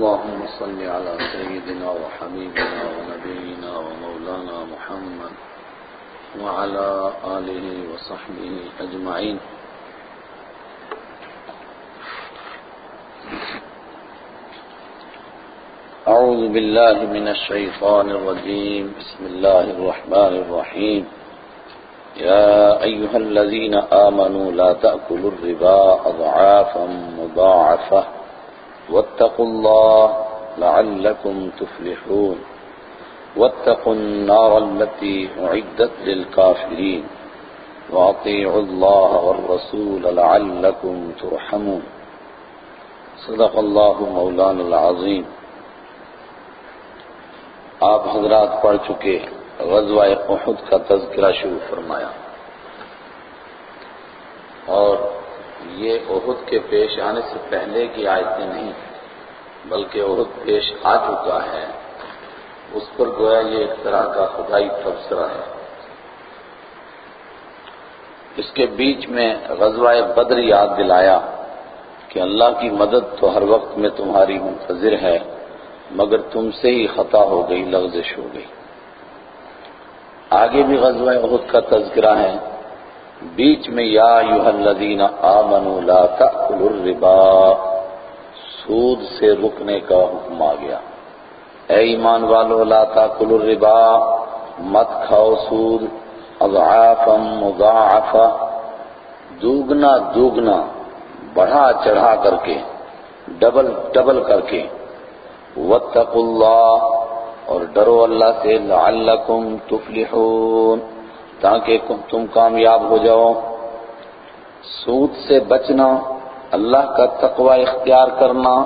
اللهم صل على سيدنا وحبيبنا ونبينا ومولانا محمد وعلى آله وصحبه أجمعين. أعوذ بالله من الشيطان الرجيم. بسم الله الرحمن الرحيم. يا أيها الذين آمنوا لا تأكلوا الربا أضعافا مضاعفة. واتقوا الله لعلكم تفلحون. واتقوا النار التي أعدت للكافرين. وأطيعوا الله والرسول لعلكم ترحمون. صدق الله مولانا العظيم. آپ حضرات پڑھ چکے، غزوہ احد کا تذکرہ شروع فرمایا۔ اور یہ احد کے پیش آنے سے پہلے کی آیتیں نہیں بلکہ احد پیش آ چکا ہے۔ اس پر گویا یہ ایک طرح کا خدائی تبصرہ ہے۔ اس کے بیچ میں غزوہ بدر یاد دلایا کہ اللہ کی مدد تو ہر وقت میں تمہاری منتظر ہے، مگر تم سے ہی خطا ہو گئی، لغزش ہو گئی۔ آگے بھی غزوہ احد کا تذکرہ ہے۔ بیچ میں یا ایوہ الذین آمنوا لا تأکلوا الربا، سود سے رکنے کا حکم آ گیا۔ اے ایمان والو، لا تأکلوا الربا، مت کھاؤ سود، اضعافا مضاعفا، دوگنا دوگنا، بڑھا چڑھا کر کے، ڈبل ڈبل کر کے۔ واتقوا اللہ، اور ڈرو اللہ سے لعلکم تفلحون۔ تاکہ تم کامیاب ہو جاؤ۔ سود سے بچنا، اللہ کا تقوی اختیار کرنا،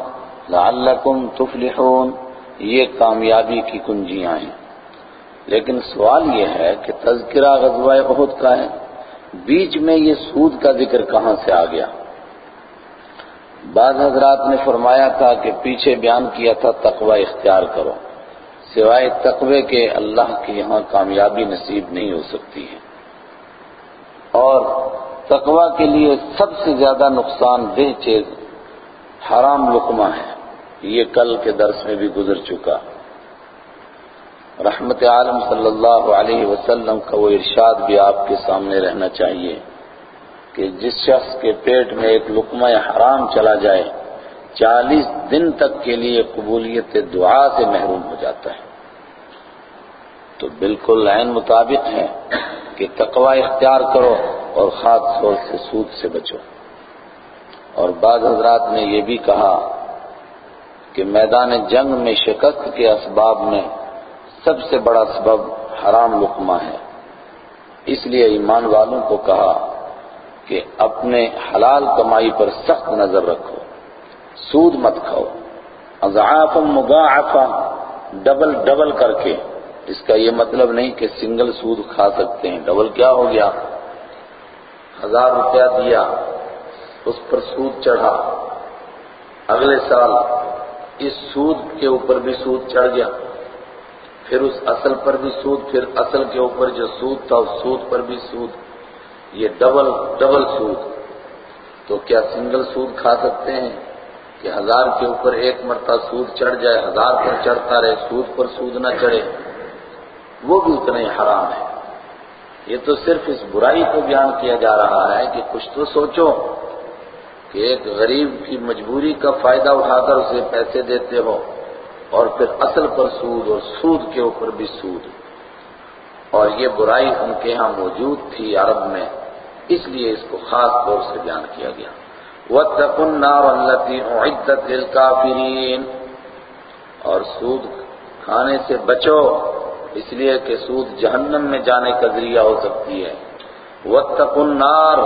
لعلکم تفلحون، یہ کامیابی کی کنجیاں ہیں۔ لیکن سوال یہ ہے کہ تذکرہ غزوہ احد کا ہے۔ بیچ میں یہ سود کا ذکر کہاں سے آ گیا؟ بعض حضرات نے فرمایا تھا کہ پیچھے بیان کیا تھا، تقوی اختیار کرو۔ سوائے تقوی کے اللہ کے یہاں کامیابی نصیب نہیں ہو سکتی ہے۔ اور تقوی کے لیے سب سے زیادہ نقصان دہ چیز حرام لقمہ ہے۔ یہ کل کے درس میں بھی گزر چکا۔ رحمت عالم صلی اللہ علیہ وسلم کا وہ ارشاد بھی آپ کے سامنے رہنا چاہیے کہ جس شخص کے پیٹ میں ایک لقمہ حرام چلا جائے چالیس دن تک کے لیے قبولیت دعا سے محروم ہو جاتا ہے۔ تو بالکل عین مطابق ہے کہ تقوی اختیار کرو اور خاص طور سے سود سے بچو۔ اور بعض حضرات نے یہ بھی کہا کہ میدان جنگ میں شکست کے اسباب میں سب سے بڑا سبب حرام لقمہ ہے۔ اس لیے ایمان والوں کو کہا کہ اپنے حلال کمائی پر سخت نظر رکھو۔ سود مت کھاؤ۔ اضعافا مضاعفا ڈبل ڈبل کر کے۔ اس کا یہ مطلب نہیں کہ سنگل سود کھا سکتے ہیں۔ ڈبل کیا ہو گیا؟ ہزار روپیہ دیا، اس پر سود چڑھا۔ اگلے سال اس سود کے اوپر بھی سود چڑھ گیا۔ پھر اس اصل پر بھی سود، پھر اصل کے اوپر جو سود تھا، اس سود پر بھی سود۔ یہ ڈبل ڈبل سود۔ تو کیا سنگل سود کھا سکتے ہیں؟ کہ ہزار کے اوپر ایک مرتبہ سود چڑھ جائے، ہزار پر چڑھتا رہے، سود پر سود نہ چڑھے، وہ بھی اتنا ہی حرام ہے۔ یہ تو صرف اس برائی کو بیان کیا جا رہا ہے کہ کچھ تو سوچو کہ ایک غریب کی مجبوری کا فائدہ اٹھا کر اسے پیسے دیتے ہو اور پھر اصل پر سود اور سود کے اوپر بھی سود۔ اور یہ برائی ان کے ہاں موجود تھی عرب میں، اس لیے اس کو خاص طور سے بیان کیا گیا۔ وَاتَّقُوا النَّارَ الَّتِي أُعِدَّتْ لِلْكَافِرِينَ۔ اور سود کھانے سے بچو، اس لیے کہ سود جہنم میں جانے کا ذریعہ ہو سکتی ہے۔ وَاتَّقُوا النَّارَ،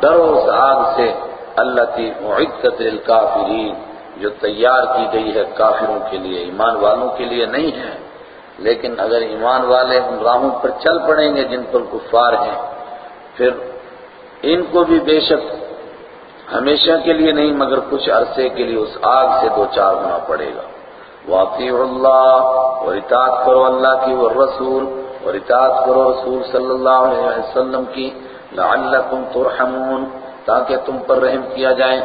ڈرو اس آگ سے۔ الَّتِي أُعِدَّتْ لِلْكَافِرِينَ۔ جو تیار کی گئی ہے کافروں کے لیے، ایمان والوں کے لیے نہیں ہے۔ لیکن اگر ایمان والے ان راہوں پر چل پڑیں گے جن پر کفار ہیں، پھر ان کو بھی بے شک ہمیشہ کے لیے نہیں، مگر کچھ عرصے کے لیے اس آگ سے دو چار ہونا پڑے گا۔ واقع اللہ اور اطاعت کرو اللہ کی اور رسول، اور اطاعت کرو رسول صلی اللہ علیہ وسلم کی۔ لعلکم ترحمون، تاکہ تم پر رحم کیا جائے۔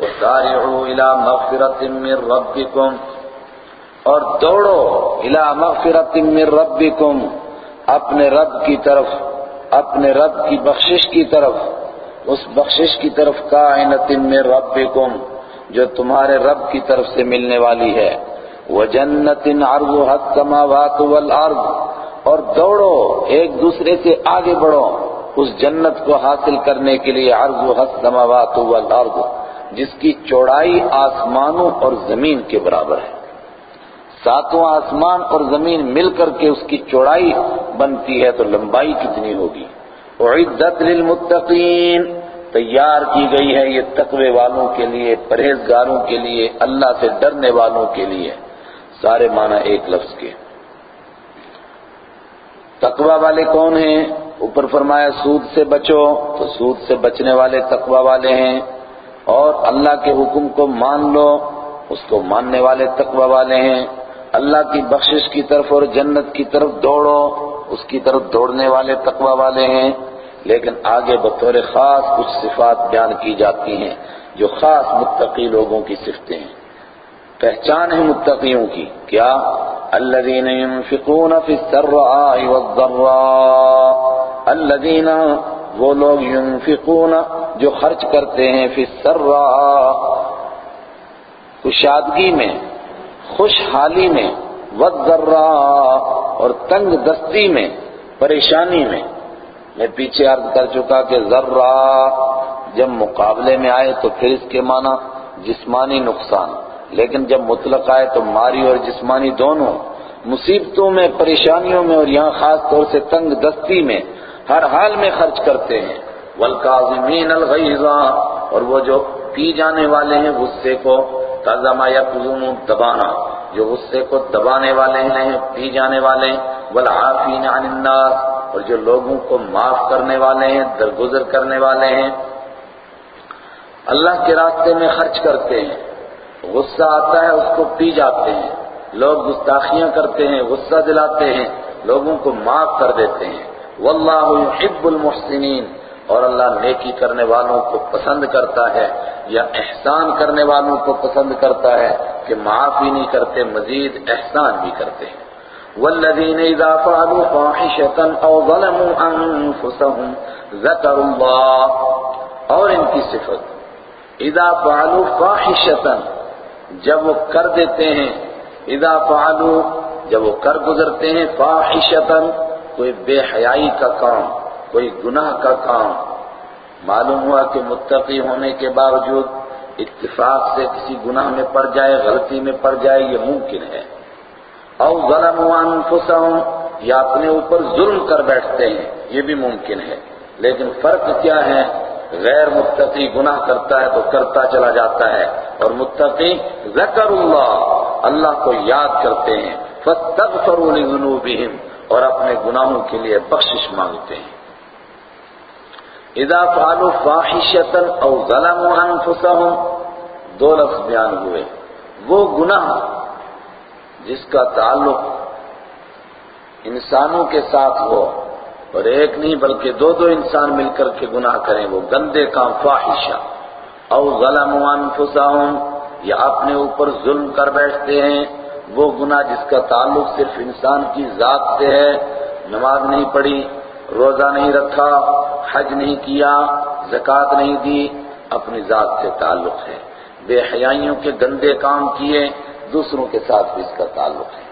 وسارعوا الى مغفرت من ربکم اور دوڑو الى مغفرت من ربکم اپنے رب کی طرف، اپنے رب کی بخشش کی طرف۔ اس بخشش کی طرف کائنت من ربکم، جو تمہارے رب کی طرف سے ملنے والی ہے۔ وجنت عرضها السماوات والارض، اور دوڑو ایک دوسرے سے آگے بڑھو۔ اس جنت کو حاصل کرنے کے لیے عرضها السماوات والارض، جس کی چوڑائی آسمانوں اور زمین کے برابر ہے۔ ساتوں آسمان اور زمین مل کر کے اس کی چوڑائی بنتی ہے تو لمبائی کتنی ہوگی؟ اعدت للمتقین تیار کی گئی ہے یہ تقوی والوں کے لیے، پرہیزگاروں کے لیے، اللہ سے ڈرنے والوں کے لیے۔ سارے معنی ایک لفظ کے۔ تقوی والے کون ہیں؟ اوپر فرمایا، سود سے بچو۔ تو سود سے بچنے والے تقوی والے ہیں۔ اور اللہ کے حکم کو مان لو، اس کو ماننے والے تقوی والے ہیں۔ اللہ کی بخشش کی طرف اور جنت کی طرف دوڑو، اس کی طرف دوڑنے والے تقوی والے ہیں۔ لیکن آگے بطور خاص کچھ صفات بیان کی جاتی ہیں جو خاص متقی لوگوں کی صفتیں ہیں۔ پہچان ہے متقیوں کی۔ کیا؟ الذین ينفقون فی السراء والضراء۔ الذین وہ لوگ ينفقون جو خرچ کرتے ہیں فی السراء۔ کشادگی میں، خوشحالی میں۔ والضراء اور تنگ دستی میں، پریشانی میں۔ میں پیچھے عرض کر چکا کہ ذرہ جب مقابلے میں آئے تو پھر اس کے معنی جسمانی نقصان، لیکن جب مطلق آئے تو ماری اور جسمانی دونوں مصیبتوں میں، پریشانیوں میں اور یہاں خاص طور سے تنگ دستی میں ہر حال میں خرچ کرتے ہیں۔ والکاظمین الغیظ اور وہ جو پی جانے والے ہیں غصے کو کازما یقظون دبانا، جو غصے کو دبانے والے ہیں پی جانے والے والعافین عن الناس، اور جو لوگوں کو معاف کرنے والے ہیں، درگزر کرنے والے ہیں۔ اللہ کے راستے میں خرچ کرتے ہیں، غصہ آتا ہے، اس کو پی جاتے ہیں۔ لوگ گستاخیاں کرتے ہیں، غصہ دلاتے ہیں، لوگوں کو معاف کر دیتے ہیں۔ واللہ يحب المحسنین۔ اور اللہ نیکی کرنے والوں کو پسند کرتا ہے یا احسان کرنے والوں کو پسند کرتا ہے کہ معاف ہی نہیں کرتے، مزید احسان بھی کرتے ہیں۔ والذین اذا فعلوا فاحشة او ظلموا انفسهم ذکروا اللہ اور ان کی صفت۔ اذا فعلوا فاحشة، جب وہ کر دیتے ہیں۔ اذا فعلوا، جب وہ کر گزرتے ہیں فاحشة، کوئی بے حیائی کا کام۔ کوئی گناہ کا کام معلوم ہوا کہ متقی ہونے کے باوجود اتفاق سے کسی گناہ میں پڑ جائے، غلطی میں پڑ جائے، یہ ممکن ہے۔ او ظلموا انفسهم یا اپنے اوپر ظلم کر بیٹھتے ہیں، یہ بھی ممکن ہے۔ لیکن فرق کیا ہے؟ غیر متقی گناہ کرتا ہے تو کرتا چلا جاتا ہے۔ اور متقی ذکر اللہ اللہ کو یاد کرتے ہیں۔ فَاسْتَغْفَرُوا لِذُنُوبِهِمْ اور اپنے گناہوں کے لیے بخشش مانگتے ہیں۔ اذا فعلوا فاحشة او ظلموا انفسهم، دو لفظ بیان ہوئے۔ وہ گناہ جس کا تعلق انسانوں کے ساتھ ہو، اور ایک نہیں بلکہ دو دو انسان مل کر کے گناہ کریں، وہ گندے کام، فاحشہ۔ او ظلموا انفسهم، یا اپنے اوپر ظلم کر بیٹھتے ہیں، وہ گناہ جس کا تعلق صرف انسان کی ذات سے ہے، نماز نہیں پڑھی روزہ نہیں رکھا، حج نہیں کیا، زکوٰۃ نہیں دی، اپنی ذات سے تعلق ہے۔ بے حیائیوں کے گندے کام کیے، دوسروں کے ساتھ بھی اس کا تعلق ہے۔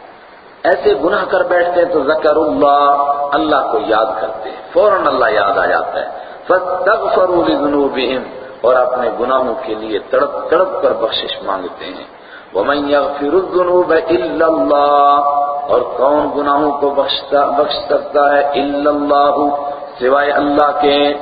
ایسے گناہ کر بیٹھتے ہیں تو ذکر اللہ اللہ کو یاد کرتے ہیں۔ فوراً اللہ یاد آ جاتا ہے۔ فَاسْتَغْفَرُوا لِذُنُوبِهِمْ اور اپنے گناہوں کے لیے تڑپ تڑپ کر بخشش مانگتے ہیں۔ وَمَنْ يَغْفِرُ الذُّنُوبَ إِلَّا اللَّهُ اور کون گناہوں کو بخشتا بخش سکتا ہے إِلَّا اللَّهُ؟ سوائے اللہ کے۔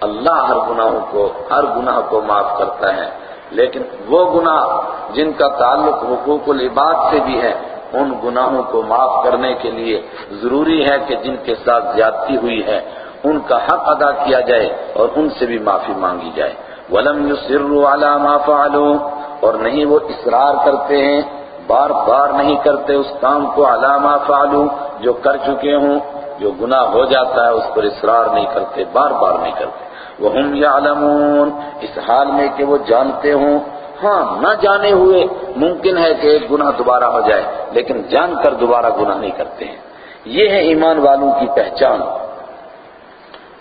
اللہ ہر گناہوں کو ہر گناہ کو معاف کرتا ہے۔ لیکن وہ گناہ جن کا تعلق حقوق العباد سے بھی ہے، ان گناہوں کو معاف کرنے کے لیے ضروری ہے کہ جن کے ساتھ زیادتی ہوئی ہے، ان کا حق ادا کیا جائے اور ان سے بھی معافی مانگی جائے۔ وَلَمْ يُصِرُّوا عَلَى مَا فَعَلُوا اور نہیں وہ اصرار کرتے ہیں، بار بار نہیں کرتے اس کام کو علامہ فعلو جو کر چکے ہوں، جو گناہ ہو جاتا ہے، اس پر اصرار نہیں کرتے، بار بار نہیں کرتے۔ وَهُمْ يَعْلَمُونَ اس اس حال میں کہ وہ جانتے ہوں۔ ہاں نہ جانے ہوئے ممکن ہے کہ ایک گناہ دوبارہ ہو جائے، لیکن جان کر دوبارہ گناہ نہیں کرتے ہیں۔ یہ ہے ایمان والوں کی پہچان۔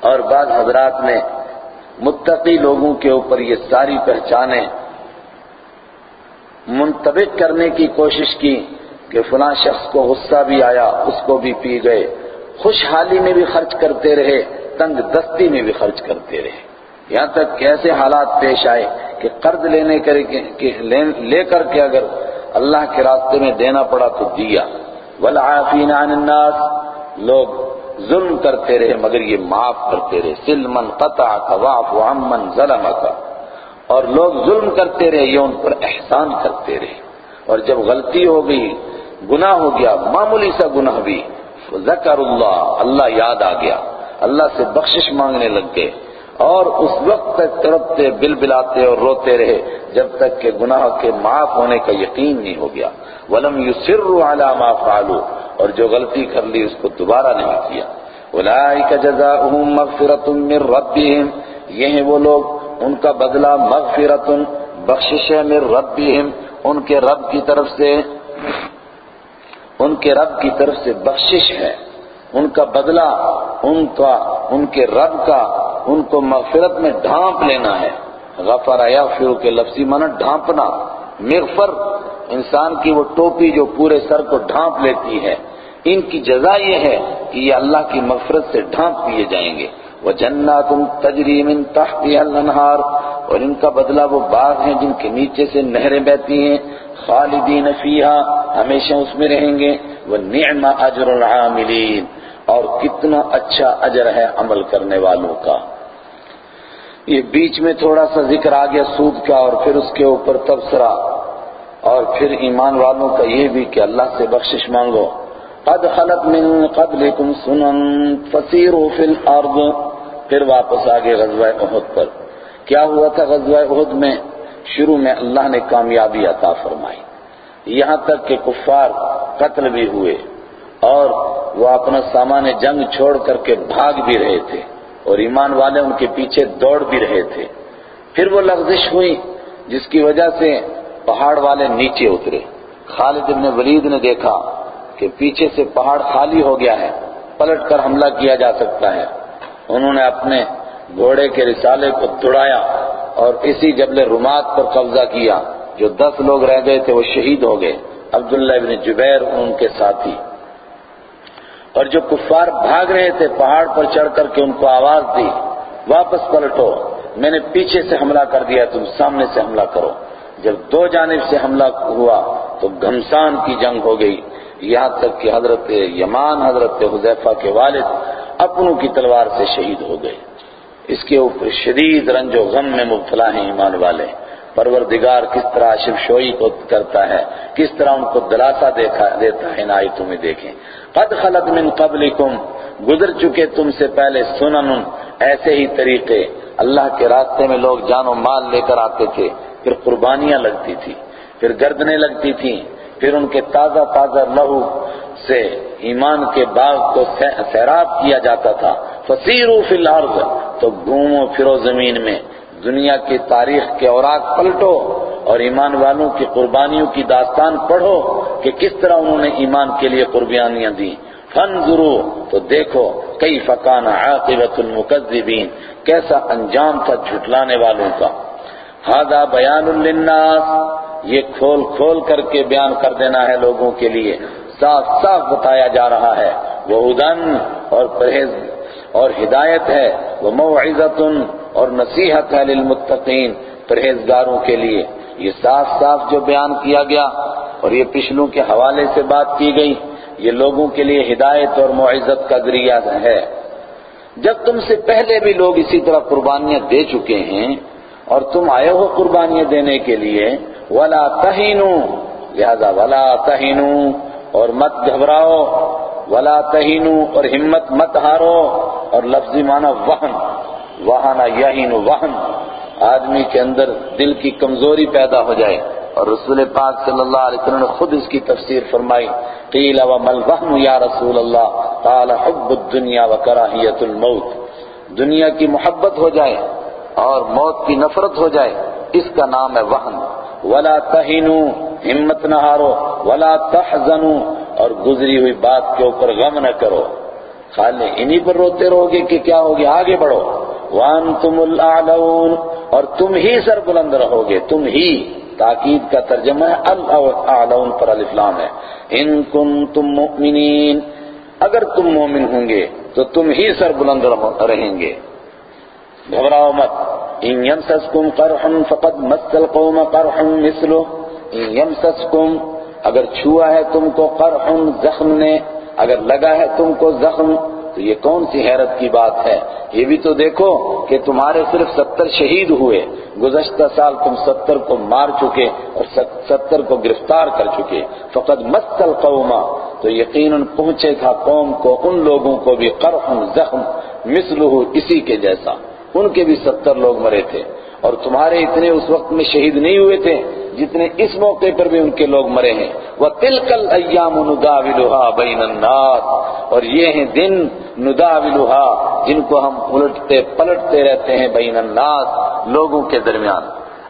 اور بعض حضرات نے متقی لوگوں کے اوپر یہ ساری پہچانیں منطبق کرنے کی کوشش کی کہ فلاں شخص کو غصہ بھی آیا، اس کو بھی پی گئے۔ خوشحالی میں بھی خرچ کرتے رہے، تنگ دستی میں بھی خرچ کرتے رہے۔ یہاں تک کیسے حالات پیش آئے کہ قرض لینے لے کر کے اگر اللہ کے راستے میں دینا پڑا تو دیا۔ والعافین عن الناس۔ لوگ ظلم کرتے رہے مگر یہ معاف کرتے رہے۔ سلمن قطع کا واف ومن ظلم کا اور لوگ ظلم کرتے رہے، یہ ان پر احسان کرتے رہے۔ اور جب غلطی ہو گئی، گناہ ہو گیا، معمولی سا گناہ بھی۔ ذکر اللہ اللہ یاد آ گیا۔ اللہ سے بخشش مانگنے لگ گئے۔ اور اس وقت تک تڑپتے، بل بلاتے اور روتے رہے، جب تک کہ گناہ کے معاف ہونے کا یقین نہیں ہو گیا۔ ولم يسروا على ما فعلوا۔ اور جو غلطی کر لی، اس کو دوبارہ نہیں کیا۔ اولئک جزاؤہم مغفرۃ من ربهم۔ یہ ہیں وہ لوگ ان کا بدلہ مغفرت بخشش ہے من ربهم ان کے رب کی طرف سے، ان کے رب کی طرف سے بخشش ہے۔ ان کا بدلہ، ان کا، ان کے رب کا، ان کو مغفرت میں ڈھانپ لینا ہے۔ غفر یغفر کے لفظی معنی ڈھانپنا۔ مغفر انسان کی وہ ٹوپی جو پورے سر کو ڈھانپ لیتی ہے۔ ان کی جزا یہ ہے کہ یہ اللہ کی مغفرت سے ڈھانپ دیے جائیں گے۔ وہ جنات تجری من تحتها الانہار، اور ان کا بدلہ وہ باغ ہیں جن کے نیچے سے نہریں بہتی ہیں، خالدین فیہا، ہمیشہ اس میں رہیں گے، وہ نعم اجر العاملین۔ اور کتنا اچھا اجر ہے عمل کرنے والوں کا۔ یہ بیچ میں تھوڑا سا ذکر آ گیا سود کا اور پھر اس کے اوپر تبصرہ۔ اور پھر ایمان والوں کا یہ بھی کہ اللہ سے بخشش مانگو۔ قد خلق من قبلكم سنن، فسیروا فی الارض۔ پھر واپس آگے غزوہ احد پر۔ کیا ہوا تھا غزوہ احد میں؟ شروع میں اللہ نے کامیابی عطا فرمائی۔ یہاں تک کہ کفار قتل بھی ہوئے اور وہ اپنا سامان جنگ چھوڑ کر کے بھاگ بھی رہے تھے اور ایمان والے ان کے پیچھے دوڑ بھی رہے تھے۔ پھر وہ لغزش ہوئی، جس کی وجہ سے پہاڑ والے نیچے اترے۔ خالد بن ولید نے دیکھا کہ پیچھے سے پہاڑ خالی ہو گیا ہے، پلٹ کر حملہ کیا جا سکتا ہے۔ انہوں نے اپنے گھوڑے کے رسالے کو توڑایا اور اسی جبل رمات پر قبضہ کیا، جو دس لوگ رہ گئے تھے، وہ شہید ہو گئے۔ عبداللہ ابن جبیر ان کے ساتھی۔ اور جو کفار بھاگ رہے تھے پہاڑ پر چڑھ کر کے ان کو آواز دی، واپس پلٹو، میں نے پیچھے سے حملہ کر دیا، تم سامنے سے حملہ کرو۔ جب دو جانب سے حملہ ہوا تو گھمسان کی جنگ ہو گئی۔ یہاں تک کہ حضرت یمان، حضرت حذیفہ کے والد اپنوں کی تلوار سے شہید ہو گئے۔ اس کے اوپر شدید رنج و غم میں مبتلا ہیں ایمان والے۔ پروردگار کس طرح عشب شوئی کو کرتا ہے، کس طرح ان کو دلاسا دیتا ہے، ان آیتوں میں دیکھیں۔ قد خلق من قبلکم، گزر چکے تم سے پہلے سنن، ایسے ہی طریقے۔ اللہ کے راستے میں لوگ جان و مال لے کر آتے تھے، پھر قربانیاں لگتی تھی پھر گردنے لگتی تھیں۔ پھر ان کے تازہ تازہ لہو سے ایمان کے باغ کو سیراب کیا جاتا تھا۔ فسیرو فی الارض تو گھومو پھرو زمین میں۔ دنیا کی تاریخ کے اوراق پلٹو اور ایمان والوں کی قربانیوں کی داستان پڑھو کہ کس طرح انہوں نے ایمان کے لیے قربانیاں دی فانظروا۔ تو دیکھو کئی فکان عاقبت المکذبین کیسا انجام تھا جھٹلانے والوں کا۔ ہاذا بیان للناس۔ یہ کھول کھول کر کے بیان کر دینا ہے لوگوں کے لیے۔ صاف صاف بتایا جا رہا ہے۔ وہ ادن اور پرہیز اور ہدایت ہے۔ وہ موعظت اور نصیحت ہے للمتقین پرہیزگاروں کے لیے۔ یہ صاف صاف جو بیان کیا گیا اور یہ پچھلوں کے حوالے سے بات کی گئی، یہ لوگوں کے لیے ہدایت اور معزت کا ذریعہ ہے۔ جب تم سے پہلے بھی لوگ اسی طرح قربانیاں دے چکے ہیں اور تم آئے ہو قربانیاں دینے کے لیے۔ ولا تہینو لہذا ولا تہینو اور مت گھبراؤ۔ ولا تہینو اور ہمت مت ہارو۔ اور لفظی معنی وہن۔ وہنا یہین وہن۔ آدمی کے اندر دل کی کمزوری پیدا ہو جائے۔ اور رسول پاک صلی اللہ علیہ وسلم نے خود اس کی تفسیر فرمائی۔ قیل وما الوہن یا رسول اللہ؟ قال حب الدنیا وکراہیت الموت۔ دنیا کی محبت ہو جائے۔ اور موت کی نفرت ہو جائے، اس کا نام ہے وہن۔ ولا تہینو ہمت نہ ہارو، ولا تحزنو اور گزری ہوئی بات کے اوپر غم نہ کرو۔ خالی انہی پر روتے رہو گے کہ کیا ہوگی، آگے بڑھو۔ وانتم الاعلون اور تم ہی سر بلند رہو گے، تم ہی۔ تاکید کا ترجمہ ہے الاعلون پر الفلام ہے۔ ان کنتم مؤمنین اگر تم مومن ہوں گے تو تم ہی سر بلند رہیں گے۔ گھبراؤ مت۔ ان یمسسکم قرح فقد مس القوم قرح مثلو ان یمسسکم اگر چھوا ہے تم کو قرح زخم نے، اگر لگا ہے تم کو زخم، تو یہ کون سی حیرت کی بات ہے؟ یہ بھی تو دیکھو کہ تمہارے صرف ستر شہید ہوئے۔ گزشتہ سال تم ستر کو مار چکے اور ستر کو گرفتار کر چکے۔ فقط مستل قوما تو یقیناً پہنچے تھا قوم کو، ان لوگوں کو بھی قرح زخم، مثلہ اسی کے جیسا۔ ان کے بھی ستر لوگ مرے تھے اور تمہارے اتنے اس وقت میں شہید نہیں ہوئے تھے جتنے اس موقع پر بھی ان کے لوگ مرے ہیں۔ وہ تلکل ایام نداولها بین الناس اور یہ ہیں دن نداولها جن کو ہم الٹتے پلٹتے رہتے ہیں بین الناس لوگوں کے درمیان۔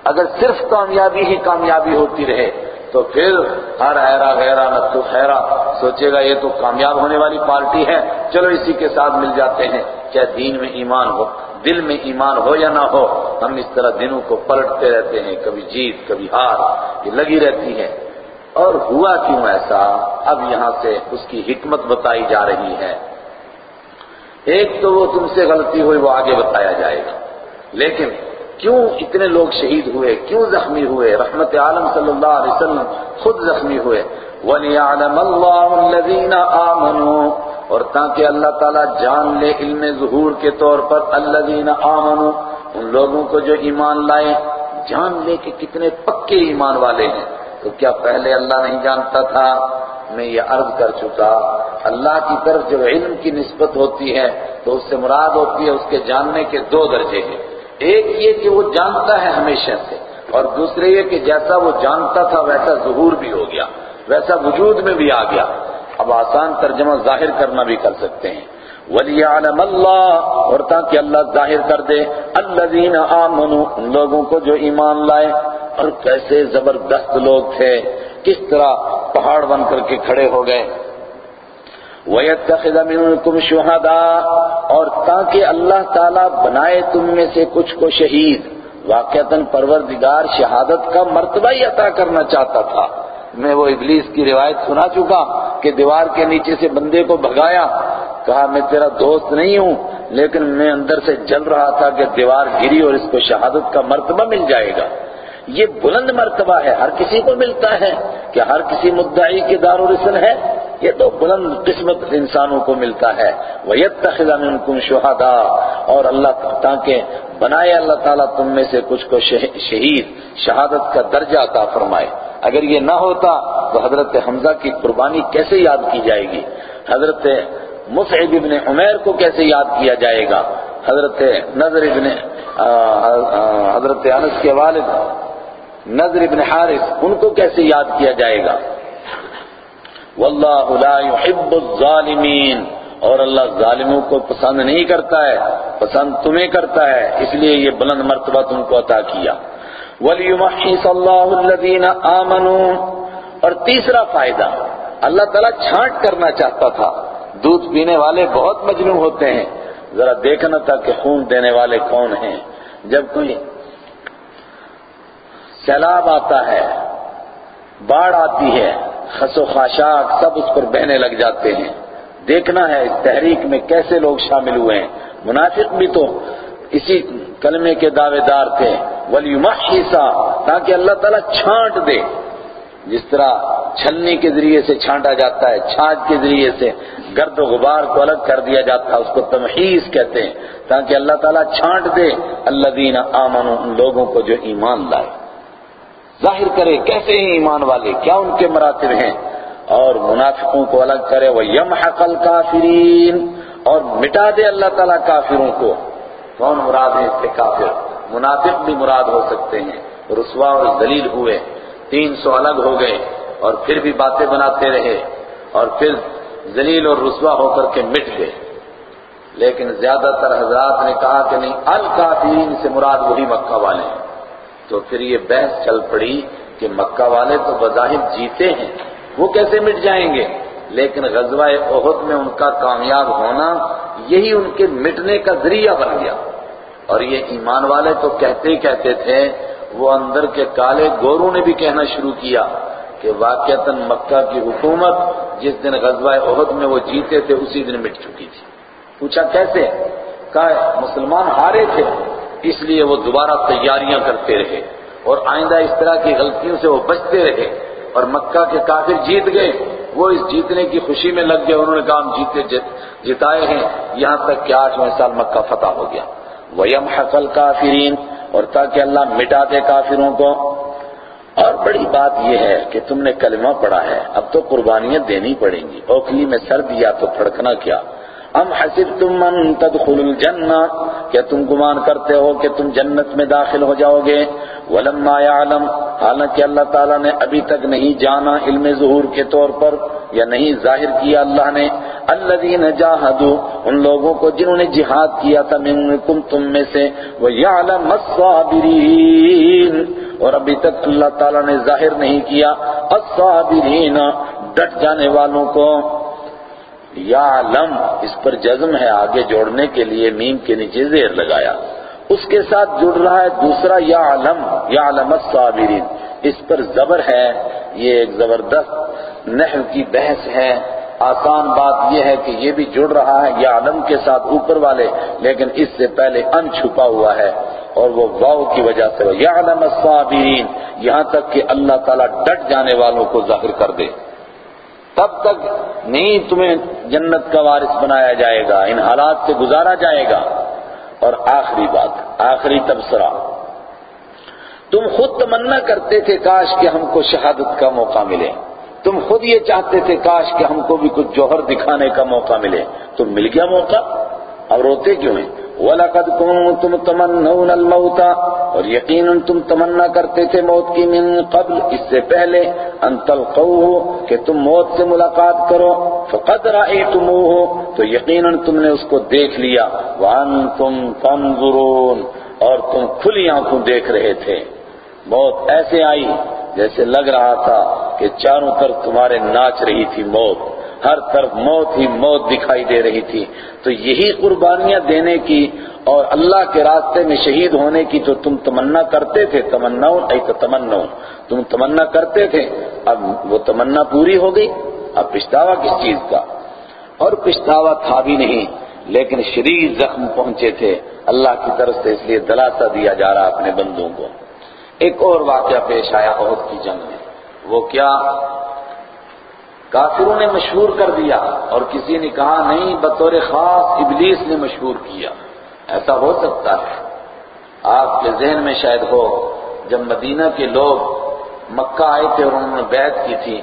اگر صرف کامیابی ہی کامیابی ہوتی رہے تو پھر ہر حیرا غیرہ نتو خیرا سوچے گا یہ تو کامیاب ہونے والی پارٹی ہے، چلو اسی کے ساتھ مل جاتے ہیں۔ چاہے دین میں ایمان ہو، دل میں ایمان ہو یا نہ ہو، ہم اس طرح دنوں کو پلٹتے رہتے ہیں، کبھی جیت، کبھی ہار، یہ لگی رہتی ہے۔ اور ہوا کیوں ایسا؟ اب یہاں سے اس کی حکمت بتائی جا رہی ہے۔ ایک تو وہ تم سے غلطی ہوئی، وہ آگے بتایا جائے گا۔ لیکن کیوں اتنے لوگ شہید ہوئے؟ کیوں زخمی ہوئے؟ رحمت عالم صلی اللہ علیہ وسلم خود زخمی ہوئے۔ وَلِيَعْلَمَ اللَّهُ الَّذِينَ آمَنُوا۔ اور تاکہ اللہ تعالیٰ جان لے علم ظہور کے طور پر الذین آمنوا۔ ان لوگوں کو جو ایمان لائے، جان لے کہ کتنے پکے ایمان والے ہیں۔ تو کیا پہلے اللہ نہیں جانتا تھا؟ میں یہ عرض کر چکا۔ اللہ کی طرف جو علم کی نسبت ہوتی ہے، تو اس سے مراد ہوتی ہے اس کے جاننے کے دو درجے ہیں۔ ایک یہ کہ وہ جانتا ہے ہمیشہ سے، اور دوسرے یہ کہ جیسا وہ جانتا تھا ویسا ظہور بھی ہو گیا، ویسا وجود میں بھی آ گیا۔ اب آسان ترجمہ ظاہر کرنا بھی کر سکتے ہیں۔ وَلِيَعْلَمَ اللَّهُ، اور تاکہ اللہ ظاہر کر دے۔ الَّذِينَ آمَنُوا، ان لوگوں کو جو ایمان لائے۔ اور کیسے زبردست لوگ تھے، کس طرح پہاڑ بن کر کے کھڑے ہو گئے۔ وَيَتَّخِذَ مِنْكُمْ شُهَدَا اور تاکہ اللہ تعالیٰ بنائے تم میں سے کچھ کو شہید۔ واقعتاً پروردگار شہادت کا مرتبہ ہی عطا کرنا چاہتا تھا۔ میں وہ ابلیس کی روایت سنا چکا کہ دیوار کے نیچے سے بندے کو بھگایا۔ کہا، میں تیرا دوست نہیں ہوں، لیکن میں اندر سے جل رہا تھا کہ دیوار گری اور اس کو شہادت کا مرتبہ مل جائے گا۔ یہ بلند مرتبہ ہے، ہر کسی کو ملتا ہے کہ ہر کسی مدعی کے دار و رسن ہے۔ یہ تو بلند قسمت انسانوں کو ملتا ہے۔ وَيَتَّخِذَ مِنْكُمْ شُهَدَا۔ اور اللہ تاکہ بنائے اللہ تعالیٰ تم میں سے کچھ کو شہید، شہادت کا درجہ عطا فرمائے۔ اگر یہ نہ ہوتا تو حضرت حمزہ کی قربانی کیسے یاد کی جائے گی؟ حضرت مصعب ابن عمیر کو کیسے یاد کیا جائے گا؟ حضرت نظر ابن حضرت انس کے والد نظر ابن حارث، ان کو کیسے یاد کیا جائے گا؟ واللہ لا يحب الظالمین۔ اور اللہ ظالموں کو پسند نہیں کرتا ہے، پسند تمہیں کرتا ہے، اس لیے یہ بلند مرتبہ تم کو عطا کیا۔ وَلِيُمَحِّصَ اللَّهُ الَّذِينَ آمَنُوا۔ اور تیسرا فائدہ، اللہ تعالیٰ چھانٹ کرنا چاہتا تھا۔ دودھ پینے والے بہت مجنون ہوتے ہیں۔ ذرا دیکھنا تھا کہ خون دینے والے کون ہیں۔ جب کوئی سیلاب آتا ہے، باڑھ آتی ہے خس و خاشاک سب اس پر بہنے لگ جاتے ہیں۔ دیکھنا ہے اس تحریک میں کیسے لوگ شامل ہوئے ہیں۔ منافق بھی تو اسی کلمے کے دعوے دار تھے۔ ولی تاکہ اللہ تعالیٰ چھانٹ دے۔ جس طرح چھلنی کے ذریعے سے چھانٹا جاتا ہے چھانٹ کے ذریعے سے گرد و غبار کو الگ کر دیا جاتا ہے، اس کو تمحیز کہتے ہیں۔ تاکہ اللہ تعالیٰ چھانٹ دے۔ اللہ دین ان لوگوں کو جو ایمان لائے۔ ظاہر کرے کیسے ہیں ایمان والے؟ کیا ان کے مراتب ہیں؟ اور منافقوں کو الگ کرے وہ یم حقل کافرین اور مٹا دے اللہ تعالیٰ کافروں کو۔ کون مراد ہے اس سے کافر؟ منافق بھی مراد ہو سکتے ہیں۔ رسوا اور ذلیل ہوئے، تین سو الگ ہو گئے، اور پھر بھی باتیں بناتے رہے، اور پھر ذلیل اور رسوا ہو کر کے مٹ گئے۔ لیکن زیادہ تر حضرات نے کہا کہ نہیں، الکافرین سے مراد وہی مکہ والے ہیں۔ تو پھر یہ بحث چل پڑی کہ مکہ والے تو بظاہر جیتے ہیں، وہ کیسے مٹ جائیں گے؟ لیکن غزوہ عہد میں ان کا کامیاب ہونا یہی ان کے مٹنے کا ذریعہ بن گیا۔ اور یہ ایمان والے تو کہتے ہی کہتے تھے، وہ اندر کے کالے گوروں نے بھی کہنا شروع کیا کہ واقعتاً مکہ کی حکومت جس دن غزوہ عہد میں وہ جیتے تھے، اسی دن مٹ چکی تھی۔ پوچھا کیسے؟ کہا، مسلمان ہارے تھے۔ اس لیے وہ دوبارہ تیاریاں کرتے رہے اور آئندہ اس طرح کی غلطیوں سے وہ بچتے رہے اور مکہ کے کافر جیت گئے۔ وہ اس جیتنے کی خوشی میں لگ گئے۔ انہوں نے کہا، ہم جیتے جتائے ہیں۔ یہاں تک کہ آٹھویں سال مکہ فتح ہو گیا۔ وَيَمْحَقَ الْكَافِرِينَ۔ اور تاکہ اللہ مٹا دے کافروں کو۔ اور بڑی بات یہ ہے کہ تم نے کلمہ پڑھا ہے۔ اب تو قربانیاں دینی پڑیں گی۔ اوکلی میں سر دیا تو پھڑکنا کیا۔ ام حسبتم ان تدخلوا الجنہ؟ کیا تم گمان کرتے ہو کہ تم جنت میں داخل ہو جاؤ گے؟ ولما يعلم حالانکہ اللہ تعالیٰ نے ابھی تک نہیں جانا علم ظہور کے طور پر، یا نہیں ظاہر کیا اللہ نے۔ الذين جاهدوا ان لوگوں کو جنہوں نے جہاد کیا تھا، منکم، تم میں سے۔ ويعلم الصابرین۔ اور ابھی تک اللہ تعالیٰ نے ظاہر نہیں کیا۔ الصابرین، ڈٹ جانے والوں کو۔ یا اس پر جزم ہے آگے جوڑنے کے لیے میم کے نیچے زیر لگایا۔ اس کے ساتھ جڑ رہا ہے دوسرا یا علم یا علم الصابرین۔ اس پر زبر ہے، یہ ایک زبردست نحو کی بحث ہے۔ آسان بات یہ ہے کہ یہ بھی جڑ رہا ہے یا علم کے ساتھ اوپر والے، لیکن اس سے پہلے ان چھپا ہوا ہے اور وہ واؤ کی وجہ سے۔ یا علم الصابرین، یہاں تک کہ اللہ تعالیٰ ڈٹ جانے والوں کو ظاہر کر دے۔ تب تک نہیں تمہیں جنت کا وارث بنایا جائے گا، ان حالات سے گزارا جائے گا۔ اور آخری بات، آخری تبصرہ۔ تم خود تمنا کرتے تھے کاش کہ ہم کو شہادت کا موقع ملے۔ تم خود یہ چاہتے تھے کاش کہ ہم کو بھی کچھ جوہر دکھانے کا موقع ملے۔ تو مل گیا موقع؟ اب روتے کیوں ہیں؟ وَلَقَدْ كُنْتُمْ تَمَنَّوْنَ الْمَوْتَ، اور یقیناً تم تمنا کرتے تھے موت کی من قبل، اس سے پہلے ان تلقوه، کہ تم موت سے ملاقات کرو، فقد رأيتموه، تو یقیناً تم نے اس کو دیکھ لیا وَأَنْتُمْ تَنْظُرُونَ، اور تم کھلی آنکھوں دیکھ رہے تھے۔ موت ایسے آئی، جیسے لگ رہا تھا، کہ چاروں طرف تمہارے ناچ رہی تھی موت۔ ہر طرف موت ہی موت دکھائی دے رہی تھی۔ تو یہی قربانیاں دینے کی اور اللہ کے راستے میں شہید ہونے کی تو تم تمنا کرتے تھے تمنا ای تمنا تم تمنا کرتے تھے، اب وہ تمنا پوری ہو گئی۔ اب پچھتاوا کس چیز کا؟ اور پچھتاوا تھا بھی نہیں، لیکن شریر زخم پہنچے تھے۔ اللہ کی طرف سے اس لیے دلاسا دیا جا رہا اپنے بندوں کو۔ ایک اور واقعہ پیش آیا عہد کی جنگ میں۔ وہ کیا؟ کافروں نے مشہور کر دیا اور کسی نے کہا نہیں، بطور خاص ابلیس نے مشہور کیا۔ ایسا ہو سکتا ہے۔ آپ کے ذہن میں شاید ہو، جب مدینہ کے لوگ مکہ آئے تھے اور انہوں نے بیعت کی تھی،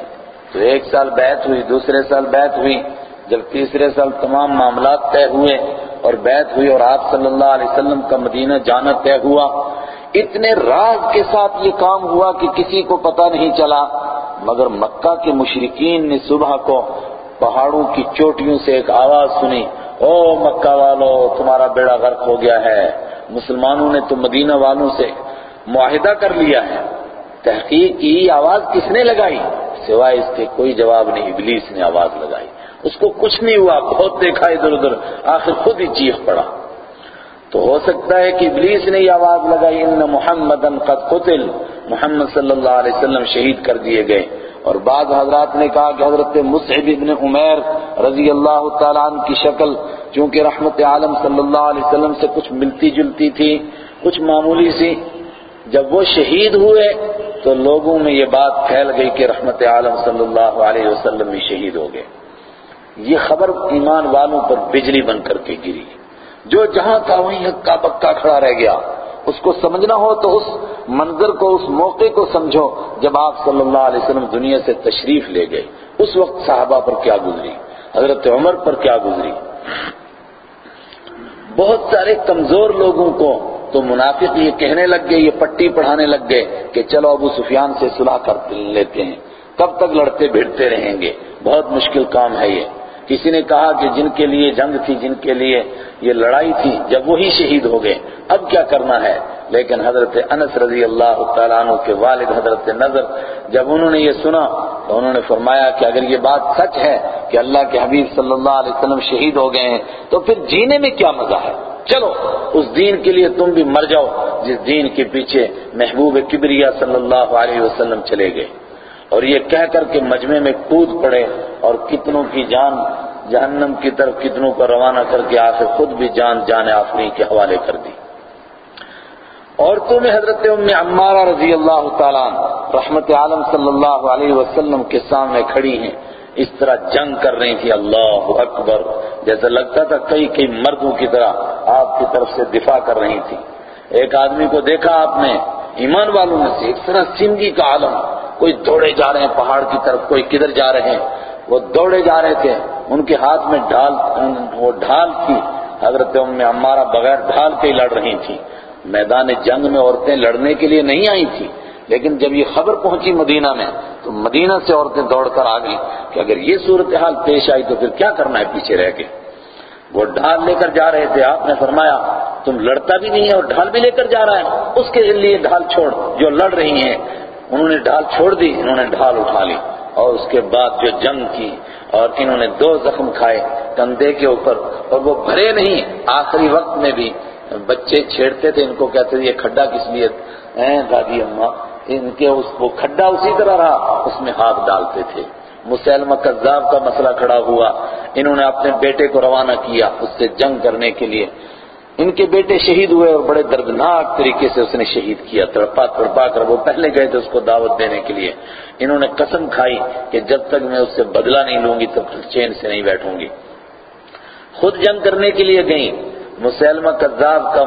تو ایک سال بیعت ہوئی، دوسرے سال بیعت ہوئی، جب تیسرے سال تمام معاملات طے ہوئے اور بیعت ہوئی اور آپ صلی اللہ علیہ وسلم کا مدینہ جانا طے ہوا۔ اتنے راز کے ساتھ یہ کام ہوا کہ کسی کو پتہ نہیں چلا، مگر مکہ کے مشرقین نے صبح کو پہاڑوں کی چوٹیوں سے ایک آواز سنی، او مکہ والو، تمہارا بیڑا غرق ہو گیا ہے، مسلمانوں نے تو مدینہ والوں سے معاہدہ کر لیا ہے۔ تحقیق کی آواز کس نے لگائی؟ سوائے اس کے کوئی جواب نہیں، ابلیس نے آواز لگائی۔ اس کو کچھ نہیں ہوا، بہت دیکھا ادھر ادھر، آخر خود ہی چیخ پڑا۔ تو ہو سکتا ہے کہ ابلیس نے یہ آواز لگائی، ان محمد قد قتل. محمد صلی اللہ علیہ وسلم شہید کر دیے گئے۔ اور بعض حضرات نے کہا کہ حضرت مصعب ابن عمیر رضی اللہ تعالیٰ عنہ کی شکل، چونکہ رحمت عالم صلی اللہ علیہ وسلم سے کچھ ملتی جلتی تھی، کچھ معمولی سی۔ جب وہ شہید ہوئے تو لوگوں میں یہ بات پھیل گئی کہ رحمت عالم صلی اللہ علیہ وسلم بھی شہید ہو گئے۔ یہ خبر ایمان والوں پر بجلی بن کر کے گری۔ جو جہاں تھا وہیں ہکا بکا کھڑا رہ گیا، اس کو سمجھنا ہو تو اس منظر کو، اس موقع کو سمجھو جب آپ صلی اللہ علیہ وسلم دنیا سے تشریف لے گئے۔ اس وقت صحابہ پر کیا گزری؟ حضرت عمر پر کیا گزری؟ بہت سارے کمزور لوگوں کو تو منافق یہ کہنے لگ گئے، یہ پٹی پڑھانے لگ گئے کہ چلو ابو سفیان سے صلح کر لیتے ہیں۔ کب تک لڑتے بھیڑتے رہیں گے؟ بہت مشکل کام ہے یہ۔ کسی نے کہا کہ جن کے لیے جنگ تھی، جن کے لیے یہ لڑائی تھی، جب وہی شہید ہو گئے، اب کیا کرنا ہے؟ لیکن حضرت انس رضی اللہ تعالیٰ عنہ کے والد حضرت نظر، جب انہوں نے یہ سنا تو انہوں نے فرمایا کہ اگر یہ بات سچ ہے کہ اللہ کے حبیب صلی اللہ علیہ وسلم شہید ہو گئے ہیں، تو پھر جینے میں کیا مزہ ہے؟ چلو، اس دین کے لیے تم بھی مر جاؤ، جس دین کے پیچھے محبوب کبریا صلی اللہ علیہ وسلم چلے گئے۔ اور یہ کہہ کر کے مجمع میں کود پڑے اور کتنوں کی جان جہنم کی طرف کتنوں کو روانہ کر کے آخر خود بھی جان جان آفری کے حوالے کر دی۔ عورتوں میں حضرت ام عمارہ رضی اللہ تعالیٰ رحمت عالم صلی اللہ علیہ وسلم کے سامنے کھڑی ہیں۔ اس طرح جنگ کر رہی تھی۔ اللہ اکبر۔ جیسا لگتا تھا کئی کئی مردوں کی طرح آپ کی طرف سے دفاع کر رہی تھی۔ ایک آدمی کو دیکھا آپ نے۔ ایمان والوں میں سے ایک طرح سنگی کا عالم کوئی دوڑے جا رہے ہیں پہاڑ کی طرف، کوئی کدھر جا رہے ہیں، وہ دوڑے جا رہے تھے، ان کے ہاتھ میں ڈھال، وہ ڈھال تھی، حضرت ام عمارہ بغیر ڈھال کے ہی لڑ رہی تھی میدان جنگ میں عورتیں لڑنے کے لیے نہیں آئی تھی لیکن جب یہ خبر پہنچی مدینہ میں، تو مدینہ سے عورتیں دوڑ کر آ گئی کہ اگر یہ صورتحال پیش آئی تو پھر کیا کرنا ہے پیچھے رہ کے؟ وہ ڈھال لے کر جا رہے تھے، آپ نے فرمایا، تم لڑتا بھی نہیں ہے اور ڈھال بھی لے کر جا رہا ہے، اس کے لیے ڈھال چھوڑ، جو لڑ رہی ہیں۔ انہوں نے ڈھال چھوڑ دی، انہوں نے ڈھال اٹھا لی۔ اور اس کے بعد جو جنگ کی، اور انہوں نے دو زخم کھائے کندھے کے اوپر، اور وہ بھرے نہیں، آخری وقت میں بھی بچے چھیڑتے تھے، ان کو کہتے تھے، یہ کھڈا کس لیے؟ دادی اماں، ان کے اس وہ کھڈا اسی طرح رہا، اس میں ہاتھ ڈالتے تھے۔ مسلمہ کذاب کا مسئلہ کھڑا ہوا۔ انہوں نے اپنے بیٹے کو روانہ کیا اس سے جنگ کرنے کے لیے۔ ان کے بیٹے شہید ہوئے اور بڑے دردناک طریقے سے اس نے شہید کیا۔ تڑپا تڑپا کر وہ پہلے گئے تھے اس کو دعوت دینے کے لیے۔ انہوں نے قسم کھائی کہ جب تک میں اس سے بدلہ نہیں لوں گی تب تک چین سے نہیں بیٹھوں گی۔ خود جنگ کرنے کے لیے گئیں۔ مسلمہ کذاب کا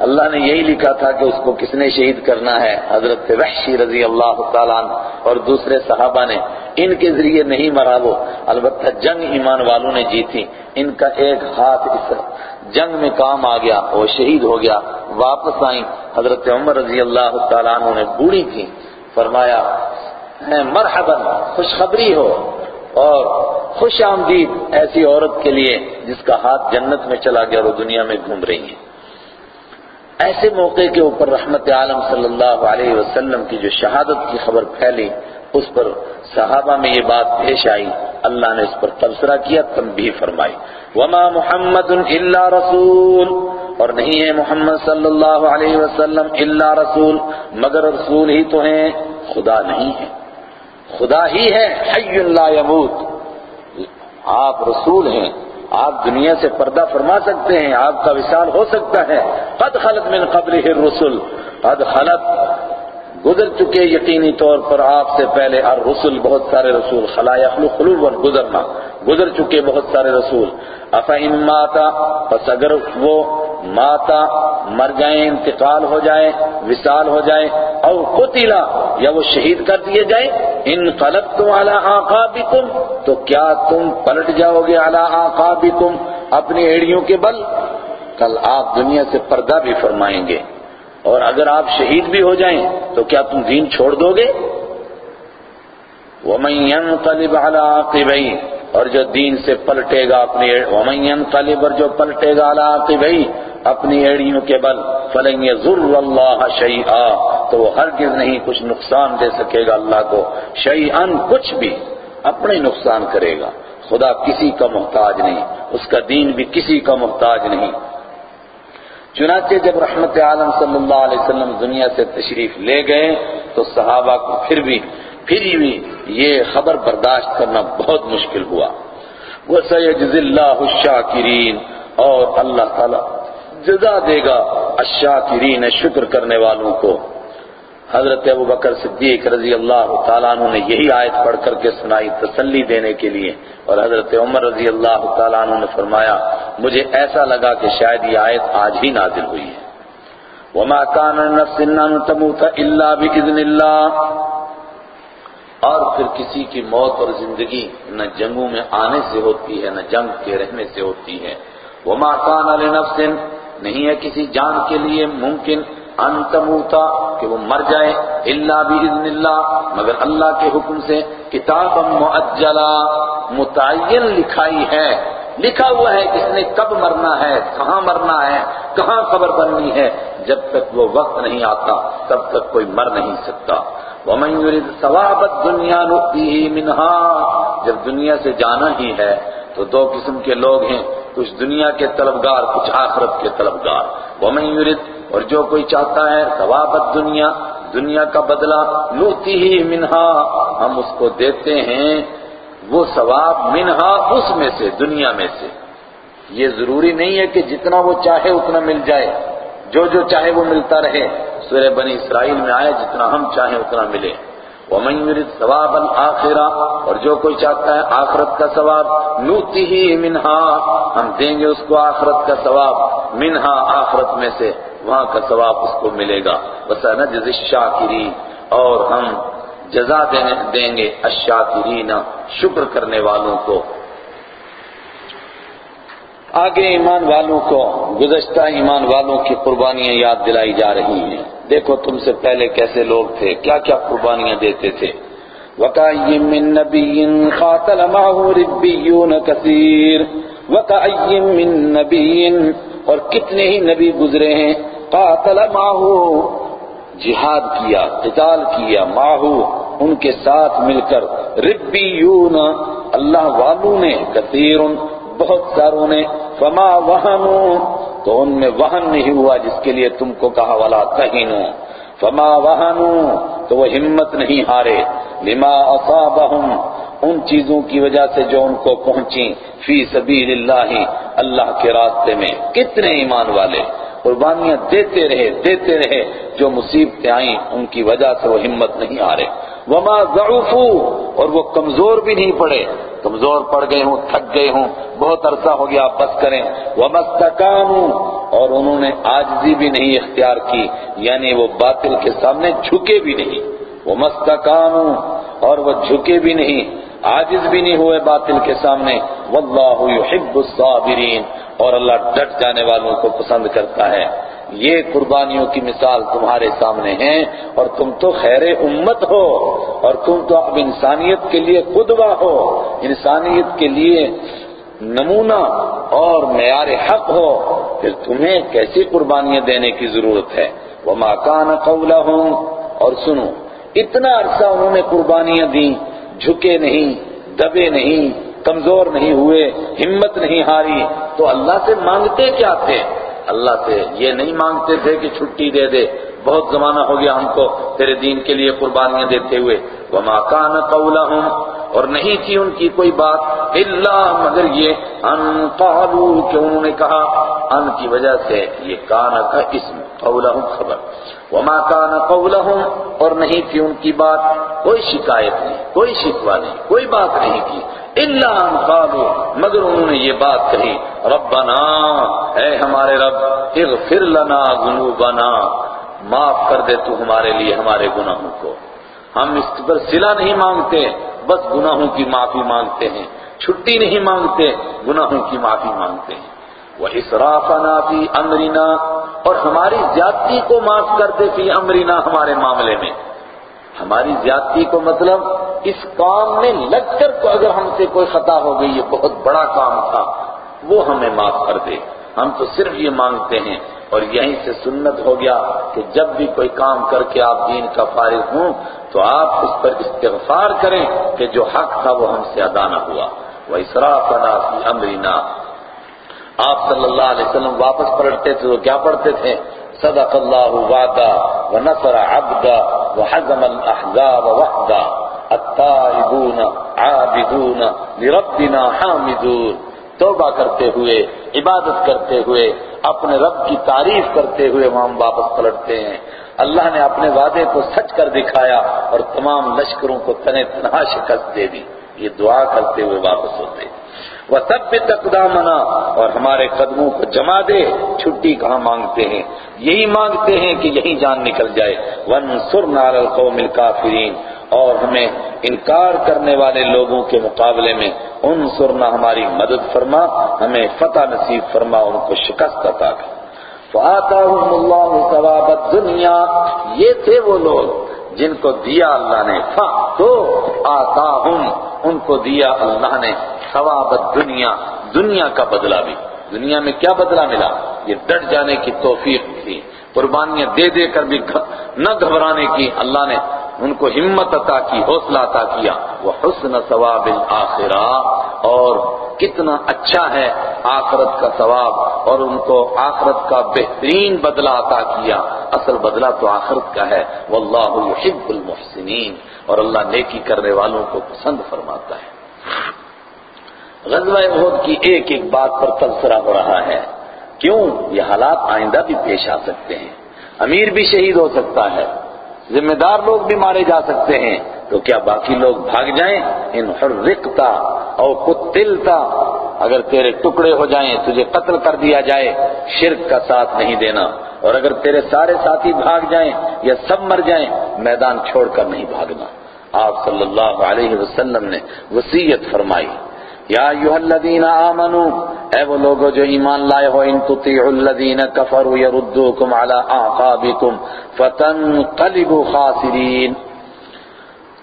اللہ نے یہی لکھا تھا کہ اس کو کس نے شہید کرنا ہے؟ حضرت وحشی رضی اللہ تعالیٰ عنہ اور دوسرے صحابہ نے۔ ان کے ذریعے نہیں مرا وہ۔ البتہ جنگ ایمان والوں نے جیتی۔ ان کا ایک ہاتھ اس جنگ میں کام آ گیا، وہ شہید ہو گیا۔ واپس آئیں۔ حضرت عمر رضی اللہ تعالیٰ عنہ نے بوڑھی کی۔ فرمایا مرحبا، خوشخبری ہو اور خوش آمدید ایسی عورت کے لیے جس کا ہاتھ جنت میں چلا گیا اور وہ دنیا میں گھوم رہی ہے ایسے موقع کے اوپر رحمت عالم صلی اللہ علیہ وسلم کی جو شہادت کی خبر پھیلی، اس پر صحابہ میں یہ بات پیش آئی، اللہ نے اس پر تبصرہ کیا، تنبیہ فرمائی۔ وما محمد الا رسول۔ اور نہیں ہے محمد صلی اللہ علیہ وسلم الا رسول، مگر رسول ہی تو ہیں، خدا نہیں ہے۔ خدا ہی ہے، حی لا يموت آپ رسول ہیں۔ آپ دنیا سے پردہ فرما سکتے ہیں، آپ کا وصال ہو سکتا ہے۔ قد خلط من قبل الرسل۔ قد خلط گزر چکے یقینی طور پر آپ سے پہلے الرسل، بہت سارے رسول۔ خلا یخلق خلو گزرنا۔ گزر چکے بہت سارے رسول۔ افا ماتا، پس اگر وہ ماتا مر جائیں، انتقال ہو جائے وصال ہو جائے او قتلا، یا وہ شہید کر دیے جائے ان قلبتم علی آقابکم، تو کیا تم پلٹ جاؤ گے علی آقابکم اپنی ایڑیوں کے بل؟ کل آپ دنیا سے پردہ بھی فرمائیں گے، اور اگر آپ شہید بھی ہو جائیں، تو کیا تم دین چھوڑ دو گے وَمَن يَنْقَلِبْ عَلَىٰ عَاقِبَيْهِ اور جو دین سے پلٹے گا اپنی وَمَن يَنْقَلِبْ اور جو پلٹے گا عَلَىٰ عَاقِبَيْهِ اپنی ایڑیوں کے بل، فلن یضر اللہ شیئا تو وہ ہرگز نہیں کچھ نقصان دے سکے گا اللہ کو شیئن کچھ بھی اپنے نقصان کرے گا۔ خدا کسی کا محتاج نہیں، اس کا دین بھی کسی کا محتاج نہیں۔ چنانچہ جب رحمت عالم صلی اللہ علیہ وسلم دنیا سے تشریف لے گئے، تو صحابہ کو پھر بھی پھر بھی یہ خبر برداشت کرنا بہت مشکل ہوا۔ وَسَيَجْزِ اللَّهُ الشَّاكِرِينَ، اور اللہ تعالیٰ جزا دے گا الشاکرین، شکر کرنے والوں کو۔ حضرت ابو بکر صدیق رضی اللہ تعالیٰ عنہ نے یہی آیت پڑھ کر کے سنائی تسلی دینے کے لیے۔ اور حضرت عمر رضی اللہ تعالیٰ عنہ نے فرمایا، مجھے ایسا لگا کہ شاید یہ آیت آج ہی نازل ہوئی ہے۔ وما كان النفس ان تموت الا باذن الله۔ اور پھر کسی کی موت اور زندگی نہ جنگوں میں آنے سے ہوتی ہے، نہ جنگ کے رہنے سے ہوتی ہے۔ وما كان لنفس نہیں ہے کسی جان کے لیے ممکن ان تموتا کہ وہ مر جائے الا باذن اللہ، مگر اللہ کے حکم سے کتاب معجلا متعین لکھائی ہے۔ لکھا ہوا ہے کس نے کب مرنا ہے، کہاں مرنا ہے، کہاں خبر بننی ہے۔ جب تک وہ وقت نہیں آتا، تب تک کوئی مر نہیں سکتا۔ وَمَن يُرِدْ ثَوَابَ الدُّنْيَا نُؤْتِهِ مِنْهَا، جب دنیا سے جانا ہی ہے تو دو قسم کے لوگ ہیں۔ کچھ دنیا کے طلبگار، کچھ آخرت کے طلبگار۔ وَمَن يُرِدْ، اور جو کوئی چاہتا ہے، ثواب الدنیا، دنیا کا بدلہ نوتی ہی منہا۔ ہم اس کو دیتے ہیں، وہ ثواب منہا اس میں سے، دنیا میں سے۔ یہ ضروری نہیں ہے کہ جتنا وہ چاہے اتنا مل جائے۔ جو جو چاہے وہ ملتا رہے۔ سورہ بنی اسرائیل میں آئے، جتنا ہم چاہیں اتنا ملے۔ ومن يرد ثَوَابَ الْآخِرَةِ اور جو کوئی چاہتا ہے آخرت کا ثواب، نوتی ہی منہا، ہم دیں گے اس کو آخرت کا ثواب، منہا آخرت میں سے، وہاں کا ثواب اس کو ملے گا۔ وَسَنَجْزِ الشَّاكِرِينَ، اور ہم جزا دیں گے الشاکرین، شکر کرنے والوں کو۔ آگے ایمان والوں کو، گزشتہ ایمان والوں کی قربانیاں یاد دلائی جا رہی ہیں۔ دیکھو تم سے پہلے کیسے لوگ تھے، کیا کیا قربانیاں دیتے تھے۔ وَكَأَيِّن مِّن نَّبِيٍّ قَاتَلَ مَعَهُ رِبِّيُّونَ كَثِيرٌ۔ وَكَأَيِّن مِّن نَّبِيٍّ، اور کتنے ہی نبی گزرے ہیں۔ قاتل مَعَهُ، جہاد کیا، قتال کیا۔ ماہو ان کے ساتھ مل کر۔ ربیون اللہ والوں نے کثیر بہت ساروں نے، فما وہنو تو ان میں وہن نہیں ہوا جس کے لیے تم کو کہا والا کہینو فما وہنو تو وہ ہمت نہیں ہارے۔ لما اصابہم ان چیزوں کی وجہ سے جو ان کو پہنچی فی سبیل اللہ اللہ کے راستے میں۔ کتنے ایمان والے۔ قربانیاں دیتے رہے دیتے رہے۔ جو مصیبتیں آئیں، ان کی وجہ سے وہ ہمت نہیں ہارے۔ وما ضعفو اور وہ کمزور بھی نہیں پڑے۔ کمزور پڑ گئے ہوں، تھک گئے ہوں، بہت عرصہ ہو گیا، بس کریں۔ وما استقاموا، اور انہوں نے آجزی بھی نہیں اختیار کی یعنی وہ باطل کے سامنے جھکے بھی نہیں۔ وما استقاموا، اور وہ جھکے بھی نہیں۔ عاجز بھی نہیں ہوئے باطل کے سامنے۔ واللہ يحب الصابرین، اور اللہ ڈٹ جانے والوں کو پسند کرتا ہے۔ یہ قربانیوں کی مثال تمہارے سامنے ہے اور تم تو خیر امت ہو اور تم تو اب انسانیت کے لیے قدوہ ہو۔ انسانیت کے لیے نمونہ اور معیار حق ہو۔ پھر تمہیں کیسی قربانیاں دینے کی ضرورت ہے؟ وما كان قولهم۔ اور سنو، اتنا عرصہ انہوں نے قربانیاں دیں، جھکے نہیں، دبے نہیں، کمزور نہیں ہوئے، ہمت نہیں ہاری۔ تو اللہ سے مانگتے کیا تھے؟ اللہ سے یہ نہیں مانگتے تھے کہ چھٹی دے دے۔ بہت زمانہ ہو گیا ہم کو تیرے دین کے لیے قربانیاں دیتے ہوئے۔ وما كان قولهم۔ اور نہیں تھی ان کی کوئی بات الا، مگر یہ ان قالوا، کہ انہوں نے کہا۔ ان کی وجہ سے یہ کان کا اسم، قولهم خبر۔ وما كان قولهم۔ اور نہیں تھی ان کی بات، کوئی شکایت نہیں، کوئی شکوہ نہیں، کوئی بات نہیں کی۔ ان قالوا، مگر انہوں نے یہ بات کہی، ربنا، اے ہمارے رب، اغفر لنا ذنوبنا، معاف کر دے تو ہمارے لیے ہمارے گناہوں کو۔ ہم اس پر صلہ نہیں مانگتے، بس گناہوں کی معافی مانگتے ہیں۔ چھٹی نہیں مانگتے، گناہوں کی معافی مانگتے ہیں۔ وہ اسرافنا فی امرنا اور ہماری زیادتی کو معاف کر دے فی امرنا ہمارے معاملے میں۔ ہماری زیادتی کو مطلب اس کام میں لگ کر تو اگر ہم سے کوئی خطا ہو گئی، یہ بہت بڑا کام تھا، وہ ہمیں معاف کر دے۔ ہم تو صرف یہ مانگتے ہیں اور یہیں سے سنت ہو گیا کہ جب بھی کوئی کام کر کے آپ دین کا فارغ ہوں تو آپ اس پر استغفار کریں کہ جو حق تھا وہ ہم سے ادا نہ ہوا۔ وہ اسرافنا فی امرنا آپ صلی اللہ علیہ وسلم واپس پلٹتے تھے تو کیا پڑھتے تھے؟ صدق اللہ وعدہ ونصر عبدا وحزم الاحزاب وحدا. التائبون عابدون لربنا حامدون. توبہ کرتے ہوئے، عبادت کرتے ہوئے، اپنے رب کی تعریف کرتے ہوئے وہاں ہم واپس پلٹتے ہیں۔ اللہ نے اپنے وعدے کو سچ کر دکھایا اور تمام لشکروں کو تنے تنہا شکست دے دی۔ یہ دعا کرتے ہوئے واپس ہوتے وہ سب بھی تقدامنا اور ہمارے قدموں کو جما دے، چھٹی کہاں مانگتے ہیں؟ یہی مانگتے ہیں کہ یہی جان نکل جائے۔ ون سر نار القوم الکافرین اور ہمیں انکار کرنے والے لوگوں کے مقابلے میں ان سرنا ہماری مدد فرما، ہمیں فتح نصیب فرما، ان کو شکست عطا کر۔ فَآتَاهُمُ اللَّهُ ثَوَابَ الدُّنْيَا۔ یہ تھے وہ لوگ۔ جن کو دیا اللہ نے تو آتا ان کو دیا اللہ نے۔ ثواب دنیا دنیا کا بدلہ بھی۔ دنیا میں کیا بدلہ ملا؟ یہ ڈٹ جانے کی توفیق تھی۔ قربانیاں دے دے کر بھی نہ گھبرانے کی اللہ نے۔ ان کو ہمت عطا کی، حوصلہ عطا کیا۔ وہ حسن ثواب الآخرہ اور کتنا اچھا ہے آخرت کا ثواب اور ان کو آخرت کا بہترین بدلہ عطا کیا۔ اصل بدلہ تو آخرت کا ہے۔ واللہ يحب المحسنین۔ اور اللہ نیکی کرنے والوں کو پسند فرماتا ہے۔ غزوہ احد کی ایک ایک بات پر تبصرہ ہو رہا ہے۔ کیوں؟ یہ حالات آئندہ بھی پیش آ سکتے ہیں۔ امیر بھی شہید ہو سکتا ہے۔ ذمہ دار لوگ بھی مارے جا سکتے ہیں۔ تو کیا باقی لوگ بھاگ جائیں؟ ان حرقتا او قتلتا اگر تیرے ٹکڑے ہو جائیں، تجھے قتل کر دیا جائے، شرک کا ساتھ نہیں دینا۔ اور اگر تیرے سارے ساتھی بھاگ جائیں یا سب مر جائیں، میدان چھوڑ کر نہیں بھاگنا۔ آپ صلی اللہ علیہ وسلم نے وسیعت فرمائی۔ یا ایوہ الذین آمنو، اے وہ لوگو جو ایمان لائے ہو، ان تطیعوا الذین کفروا یردوکم علی اعقابکم فتنقلبوا خاسرین۔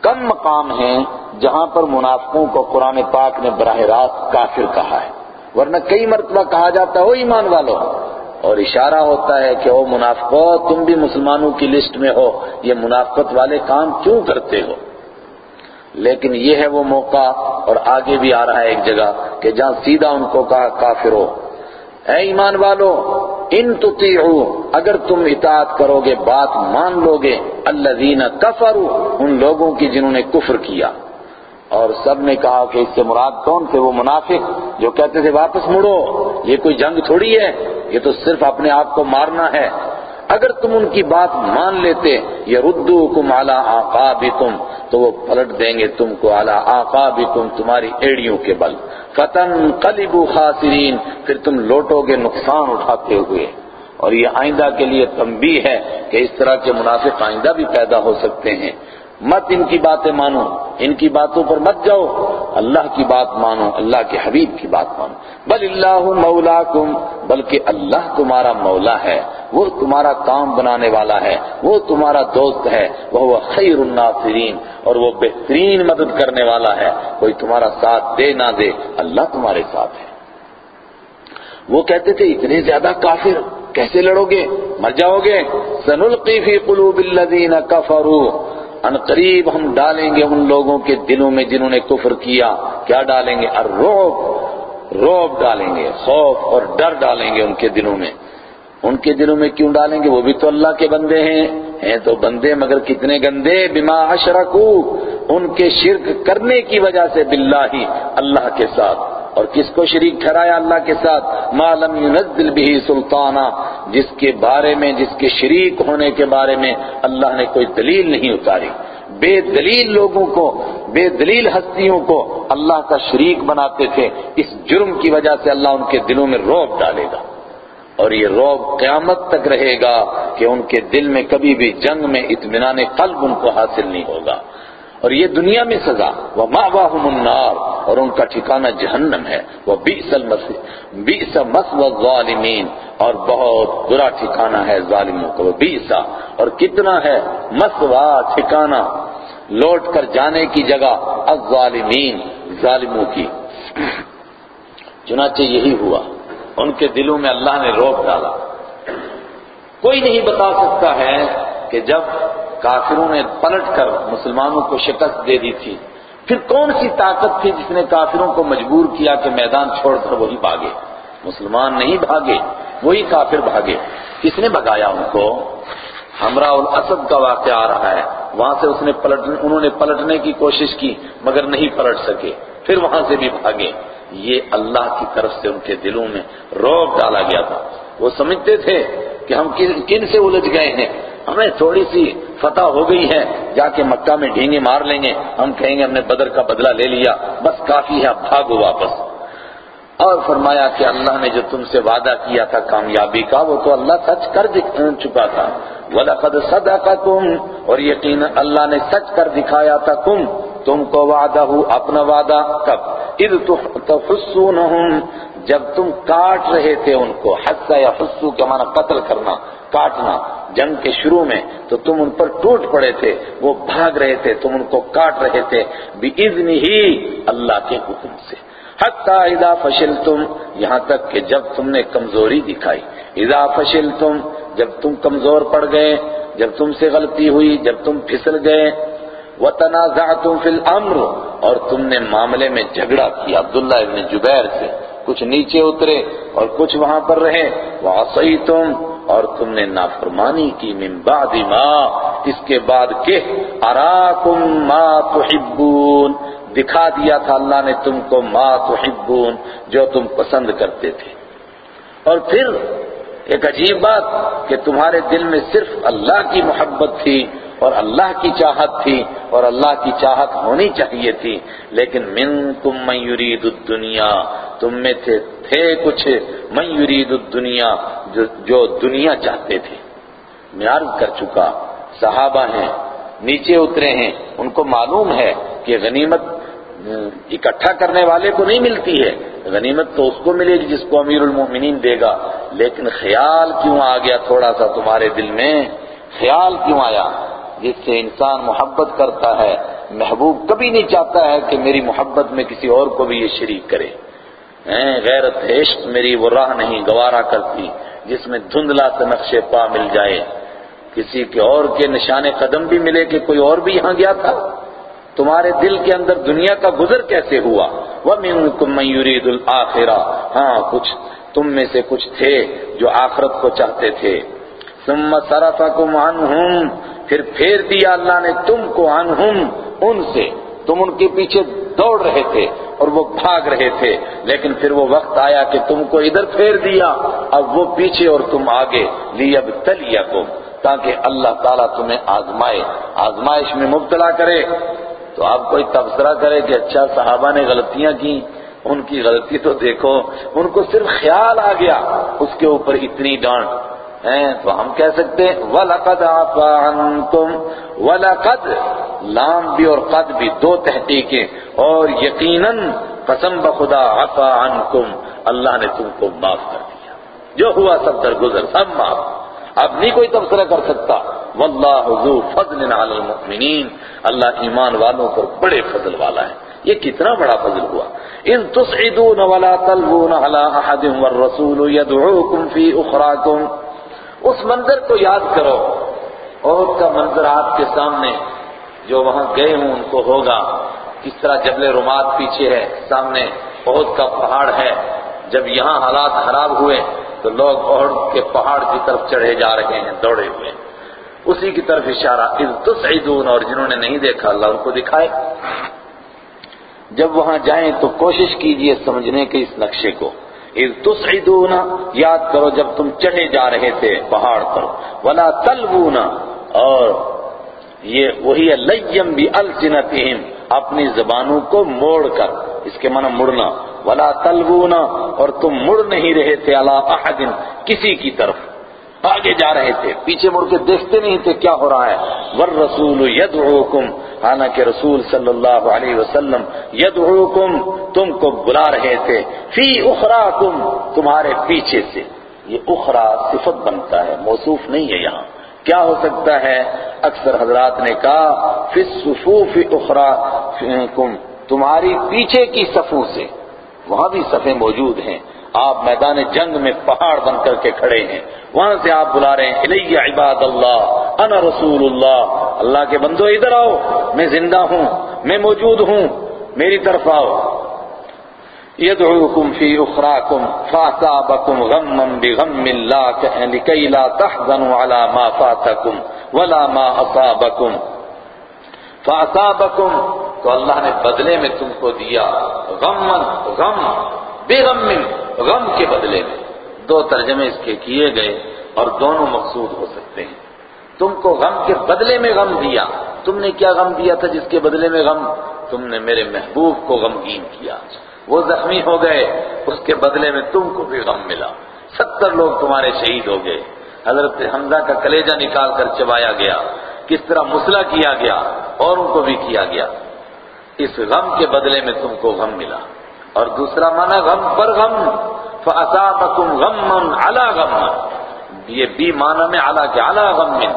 کم مقام ہیں جہاں پر منافقوں کو قرآن پاک نے براہ راست کافر کہا ہے۔ ورنہ کئی مرتبہ کہا جاتا ہے ایمان والو! اور اشارہ ہوتا ہے کہ او منافقو، تم بھی مسلمانوں کی لسٹ میں ہو، یہ منافقت والے کام کیوں کرتے ہو؟ لیکن یہ ہے وہ موقع، اور آگے بھی آ رہا ہے ایک جگہ کہ جہاں سیدھا ان کو کہا کافرو اے ایمان والو، ان تطیعو، اگر تم اطاعت کرو گے، بات مان لو گے۔ الذین کفروا، ان لوگوں کی جنہوں نے کفر کیا۔ اور سب نے کہا کہ اس سے مراد کون تھے وہ منافق جو کہتے تھے واپس مڑو؟ یہ کوئی جنگ تھوڑی ہے، یہ تو صرف اپنے آپ کو مارنا ہے۔ اگر تم ان کی بات مان لیتے یہ ردو کم اعلیٰ بھی تم تو وہ پلٹ دیں گے تم کو اعلیٰ آقا بھی تم تمہاری ایڑیوں کے بل۔ فتن قلبو خاسرین پھر تم لوٹو گے نقصان اٹھاتے ہوئے۔ اور یہ آئندہ کے لیے تنبیہ ہے کہ اس طرح کے منافق آئندہ بھی پیدا ہو سکتے ہیں۔ مت ان کی باتیں مانو، ان کی باتوں پر مت جاؤ۔ اللہ کی بات مانو، اللہ کے حبیب کی بات مانو۔ بل اللہ مولاکم، بلکہ اللہ تمہارا مولا ہے۔ وہ تمہارا کام بنانے والا ہے، وہ تمہارا دوست ہے۔ وہ خیر الناصرین، اور وہ بہترین مدد کرنے والا ہے۔ کوئی تمہارا ساتھ دے نہ دے، اللہ تمہارے ساتھ ہے۔ وہ کہتے تھے، اتنے زیادہ کافر کیسے لڑو گے؟ مر جاؤ گے۔ سنلقی فی قلوب الذین کفروا۔ ان قریب ہم ڈالیں گے ان لوگوں کے دلوں میں جنہوں نے کفر کیا کیا ڈالیں گے؟ الرعب. روب ڈالیں گے، خوف اور ڈر ڈالیں گے ان کے دلوں میں۔ ان کے دلوں میں کیوں ڈالیں گے؟ وہ بھی تو اللہ کے بندے ہیں۔ ہیں تو بندے مگر کتنے گندے؟ بما اشرکو. ان کے شرک کرنے کی وجہ سے باللہ اللہ کے ساتھ۔ اور کس کو شریک ٹھہرایا اللہ کے ساتھ؟ ما لم ينزل به سلطانہ جس کے بارے میں، جس کے شریک ہونے کے بارے میں اللہ نے کوئی دلیل نہیں اتاری۔ بے دلیل لوگوں کو، بے دلیل ہستیوں کو اللہ کا شریک بناتے تھے۔ اس جرم کی وجہ سے اللہ ان کے دلوں میں روب ڈالے گا۔ اور یہ روب قیامت تک رہے گا کہ ان کے دل میں کبھی بھی جنگ میں اطمینان قلب ان کو حاصل نہیں ہوگا۔ اور یہ دنیا میں سزا۔ وہ ماں النار، اور ان کا ٹھکانہ جہنم ہے۔ وہ بیس بیس مسو ظالمین اور بہت برا ٹھکانہ ہے ظالموں کا۔ وہ بیسا اور کتنا ہے مسوا ٹھکانہ۔ لوٹ کر جانے کی جگہ الظالمین، ظالموں کی۔ چنانچہ یہی ہوا۔ ان کے دلوں میں اللہ نے روک ڈالا۔ کوئی نہیں بتا سکتا ہے کہ جب کافروں نے پلٹ کر مسلمانوں کو شکست دے دی تھی۔ پھر کون سی طاقت تھی جس نے کافروں کو مجبور کیا کہ میدان چھوڑ کر وہی بھاگے؟ مسلمان نہیں بھاگے، وہی کافر بھاگے۔ کس نے بگایا ان کو؟ ہمراہ الاسد کا واقعہ آ رہا ہے۔ وہاں سے اس نے پلٹ، انہوں نے پلٹنے کی کوشش کی، مگر نہیں پلٹ سکے۔ پھر وہاں سے بھی بھاگے۔ یہ اللہ کی طرف سے ان کے دلوں میں روک ڈالا گیا تھا۔ وہ سمجھتے تھے کہ ہم کن سے الجھ گئے ہیں؟ ہمیں تھوڑی سی فتح ہو گئی ہے، جا کے مکہ میں ڈھینگے مار لیں گے۔ ہم کہیں گے ہم نے بدر کا بدلہ لے لیا۔ بس کافی ہے، اب بھاگو واپس۔ اور فرمایا کہ اللہ نے جو تم سے وعدہ کیا تھا کامیابی کا، وہ تو اللہ سچ کر چکا تھا۔ وَلَقَدْ صَدَقَكُمْ، اور یقین اللہ نے سچ کر دکھایا تھا تم تم کو وعدہ ہو، اپنا وعدہ۔ کب؟ اِذْ تُحْسُونَهُمْ جب تم کاٹ رہے تھے ان کو حصہ یا حصو کے معنی قتل کرنا، کاٹنا۔ جنگ کے شروع میں تو تم ان پر ٹوٹ پڑے تھے، وہ بھاگ رہے تھے، تم ان کو کاٹ رہے تھے۔ بِإِذْنِهِ ہی اللہ کے حکم سے۔ حتی اذا فشلتم، یہاں تک کہ جب تم نے کمزوری دکھائی۔ اذا فشلتم، جب تم کمزور پڑ گئے، جب تم سے غلطی ہوئی، جب تم پھسل گئے۔ وَتَنَازَعْتُمْ فِي الْأَمْرِ، اور تم نے معاملے میں جھگڑا کیا۔ عبداللہ ابن جبیر سے۔ کچھ نیچے اترے اور کچھ وہاں پر رہے۔ وَعَصَيْتُمْ اور تم نے نافرمانی کی من بعد ما، اس کے بعد کہ اراکم ما تحبون، دکھا دیا تھا اللہ نے تم کو ما تحبون، جو تم پسند کرتے تھے۔ اور پھر ایک عجیب بات کہ تمہارے دل میں صرف اللہ کی محبت تھی اور اللہ کی چاہت تھی اور اللہ کی چاہت ہونی چاہیے تھی، لیکن منکم من یرید الدنیا، تم میں تھے تھے کچھ من یرید الدنیا، جو جو دنیا چاہتے تھے۔ میں عرض کر چکا۔ صحابہ ہیں، نیچے اترے ہیں۔ ان کو معلوم ہے کہ غنیمت اکٹھا کرنے والے کو نہیں ملتی ہے۔ غنیمت تو اس کو ملے گی جس کو امیر المومنین دے گا۔ لیکن خیال کیوں آ گیا تھوڑا سا تمہارے دل میں؟ خیال کیوں آیا؟ جس سے انسان محبت کرتا ہے، محبوب کبھی نہیں چاہتا ہے کہ میری محبت میں کسی اور کو بھی یہ شریک کرے۔ غیرت عشق میری وہ راہ نہیں گوارا کرتی جس میں دھندلا سے نقشے پا مل جائے کسی کے اور کے نشان قدم بھی ملے کہ کوئی اور بھی یہاں گیا تھا۔ تمہارے دل کے اندر دنیا کا گزر کیسے ہوا؟ وَمِنْكُمْ مَنْ يُرِيدُ الْآخِرَةِ۔ ہاں کچھ تم میں سے کچھ تھے جو آخرت کو چاہتے تھے۔ ثُمَّ صَرَفَكُمْ عَنْهُمْ۔ پھر پھیر دیا اللہ نے تم کو عنہم ان سے تم ان کے پیچھے دوڑ رہے تھے اور وہ بھاگ رہے تھے، لیکن پھر وہ وقت آیا کہ تم کو ادھر پھیر دیا۔ اب وہ پیچھے اور تم آگے، لِيَبْتَلِيَكُمْ، تاکہ اللہ تعالیٰ تمہیں آزمائے۔ آزمائش میں مبتلا کرے۔ تو آپ کوئی تبصرہ کرے کہ اچھا صحابہ نے غلطیاں کی۔ ان کی غلطی تو دیکھو، ان کو صرف خیال آ گیا، اس کے اوپر اتنی ڈانٹ۔ ہیں تو ہم کہہ سکتے ہیں، وَلَقَدْ عَفَا عَنْكُمْ وَلَقَدْ لام بھی اور قد بھی دو تحقیقیں۔ اور یقیناً قسم بخدا عفا عنکم اللہ نے تم کو معاف کر دیا۔ جو ہوا سب درگزر، سب معاف۔ اب نہیں کوئی تبصرہ کر سکتا۔ واللہ ذو فضل علی المؤمنین اللہ ایمان والوں پر بڑے فضل والا ہے۔ یہ کتنا بڑا فضل ہوا۔ ان تسعدون ولا تلوون على احد والرسول يدعوكم في اخراكم اس منظر کو یاد کرو۔ اور کا منظر آپ کے سامنے جو وہاں گئے ہوں، ان کو ہوگا۔ کس طرح جبل رمات پیچھے ہے، سامنے بہت کا پہاڑ ہے۔ جب یہاں حالات خراب ہوئے تو لوگ اور کے پہاڑ کی طرف چڑھے جا رہے ہیں، دوڑے ہوئے۔ اسی کی طرف اشارہ، اذ تسعدون، اور جنہوں نے نہیں دیکھا، اللہ ان کو دکھائے۔ جب وہاں جائیں تو کوشش کیجیے سمجھنے کے اس نقشے کو۔ اذ تسعدون یاد کرو جب تم چڑھے جا رہے تھے پہاڑ پر۔ ولا تلوون، اور یہ وہی لیم بھی السنتہم اپنی زبانوں کو موڑ کر۔ اس کے معنی مڑنا۔ ولا تلوون، اور تم مڑ نہیں رہے تھے اللہ احد، کسی کی طرف۔ آگے جا رہے تھے، پیچھے مڑ کے دیکھتے نہیں تھے کیا ہو رہا ہے۔ والرسول یدعوکم حالانکہ رسول صلی اللہ علیہ وسلم یدعوکم تم کو بلا رہے تھے۔ فی اخراکم تمہارے پیچھے سے۔ یہ اخرا صفت بنتا ہے، موصوف نہیں ہے یہاں۔ کیا ہو سکتا ہے؟ اکثر حضرات نے کہا فی الصفوف اخراکم تمہاری پیچھے کی صفوں سے۔ وہاں بھی صفیں موجود ہیں۔ آپ میدان جنگ میں پہاڑ بن کر کے کھڑے ہیں۔ وہاں سے آپ بلا رہے ہیں، الیہ عباد اللہ، انا رسول اللہ۔ اللہ کے بندو، ادھر آؤ، میں زندہ ہوں، میں موجود ہوں، میری طرف آؤ۔ يدعوكم في اخراكم فاصابكم غما بغم الله لكي لا تحزنوا على ما فاتكم ولا ما اصابكم فاصابكم تو اللہ نے بدلے میں تم کو دیا۔ غمن غم بے غم کے بدلے میں دو ترجمے اس کے کیے گئے اور دونوں مقصود ہو سکتے ہیں۔ تم کو غم کے بدلے میں غم دیا۔ تم نے کیا غم دیا تھا جس کے بدلے میں غم؟ تم نے میرے محبوب کو غمگین کیا۔ وہ زخمی ہو گئے، اس کے بدلے میں تم کو بھی غم ملا۔ ستر لوگ تمہارے شہید ہو گئے۔ حضرت حمزہ کا کلیجہ نکال کر چبایا گیا۔ کس طرح مسئلہ کیا گیا اور ان کو بھی کیا گیا۔ اس غم کے بدلے میں تم کو غم ملا۔ اور دوسرا معنی غم پر غم، فَأَصَابَكُمْ غَمًّا عَلَى غَمًّا یہ بی معنی میں اعلیٰ کے اعلیٰ غم من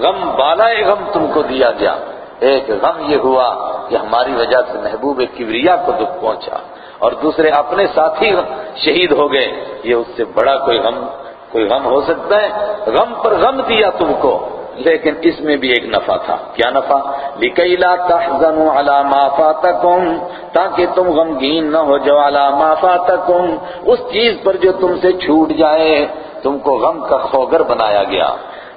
غم بالا غم تم کو دیا گیا۔ ایک غم یہ ہوا کہ ہماری وجہ سے محبوب کبریا کو دکھ پہنچا۔ اور دوسرے اپنے ساتھی شہید ہو گئے۔ یہ اس سے بڑا کوئی غم کوئی غم ہو سکتا ہے؟ غم پر غم دیا تم کو۔ لیکن اس میں بھی ایک نفع تھا۔ کیا نفع؟ لِكَيْ لَا تَحْزَنُوا عَلَى مَا فَاتَكُمْ تاکہ تم غمگین نہ ہو جو عَلَى مَا فَاتَكُمْ اس چیز پر جو تم سے چھوٹ جائے، تم کو غم کا خوگر بنایا گیا۔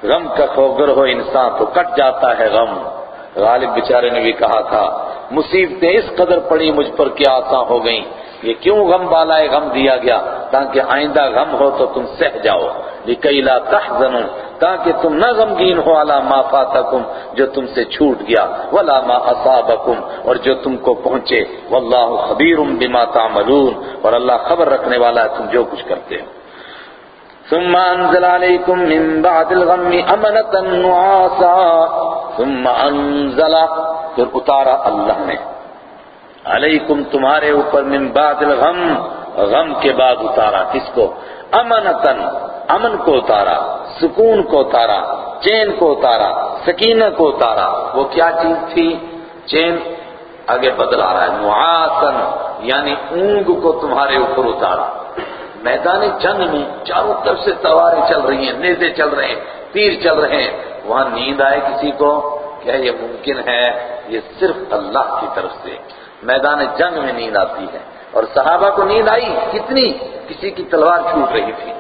غم کا خوگر ہو انسان تو کٹ جاتا ہے غم۔ غالب بیچارے نے بھی کہا تھا، مصیبتیں اس قدر پڑی مجھ پر کیا آسان ہو گئیں۔ یہ کیوں غم والا ہے؟ غم دیا گیا، تاکہ آئندہ غم ہو تو تم سہ جاؤ۔ لِكَيْ لَا تَحْزَنُوا تاکہ تم نہ غمگین ہو عَلَى مَا فَاتَكُمْ جو تم سے چھوٹ گیا، وَلَا مَا أَصَابَكُمْ اور جو تم کو پہنچے وَاللَّهُ خَبِيرٌ بِمَا تَعْمَلُونَ، اور اللہ خبر رکھنے والا ہے تم جو کچھ کرتے ہو۔ ثم انزل عليكم من بعد الغم امنة نعاسا، ثم انزل، پھر اتارا اللہ نے۔ علیکم تمہارے اوپر من بعد الغم، غم کے بعد اتارا۔ کس کو؟ امنتن امن کو اتارا، سکون کو اتارا، چین کو اتارا، سکینہ کو اتارا۔ وہ کیا چیز تھی؟ چین آگے بدل آ رہا ہے۔ نعاسن یعنی اونگ کو تمہارے اوپر اتارا۔ میدان جنگ میں چاروں طرف سے تواریں چل رہی ہیں، نیزے چل رہے ہیں، تیر چل رہے ہیں۔ وہاں نیند آئے کسی کو؟ کیا یہ ممکن ہے؟ یہ صرف اللہ کی طرف سے۔ میدان جنگ میں نیند آتی ہے۔ اور صحابہ کو نیند آئی، کتنی؟ کسی کی تلوار چھوٹ رہی تھی۔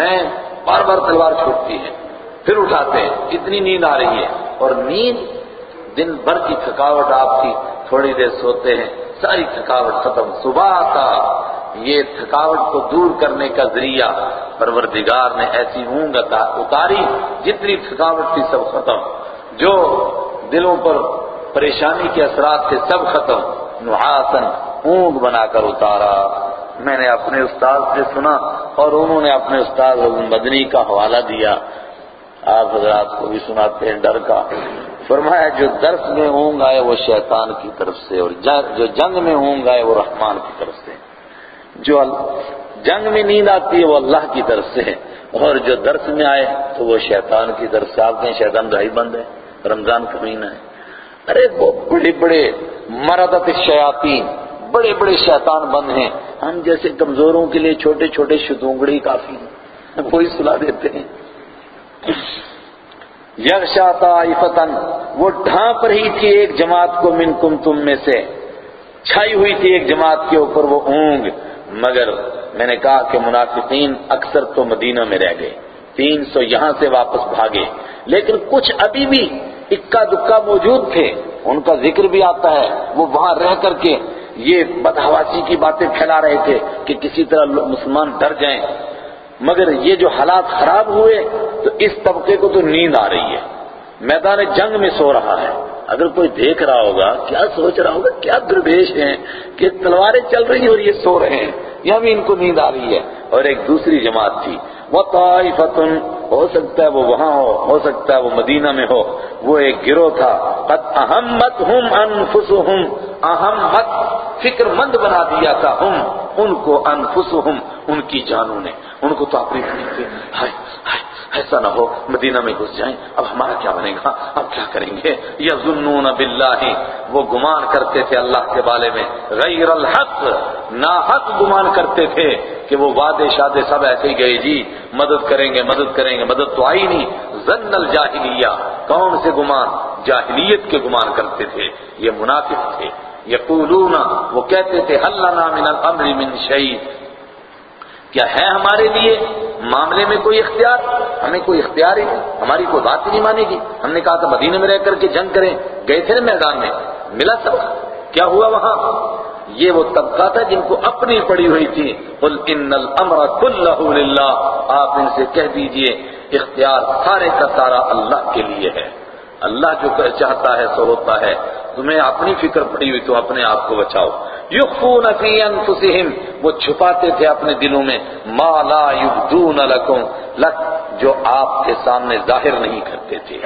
ہیں؟ بار بار تلوار چھوٹتی ہے۔ پھر اٹھاتے ہیں اتنی نیند آ رہی ہے۔ اور نیند دن بھر کی تھکاوٹ آپ کی تھوڑی دیر سوتے ہیں۔ ساری تھکاوٹ ختم۔ صبح کا یہ تھکاوٹ کو دور کرنے کا ذریعہ پروردگار نے ایسی اونگ اتاری جتنی تھکاوٹ تھی سب ختم۔ جو دلوں پر پریشانی کے اثرات تھے سب ختم۔ نحاسن اونگ بنا کر اتارا۔ میں نے اپنے استاد سے سنا اور انہوں نے اپنے استاد مدنی کا حوالہ دیا۔ آپ حضرات کو بھی سناتے ہیں ڈر کا۔ فرمایا، جو درس میں اونگ آئے وہ شیطان کی طرف سے اور جو جنگ میں اونگ آئے وہ رحمان کی طرف سے۔ جو جنگ میں نیند آتی ہے وہ اللہ کی طرف سے ہے۔ اور جو درس میں آئے تو وہ شیطان کی طرف سے۔ آپ ہیں شیطان بھائی بند ہے، رمضان کا مہینہ ہے۔ ارے، وہ بڑے بڑے مردت الشیاطین بڑے بڑے شیطان بند ہیں۔ ہم جیسے کمزوروں کے لیے چھوٹے چھوٹے شتونگڑی کافی ہیں۔ وہی سلا دیتے ہیں۔ یغشا طائفتن وہ ڈھانپ رہی تھی ایک جماعت کو منکم تم میں سے۔ چھائی ہوئی تھی ایک جماعت کے اوپر وہ اونگ۔ مگر میں نے کہا کہ منافقین اکثر تو مدینہ میں رہ گئے۔ تین سو یہاں سے واپس بھاگے۔ لیکن کچھ ابھی بھی اکا دکا موجود تھے۔ ان کا ذکر بھی آتا ہے۔ وہ وہاں رہ کر کے یہ بدہواسی کی باتیں پھیلا رہے تھے کہ کسی طرح مسلمان ڈر جائیں۔ مگر یہ جو حالات خراب ہوئے تو اس طبقے کو تو نیند آ رہی ہے۔ میدان جنگ میں سو رہا ہے۔ اگر کوئی دیکھ رہا ہوگا، کیا سوچ رہا ہوگا؟ کیا درویش ہیں؟ کہ تلواریں چل رہی ہیں اور یہ سو رہے ہیں۔ یا بھی ان کو نیند آ رہی ہے۔ اور ایک دوسری جماعت تھی۔ وہ طائفتن ہو سکتا ہے وہ وہاں ہو ہو سکتا ہے وہ مدینہ میں ہو۔ وہ ایک گروہ تھا۔ قد احمتہم انفسہم احمت فکر مند بنا دیا تھا ہم۔ ان کو انفسہم ان کی جانوں نے۔ ان کو تو اپنی ہائے ہائے۔ ایسا نہ ہو، مدینہ میں گھس جائیں، اب ہمارا کیا بنے گا؟ اب کیا کریں گے؟ یظنون باللہ، وہ گمان کرتے تھے اللہ کے بارے میں، غیر الحق، ناحق گمان کرتے تھے کہ وہ وعدے شادے سب ایسے ہی گئے جی مدد کریں گے، مدد کریں گے، مدد تو آئی نہیں۔ ظن الجاہلیہ، کون سے گمان؟ جاہلیت کے گمان کرتے تھے، یہ منافق تھے۔ یقولون، وہ کہتے تھے حل لنا من الامر من شیء؟ کیا ہے ہمارے لیے معاملے میں کوئی اختیار؟ ہمیں کوئی اختیار ہی نہیں، ہماری کوئی بات ہی نہیں مانے گی۔ ہم نے کہا تھا مدینے میں رہ کر کے جنگ کریں، گئے تھے نا میدان میں، ملا سب کیا ہوا وہاں؟ یہ وہ طبقہ تھا جن کو اپنی پڑی ہوئی تھی۔ قل ان الامر كله للہ۔ آپ ان سے کہہ دیجیے، اختیار سارے کا سارا اللہ کے لیے ہے۔ اللہ جو چاہتا ہے، سو ہوتا ہے۔ تمہیں اپنی فکر پڑی ہوئی تو اپنے آپ کو بچاؤ۔ یخفون فی انفسہم، وہ چھپاتے تھے اپنے دلوں میں، ما لا یبدون لکم، لک جو آپ کے سامنے ظاہر نہیں کرتے تھے۔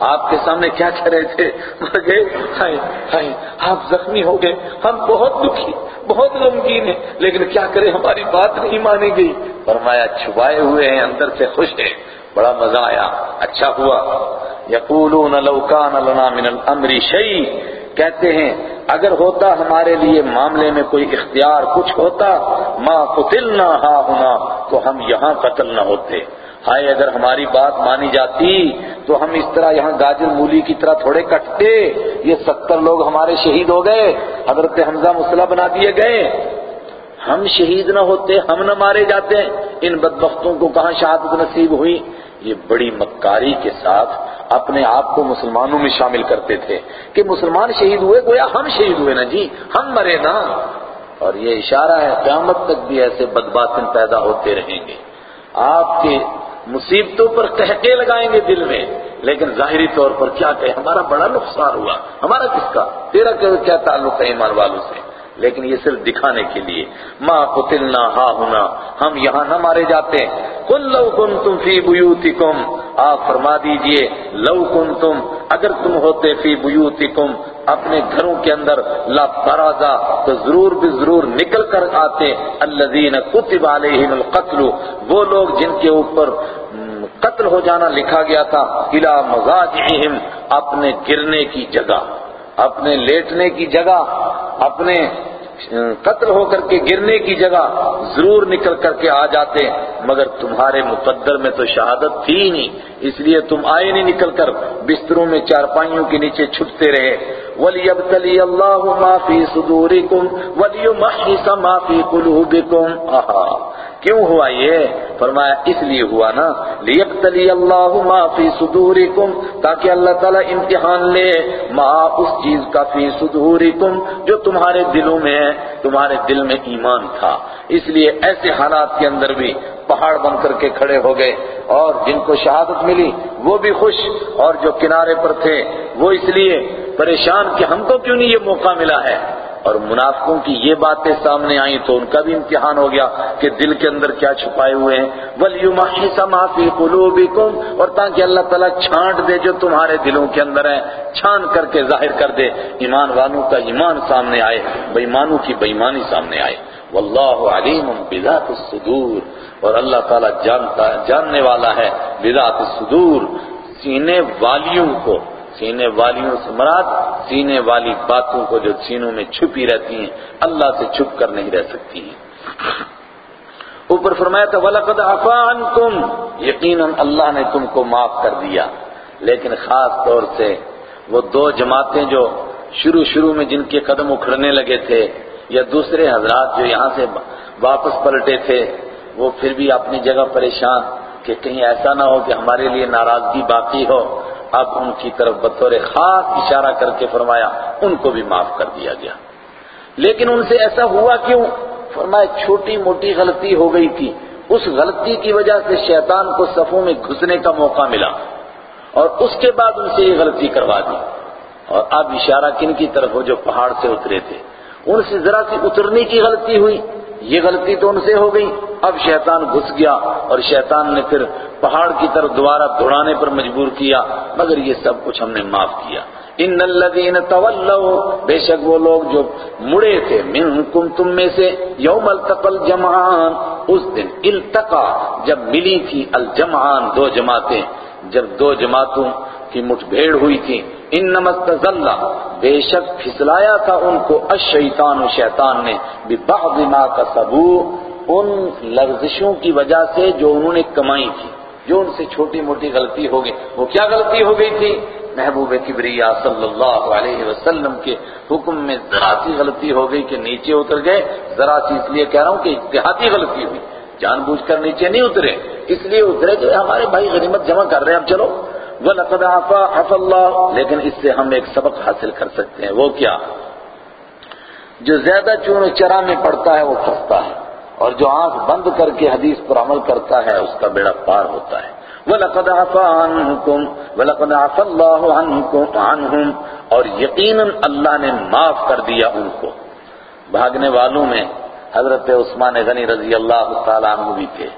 آپ کے سامنے کیا کہہ رہے تھے؟ مر گئے ہائے ہائے، آپ زخمی ہو گئے، ہم بہت دکھی، بہت غمگین ہیں، لیکن کیا کریں ہماری بات نہیں مانی گئی فرمایا، چھپائے ہوئے ہیں، اندر سے خوش ہیں۔ بڑا مزہ آیا۔ اچھا ہوا۔ یقولون لو کان لنا من الامر شیء۔ کہتے ہیں، اگر ہوتا ہمارے لیے معاملے میں کوئی اختیار کچھ ہوتا، ما قتلنا ہا ہونا تو ہم یہاں قتل نہ ہوتے۔ ہائے، اگر ہماری بات مانی جاتی، تو ہم اس طرح یہاں گاجر مولی کی طرح تھوڑے کٹتے۔ یہ ستر لوگ ہمارے شہید ہو گئے، حضرت حمزہ مسلح بنا دیے گئے۔ ہم شہید نہ ہوتے، ہم نہ مارے جاتے۔ ان بدبختوں کو کہاں شہادت نصیب ہوئی؟ یہ بڑی مکاری کے ساتھ اپنے آپ کو مسلمانوں میں شامل کرتے تھے کہ مسلمان شہید ہوئے، گویا ہم شہید ہوئے نا جی ہم مرے نا۔ اور یہ اشارہ ہے، قیامت تک بھی ایسے بدباطن پیدا ہوتے رہیں گے۔ آپ کے مصیبتوں پر کہکے لگائیں گے دل میں۔ لیکن ظاہری طور پر کیا کہے ہمارا بڑا نقصان ہوا۔ ہمارا کس کا؟ تیرا کیا تعلق ہے ایمان والوں سے؟ لیکن یہ صرف دکھانے کے لیے۔ ما قتلنا ہا ہونا ہم یہاں نہ مارے جاتے۔ قل لو کنتم فی بیوتکم آپ فرما دیجیے، لو کنتم اگر تم ہوتے فی بیوتکم اپنے گھروں کے اندر لا برازا تو ضرور بھی ضرور نکل کر آتے۔ الذین کتب علیہم القتل۔ وہ لوگ جن کے اوپر قتل ہو جانا لکھا گیا تھا الى مزاجہم اپنے گرنے کی جگہ۔ اپنے لیٹنے کی جگہ، اپنے قتل ہو کر کے گرنے کی جگہ ضرور نکل کر کے آ جاتے، مگر تمہارے مقدر میں تو شہادت تھی ہی نہیں، اس لیے تم آئے نہیں نکل کر، بستروں میں چارپائیوں کے نیچے چھپتے رہے۔ وَلِيَبْتَلِيَ اللَّهُ مَا فِي صُدُورِكُمْ وَلِيُمَحِّسَ مَا فِي قُلُوبِكُمْ۔ آہا! کیوں ہوا یہ؟ فرمایا، اس لیے ہوا نا۔ لیبتلی اللہ ما فی صدورکم، تاکہ اللہ تعالیٰ امتحان لے۔ ما، اس چیز کا فی صدورکم، جو تمہارے دلوں میں ہے تمہارے دل میں ایمان تھا۔ اس لیے ایسے حالات کے اندر بھی پہاڑ بن کر کے کھڑے ہو گئے۔ اور جن کو شہادت ملی، وہ بھی خوش۔ اور جو کنارے پر تھے، وہ اس لیے پریشان کہ ہم کو کیوں نہیں یہ موقع ملا ہے؟ اور منافقوں کی یہ باتیں سامنے آئیں تو ان کا بھی امتحان ہو گیا کہ دل کے اندر کیا چھپائے ہوئے ہیں۔ وَلْيُمَحِّسَ مَا فِي قُلُوبِكُمْ، اور تاکہ اللہ تعالیٰ چھانٹ دے جو تمہارے دلوں کے اندر ہے چھان کر کے ظاہر کر دے۔ ایمان والوں کا ایمان سامنے آئے، بےمانوں کی بےمانی سامنے آئے۔ واللہ علیم بذات الصدور، اور اللہ تعالیٰ جانتا جاننے والا ہے بذات الصدور، سینے والیوں کو۔ سینے والیوں سے مراد سینے والی باتوں کو جو سینوں میں چھپی رہتی ہیں، اللہ سے چھپ کر نہیں رہ سکتی ہیں۔ اوپر فرمایا تھا، وَلَقَدْ عَفَا عَنْكُمْ۔ یقیناً اللہ نے تم کو معاف کر دیا۔ لیکن خاص طور سے وہ دو جماعتیں جو شروع شروع میں جن کے قدم اکھڑنے لگے تھے یا دوسرے حضرات جو یہاں سے واپس پلٹے تھے، وہ پھر بھی اپنی جگہ پریشان کہ کہیں ایسا نہ ہو کہ ہمارے لیے ناراضگی باقی ہو۔ اب ان کی طرف بطور خاص اشارہ کر کے فرمایا، ان کو بھی معاف کر دیا گیا۔ لیکن ان سے ایسا ہوا کیوں؟ فرمایا، چھوٹی موٹی غلطی ہو گئی تھی۔ اس غلطی کی وجہ سے شیطان کو صفوں میں گھسنے کا موقع ملا۔ اور اس کے بعد ان سے یہ غلطی کروا دی۔ اور اب اشارہ کن کی طرف ہو جو پہاڑ سے اترے تھے۔ ان سے ذرا سی اترنے کی غلطی ہوئی۔ یہ غلطی تو ان سے ہو گئی۔ اب شیطان گھس گیا اور شیطان نے پھر پہاڑ کی طرف دوبارہ دوڑانے پر مجبور کیا، مگر یہ سب کچھ ہم نے معاف کیا۔ ان الذین تولوا، بے شک وہ لوگ جو مڑے تھے، منکم تم میں سے یوم التقل جمعان اس دن التقا، جب ملی تھی الجمعان، دو جماعتیں۔ جب دو جماعتوں کی مٹھ بھیڑ ہوئی تھی۔ ان نمست بے شک پھسلایا تھا ان کو الشیطان و شیطان نے۔ ببعض ما کسبو ان لغزشوں کی وجہ سے جو انہوں نے کمائی تھی۔ جو ان سے چھوٹی موٹی غلطی ہو گئی۔ وہ کیا غلطی ہو گئی تھی؟ محبوب کبریا صلی اللہ علیہ وسلم کے حکم میں ذرا سی غلطی ہو گئی کہ نیچے اتر گئے۔ ذرا سی اس لیے کہہ رہا ہوں کہ اتحادی غلطی ہوئی۔ جان بوجھ کر نیچے نہیں اترے۔ اس لیے اترے کہ ہمارے بھائی غنیمت جمع کر رہے ہیں۔ اب چلو۔ وَلَقَدْ عَفَا عَفَ اللَّهُ لیکن اس سے ہم ایک سبق حاصل کر سکتے ہیں۔ وہ کیا؟ جو زیادہ چون چرا میں پڑتا ہے وہ پھنستا ہے اور جو آنکھ بند کر کے حدیث پر عمل کرتا ہے اس کا بیڑا پار ہوتا ہے۔ وَلَقَدْ عَفَا عَنْكُمْ وَلَقَدْ عَفَا اللَّهُ عَنْكُمْ عَنْهُمْ اور یقیناً اللہ نے معاف کر دیا ان کو۔ بھاگنے والوں میں حضرت عثمان غنی رضی اللہ تعالیٰ عنہ بھی تھے۔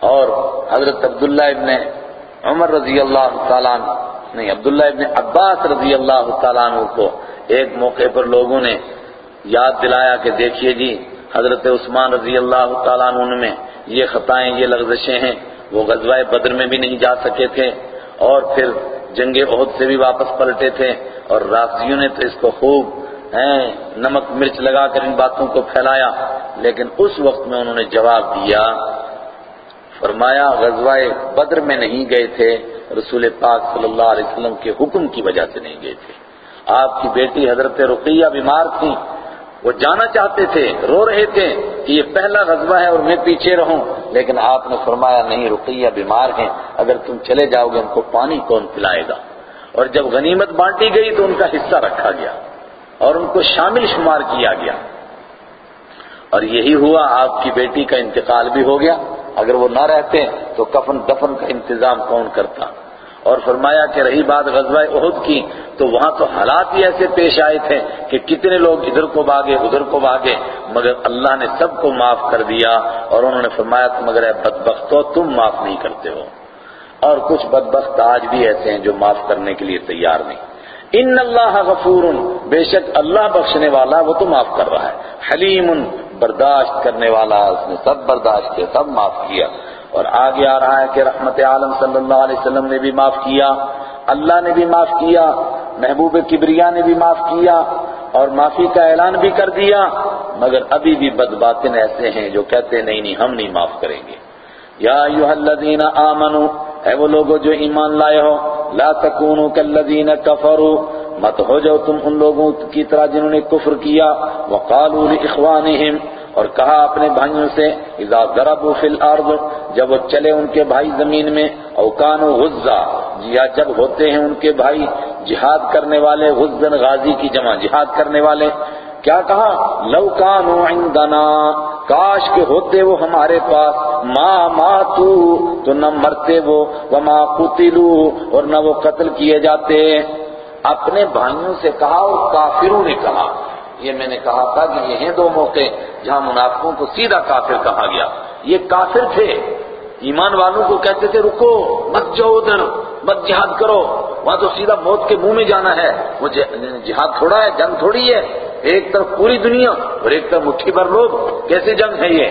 اور حضرت عبداللہ ابن عمر رضی اللہ تعالیٰ نہیں، عبداللہ ابن عباس رضی اللہ تعالیٰ عنہ کو ایک موقع پر لوگوں نے یاد دلایا کہ دیکھیے جی حضرت عثمان رضی اللہ تعالیٰ عنہ میں یہ خطائیں، یہ لغزشیں ہیں، وہ غزوہ بدر میں بھی نہیں جا سکے تھے اور پھر جنگ عہد سے بھی واپس پلٹے تھے اور رافضیوں نے تو اس کو خوب نمک، مرچ لگا کر ان باتوں کو پھیلایا، لیکن اس وقت میں انہوں نے جواب دیا فرمایا، غزوہ بدر میں نہیں گئے تھے، رسول پاک صلی اللہ علیہ وسلم کے حکم کی وجہ سے نہیں گئے تھے۔ آپ کی بیٹی حضرت رقیہ بیمار تھی، وہ جانا چاہتے تھے، رو رہے تھے کہ یہ پہلا غزوہ ہے اور میں پیچھے رہوں۔ لیکن آپ نے فرمایا، نہیں، رقیہ بیمار ہیں، اگر تم چلے جاؤ گے، ان کو پانی کون پلائے گا؟ اور جب غنیمت بانٹی گئی تو ان کا حصہ رکھا گیا اور ان کو شامل شمار کیا گیا۔ اور یہی ہوا، آپ کی بیٹی کا انتقال بھی ہو گیا۔ اگر وہ نہ رہتے تو کفن دفن کا انتظام کون کرتا؟ اور فرمایا کہ رہی بات غزوہ احد کی، تو وہاں تو حالات ہی ایسے پیش آئے تھے کہ کتنے لوگ ادھر کو بھاگے، ادھر کو بھاگے، مگر اللہ نے سب کو معاف کر دیا اور انہوں نے فرمایا تم اگر اے بدبختو تم معاف نہیں کرتے ہو۔ اور کچھ بدبخت آج بھی ایسے ہیں جو معاف کرنے کے لیے تیار نہیں۔ ان اللہ غفور، بے شک اللہ بخشنے والا وہ تو معاف کر رہا ہے۔ حلیم برداشت کرنے والا اس نے سب برداشت کیا، سب معاف کیا۔ اور آگے آ رہا ہے کہ رحمت عالم صلی اللہ علیہ وسلم نے بھی معاف کیا، اللہ نے بھی معاف کیا، محبوب کبریا نے بھی معاف کیا، اور معافی کا اعلان بھی کر دیا۔ مگر ابھی بھی بدباطن ایسے ہیں جو کہتے نہیں نہیں، ہم نہیں معاف کریں گے۔ یا ایوہ الذین آمنوا، اے وہ لوگوں جو ایمان لائے ہو، لا تکونوا کالذین کفروا مت ہو جاؤ تم ان لوگوں کی طرح جنہوں نے کفر کیا۔ وقالوا لاخوانہم اور کہا اپنے بھائیوں سے، اذا ضربوا فی الارض، جب وہ چلے ان کے بھائی زمین میں، او کانوا غزا یا جب ہوتے ہیں ان کے بھائی جہاد کرنے والے، غزن غازی کی جمع جہاد کرنے والے۔ کیا کہا؟ لو کانوا عندنا، کاش کے ہوتے وہ ہمارے پاس۔ ما ماتو، تو نہ مرتے وہ۔ وما قتلوا اور نہ وہ قتل کیے جاتے۔ اپنے بھائیوں سے کہا اور کافروں نے کہا۔ یہ میں نے کہا تھا کہ یہ ہیں دو موقع جہاں منافقوں کو سیدھا کافر کہا گیا۔ یہ کافر تھے۔ ایمان والوں کو کہتے تھے، رکو، مت جاؤ ادھر، مت جہاد کرو۔ وہاں تو سیدھا موت کے منہ میں جانا ہے۔ وہ جہاد تھوڑا ہے، جنگ تھوڑی ہے۔ ایک طرف پوری دنیا اور ایک طرف مٹھی بھر لوگ۔ کیسے جنگ ہے یہ؟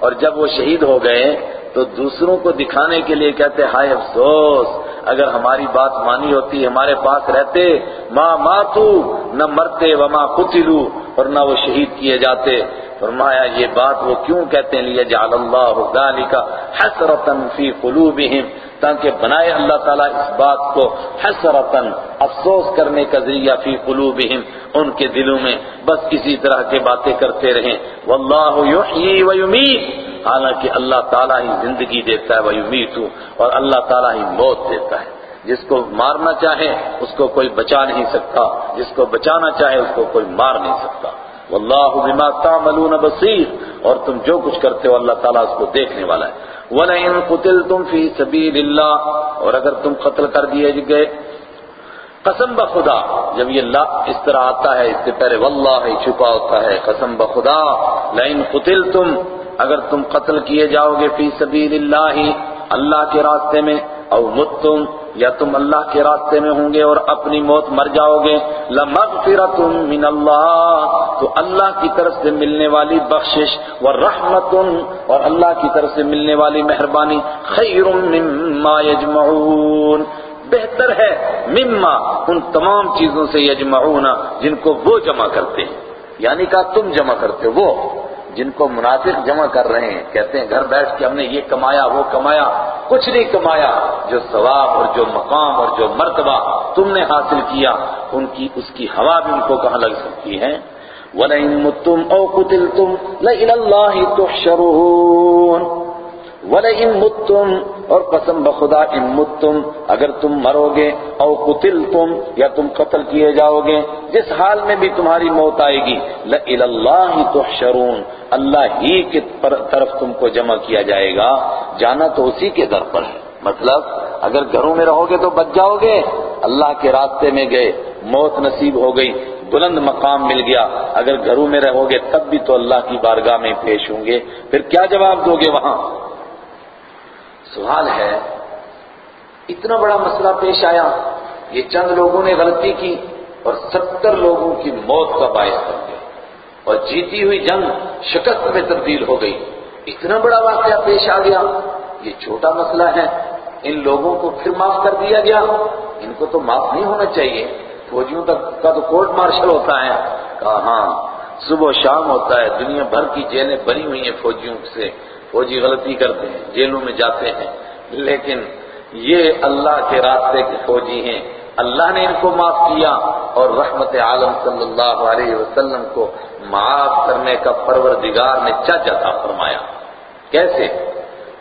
اور جب وہ شہید ہو گئے تو دوسروں کو دکھانے کے لیے کہتے، ہائے افسوس، اگر ہماری بات مانی ہوتی، ہمارے پاس رہتے ماں ماتو، نہ مرتے وما قتلو، اور نہ وہ شہید کیے جاتے۔ فرمایا، یہ بات وہ کیوں کہتے ہیں؟ لیے جعل اللہ ذالک حسرتا فی قلوبہم تاکہ بنائے اللہ تعالیٰ اس بات کو حسرتا، افسوس کرنے کا ذریعہ فی قلوبہم ان کے دلوں میں۔ بس اسی طرح کے باتیں کرتے رہیں۔ واللہ یحیی و یمیت حالانکہ اللہ تعالیٰ ہی زندگی دیتا ہے ویمیت اور اللہ تعالیٰ ہی موت دیتا ہے۔ جس کو مارنا چاہے، اس کو کوئی بچا نہیں سکتا۔ جس کو بچانا چاہے، اس کو کوئی مار نہیں سکتا۔ واللہ بما تعملون بصیر اور تم جو کچھ کرتے ہو اللہ تعالیٰ اس کو دیکھنے والا ہے۔ وَلَئِن قُتِلْتُمْ فِي سَبِيلِ اللَّهِ اور اگر تم قتل کر دیے گئے۔ قسم بخدا جب یہ لا اس طرح آتا ہے، اس سے پہلے واللہ چھپا ہوتا ہے۔ قسم بخدا لئن قتلتم، اگر تم قتل کیے جاؤ گے فی سبیل اللہ اللہ کے راستے میں، او متم یا تم اللہ کے راستے میں ہوں گے اور اپنی موت مر جاؤ گے لمغفرۃ من اللہ، تو اللہ کی طرف سے ملنے والی بخشش ورحمت اور اللہ کی طرف سے ملنے والی مہربانی خیر مما یجمعون۔ بہتر ہے مما ان تمام چیزوں سے یجمعون جن کو وہ جمع کرتے ہیں۔ یعنی کہ تم جمع کرتے وہ۔ جن کو منافق جمع کر رہے ہیں، کہتے ہیں، گھر بیٹھ کے ہم نے یہ کمایا، وہ کمایا، کچھ نہیں کمایا، جو ثواب اور جو مقام اور جو مرتبہ تم نے حاصل کیا، ان کی، اس کی ہوا بھی ان کو کہاں لگ سکتی ہے؟ وَلَئِن مُتُّمْ أَوْ قُتِلْتُمْ لَإِلَى اللَّهِ تُحْشَرُونَ وَلَئِن مُتُّمْ، اور قسم بخدا، ان متم، اگر تم مرو گے، او قتلتم، یا تم قتل کیے جاؤ گے، جس حال میں بھی تمہاری موت آئے گی لَإِلَى اللَّهِ تُحْشَرُونَ، اللہ ہی کی طرف تم کو جمع کیا جائے گا، جانا تو اسی کے در پر ہے۔ مطلب اگر گھروں میں رہو گے تو بچ جاؤ گے۔ اللہ کے راستے میں گئے، موت نصیب ہو گئی، بلند مقام مل گیا۔ اگر گھروں میں رہو گے، تب بھی تو اللہ کی بارگاہ میں پیش ہوں گے۔ پھر کیا جواب دو گے وہاں؟ سوال ہے، اتنا بڑا مسئلہ پیش آیا، یہ چند لوگوں نے غلطی کی اور ستر لوگوں کی موت کا باعث بن گئے اور جیتی ہوئی جنگ شکست میں تبدیل ہو گئی۔ اتنا بڑا واقعہ پیش آ گیا، یہ چھوٹا مسئلہ ہے۔ ان لوگوں کو پھر معاف کر دیا گیا۔ ان کو تو معاف نہیں ہونا چاہیے۔ فوجیوں تک کا تو کورٹ مارشل ہوتا ہے۔ کہا ہاں صبح و شام ہوتا ہے۔ دنیا بھر کی جیلیں بنی ہوئی ہیں فوجیوں سے۔ فوجی غلطی کرتے ہیں، جیلوں میں جاتے ہیں۔ لیکن یہ اللہ کے راستے کے فوجی ہیں۔ اللہ نے ان کو معاف کیا اور رحمت عالم صلی اللہ علیہ وسلم کو معاف کرنے کا پروردگار نے چچ عطا فرمایا۔ کیسے؟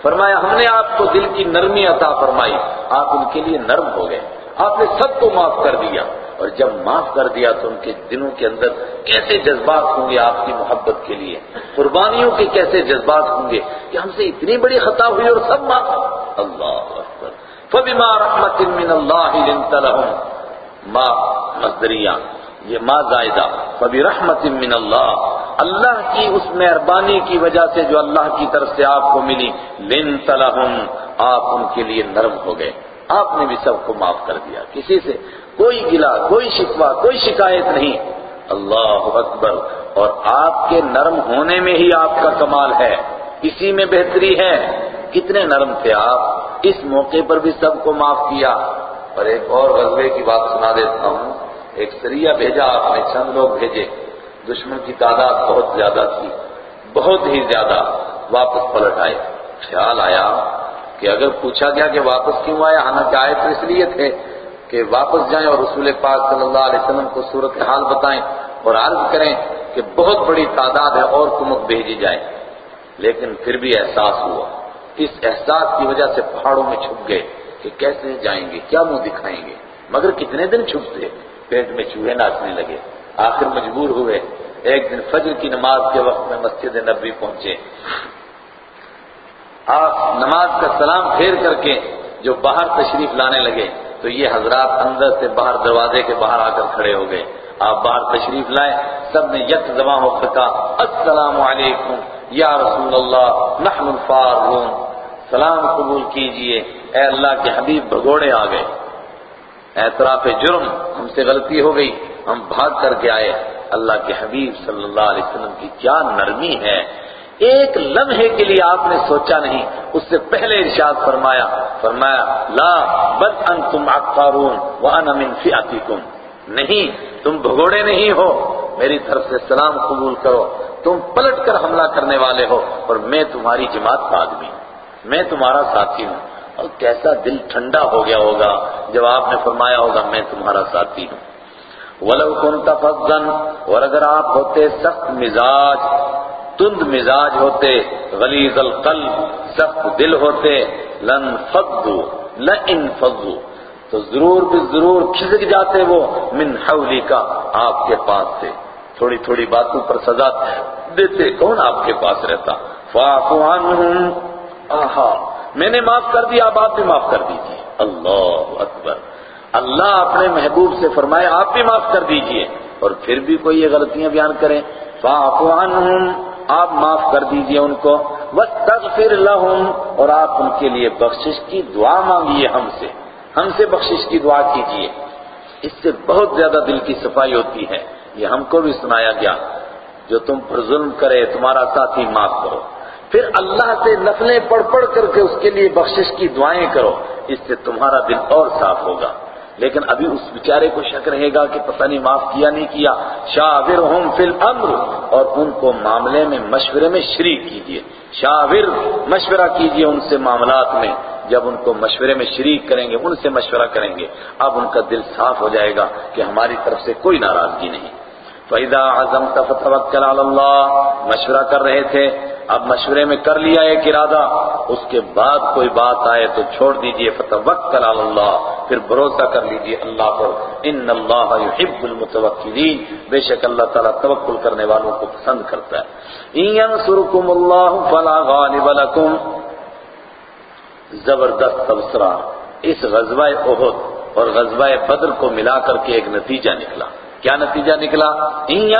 فرمایا، ہم نے آپ کو دل کی نرمی عطا فرمائی، آپ ان کے لیے نرم ہو گئے۔ آپ نے سب کو معاف کر دیا اور جب معاف کر دیا تو ان کے دلوں کے اندر کیسے جذبات ہوں گے آپ کی محبت کے لیے؟ قربانیوں کے کیسے جذبات ہوں گے کہ ہم سے اتنی بڑی خطا ہوئی اور سب معاف اللہ اکبر۔ فبما رحمت من اللہ لنت لهم ما مصدریہ یہ ما زائدہ۔ فبی رحمت من اللہ۔ اللہ کی اس مہربانی کی وجہ سے جو اللہ کی طرف سے آپ کو ملی، لنت لهم آپ ان کے لیے نرم ہو گئے۔ آپ نے بھی سب کو معاف کر دیا۔ کسی سے کوئی گلا کوئی شکوا کوئی شکایت نہیں۔ اللہ اکبر۔ اور آپ کے نرم ہونے میں ہی آپ کا کمال ہے۔ اسی میں بہتری ہے۔ کتنے نرم تھے آپ۔ اس موقع پر بھی سب کو معاف کیا۔ اور ایک اور غزبے کی بات سنا دیتا ہوں۔ ایک سریہ بھیجا آپ نے، چند لوگ بھیجے۔ دشمن کی تعداد بہت زیادہ تھی۔ بہت ہی زیادہ واپس پلٹ آئے۔ خیال آیا۔ کہ اگر پوچھا گیا کہ واپس کیوں آئے حالانکہ آئے تو اس لیے تھے کہ واپس جائیں اور رسول پاک صلی اللہ علیہ وسلم کو صورت حال بتائیں اور عرض کریں کہ بہت بڑی تعداد ہے اور کمک بھیجی جائے لیکن پھر بھی احساس ہوا۔ اس احساس کی وجہ سے پہاڑوں میں چھپ گئے کہ کیسے جائیں گے، کیا منہ دکھائیں گے۔ مگر کتنے دن چھپتے پیٹ میں چوہے ناچنے لگے۔ آخر مجبور ہوئے۔ ایک دن فجر کی نماز کے وقت میں مسجد نبی پہنچے۔ آپ نماز کا سلام پھیر کر کے جو باہر تشریف لانے لگے، تو یہ حضرات اندر سے باہر دروازے کے باہر آ کر کھڑے ہو گئے۔ آپ باہر تشریف لائے سب نے یک زباں ہو کر کہا، السلام علیکم یا رسول اللہ، نحن الفارون. سلام قبول کیجیے، اے اللہ کے حبیب بھگوڑے آ گئے۔ اعتراف جرم ہم سے غلطی ہو گئی، ہم بھاگ کر کے آئے۔ اللہ کے حبیب صلی اللہ علیہ وسلم کی کیا نرمی ہے۔ ایک لمحے کے لیے آپ نے سوچا نہیں، اس سے پہلے ارشاد فرمایا فرمایا، لا، بل انتم عقارون وانا من فئتکم۔ نہیں، تم بھگوڑے نہیں ہو، میری طرف سے سلام قبول کرو، تم پلٹ کر حملہ کرنے والے ہو، اور میں تمہاری جماعت کا آدمی ہوں، میں تمہارا ساتھی ہوں۔ اور کیسا دل ٹھنڈا ہو گیا ہوگا جب آپ نے فرمایا ہوگا، میں تمہارا ساتھی ہوں۔ ولو كنت اور اگر آپ ہوتے سخت مزاج تند مزاج ہوتے، غلیظ القلب، سخت دل ہوتے، لن فضو لئن فضو، تو ضرور بھی ضرور کھسک جاتے وہ من حولی کا آپ کے پاس سے۔ تھوڑی تھوڑی باتوں پر سزا دیتے کون آپ کے پاس رہتا؟ فاعفو عنہم۔ آہا، میں نے معاف کر دیا اب آپ بھی معاف کر دیجیے اللہ اکبر۔ اللہ اپنے محبوب سے فرمائے، آپ بھی معاف کر دیجیے۔ اور پھر بھی کوئی یہ غلطیاں بیان کریں۔ فاعفو عنہم۔ آپ معاف کر دیجیے ان کو۔ وَاسْتَغْفِرْ لَهُمْ، اور آپ ان کے لیے بخشش کی دعا مانگیے ہم سے۔ ہم سے بخشش کی دعا کیجیے۔ اس سے بہت زیادہ دل کی صفائی ہوتی ہے۔ یہ ہم کو بھی سنایا گیا۔ جو تم پر ظلم کرے، تمہارا ساتھی معاف کرو۔ پھر اللہ سے نفلیں پڑھ پڑھ کر کے اس کے لیے بخشش کی دعائیں کرو۔ اس سے تمہارا دل اور صاف ہوگا۔ لیکن ابھی اس بیچارے کو شک رہے گا کہ پتہ نہیں معاف کیا نہیں کیا۔ شاورہم فی الامر، اور ان کو معاملے میں، مشورے میں شریک کیجیے۔ شاور، مشورہ کیجیے ان سے معاملات میں۔ جب ان کو مشورے میں شریک کریں گے، ان سے مشورہ کریں گے۔ اب ان کا دل صاف ہو جائے گا کہ ہماری طرف سے کوئی ناراضگی نہیں۔ فَإِذَا عَزَمْتَ فَتَوَكَّلْ عَلَى اللَّهِ، مشورہ کر رہے تھے۔ اب مشورے میں کر لیا ایک ارادہ، اس کے بعد کوئی بات آئے تو چھوڑ دیجیے، فتوکل علی اللہ، پھر بھروسہ کر لیجیے اللہ پر۔ ان اللہ یحب المتوکلین، بے شک اللہ تعالیٰ توکل کرنے والوں کو پسند کرتا ہے۔ ان اللہ فلا غالب لکم۔ زبردست تبصرہ۔ اس غزوہ احد اور غزوہ بدر کو ملا کر کے ایک نتیجہ نکلا۔ کیا نتیجہ نکلا؟ ان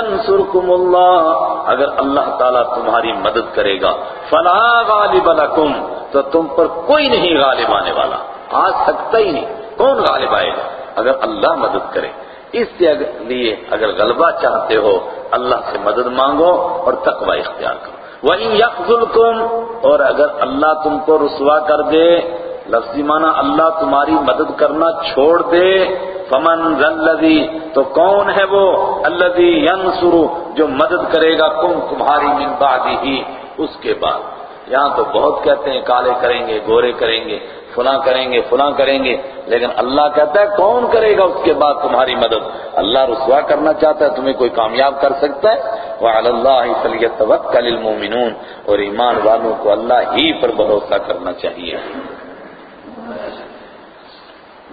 اللہ اگر اللہ تعالیٰ تمہاری مدد کرے گا، فلا غالب لکم تو تم پر کوئی نہیں غالب آنے والا۔ آ سکتا ہی نہیں، کون غالب آئے گا؟ اگر اللہ مدد کرے۔ اس کے لیے اگر غلبہ چاہتے ہو، اللہ سے مدد مانگو اور تقوی اختیار کرو۔ وَإِن يَخْذُلْكُمْ، اور اگر اللہ تم کو رسوا کر دے لفظی معنی اللہ تمہاری مدد کرنا چھوڑ دے۔ فمن ذلذی تو کون ہے وہ؟ الذی ینصر جو مدد کرے گا، کم تمہاری من بعدی ہی۔ اس کے بعد، یہاں تو بہت کہتے ہیں، کالے کریں گے، گورے کریں گے، فلاں کریں گے، فلاں کریں گے۔ لیکن اللہ کہتا ہے، کون کرے گا اس کے بعد تمہاری مدد؟ اللہ رسوا کرنا چاہتا ہے، تمہیں کوئی کامیاب کر سکتا ہے۔ وَعَلَى اللَّهِ فَلْيَتَوَكَّلِ الْمُؤْمِنُونَ۔ اور ایمان والوں کو اللہ ہی پر بھروسہ کرنا چاہیے۔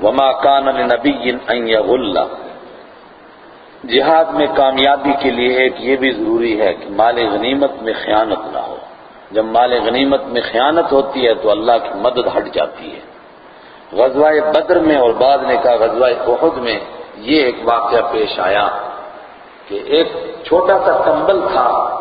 وما کان لنبی ان یغل جہاد میں کامیابی کے لیے ایک یہ بھی ضروری ہے کہ مال غنیمت میں خیانت نہ ہو۔ جب مال غنیمت میں خیانت ہوتی ہے تو اللہ کی مدد ہٹ جاتی ہے۔ غزوہ بدر میں اور بعد نے کہا غزوہ احد میں یہ ایک واقعہ پیش آیا کہ ایک چھوٹا سا کمبل تھا۔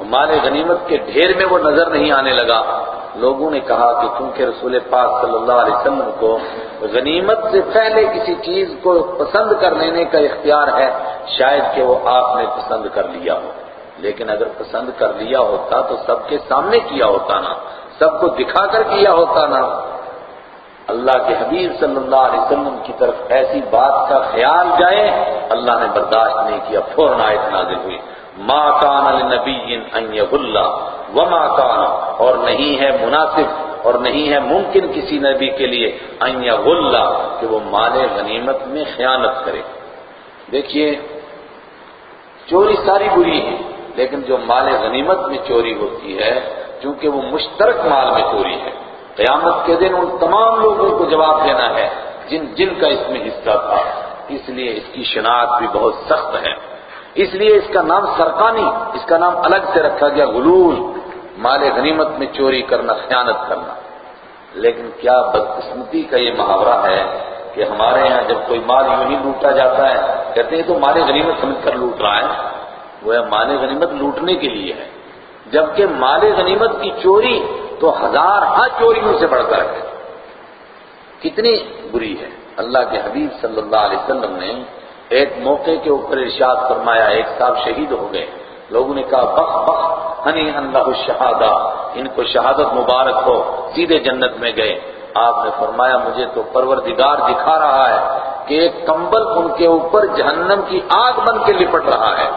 مال غنیمت کے ڈھیر میں وہ نظر نہیں آنے لگا۔ لوگوں نے کہا کہ کیونکہ رسول پاک صلی اللہ علیہ وسلم کو غنیمت سے پہلے کسی چیز کو پسند کر لینے کا اختیار ہے، شاید کہ وہ آپ نے پسند کر لیا ہو۔ لیکن اگر پسند کر لیا ہوتا تو سب کے سامنے کیا ہوتا نا، سب کو دکھا کر کیا ہوتا نا۔ اللہ کے حبیب صلی اللہ علیہ وسلم کی طرف ایسی بات کا خیال جائے، اللہ نے برداشت نہیں کیا، فوراً آیت نازل ہوئی۔ ما کان لنبی ان یغلا وما کان، اور نہیں ہے مناسب، اور نہیں ہے ممکن کسی نبی کے لیے ان یغلا کہ وہ مال غنیمت میں خیانت کرے۔ دیکھیے، چوری ساری بری ہے، لیکن جو مال غنیمت میں چوری ہوتی ہے، چونکہ وہ مشترک مال میں چوری ہے۔ قیامت کے دن ان تمام لوگوں کو جواب دینا ہے، جن جن کا اس میں حصہ تھا۔ اس لیے اس کی شناخت بھی بہت سخت ہے۔ اس لیے اس کا نام سرکانی اس کا نام الگ سے رکھا گیا، غلول، مال غنیمت میں چوری کرنا، خیانت کرنا۔ لیکن کیا بدقسمتی کا یہ محاورہ ہے کہ ہمارے یہاں جب کوئی مال یوں ہی لوٹا جاتا ہے، کہتے ہیں تو مال غنیمت سمجھ کر لوٹ رہا ہے۔ وہ ہے مال غنیمت لوٹنے کے لیے ہے۔ جبکہ مال غنیمت کی چوری تو ہزار ہاں چوریوں سے بڑھ کر ہے۔ کتنی بری ہے۔ اللہ کے حبیب صلی اللہ علیہ وسلم نے ایک موقع کے اوپر ارشاد فرمایا، ایک صاحب شہید ہو گئے۔ لوگوں نے کہا، بخ بخ، ہنی اللہ شہادہ، ان کو شہادت مبارک ہو، سیدھے جنت میں گئے۔ آپ نے فرمایا، مجھے تو پروردگار دکھا رہا ہے کہ ایک کمبل ان کے اوپر جہنم کی آگ بن کے لپٹ رہا ہے۔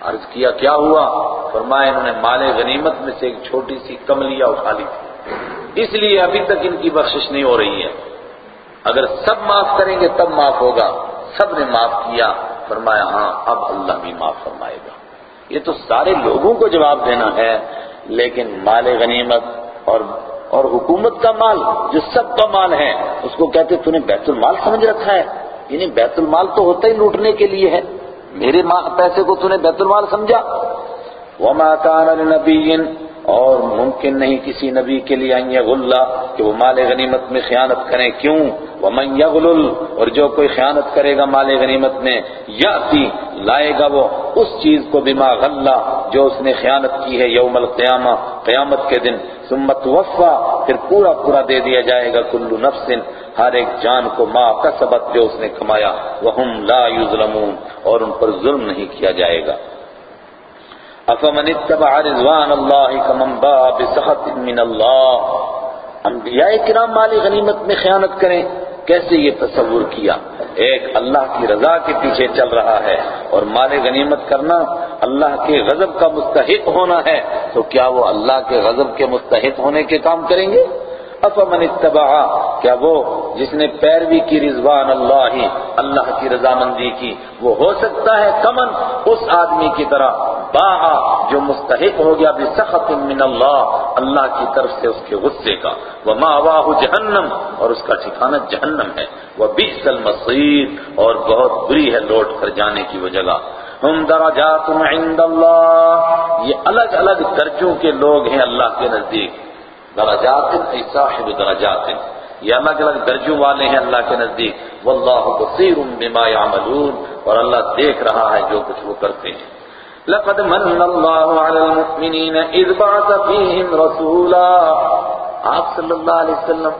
عرض کیا کیا ہوا؟ فرمایا، انہوں نے مال غنیمت میں سے ایک چھوٹی سی کملیاں اٹھا لی تھی۔ اس لیے ابھی تک ان کی بخشش نہیں ہو رہی ہے۔ اگر سب معاف کریں گے تب معاف ہوگا۔ سب نے معاف کیا فرمایا ہاں اب اللہ بھی معاف فرمائے گا۔ یہ تو سارے لوگوں کو جواب دینا ہے، لیکن مال غنیمت اور اور حکومت کا مال، جو سب کا مال ہے، اس کو کہتے تو نے بیت المال سمجھ رکھا ہے۔ یعنی بیت المال تو ہوتا ہی لوٹنے کے لیے ہے۔ میرے پیسے کو تو نے بیت المال سمجھا۔ وما كان لنبي اور ممکن نہیں کسی نبی کے لیے ان یغلا کہ وہ مال غنیمت میں خیانت کریں۔ کیوں؟ ومن یغلل اور جو کوئی خیانت کرے گا مال غنیمت میں، یاتی، لائے گا وہ اس چیز کو بما غلہ جو اس نے خیانت کی ہے یوم القیامہ، قیامت کے دن۔ ثم توفا پھر پورا پورا دے دیا جائے گا کل نفس۔ ہر ایک جان کو ما کسبت جو اس نے کمایا۔ وہم لا یظلمون اور ان پر ظلم نہیں کیا جائے گا۔ افمن اتبع رضوان اللہ کمن با بسخط من اللہ انبیاء کرام مال غنیمت میں خیانت کریں، کیسے یہ تصور کیا؟ ایک اللہ کی رضا کے پیچھے چل رہا ہے اور مال غنیمت کرنا اللہ کے غضب کا مستحق ہونا ہے، تو کیا وہ اللہ کے غضب کے مستحق ہونے کے کام کریں گے؟ افمن اتبع؟ کیا وہ جس نے پیروی کی رضوان اللہ ہی، اللہ کی رضامندی کی، وہ ہو سکتا ہے کمن اس آدمی کی طرح؟ با جو مستحق ہو گیا بسخط من اللہ اللہ کی طرف سے اس کے غصے کا۔ وہ ماں جہنم، اور اس کا ٹھکانہ جہنم ہے۔ وہ بئس المصیر، اور بہت بری ہے لوٹ کر جانے کی وہ جگہ۔ ہم درجات عند اللہ۔ یہ الگ الگ درجوں کے لوگ ہیں اللہ کے نزدیک۔ درجات ای صاحب درجات یہ الگ الگ درجوں والے ہیں اللہ کے نزدیک۔ واللہ بصیر بما يعملون اور اللہ دیکھ رہا ہے جو کچھ وہ کرتے ہیں۔ لقد من الله على المؤمنين اذ بعث فيهم رسولا۔ آپ صلی اللہ علیہ وسلم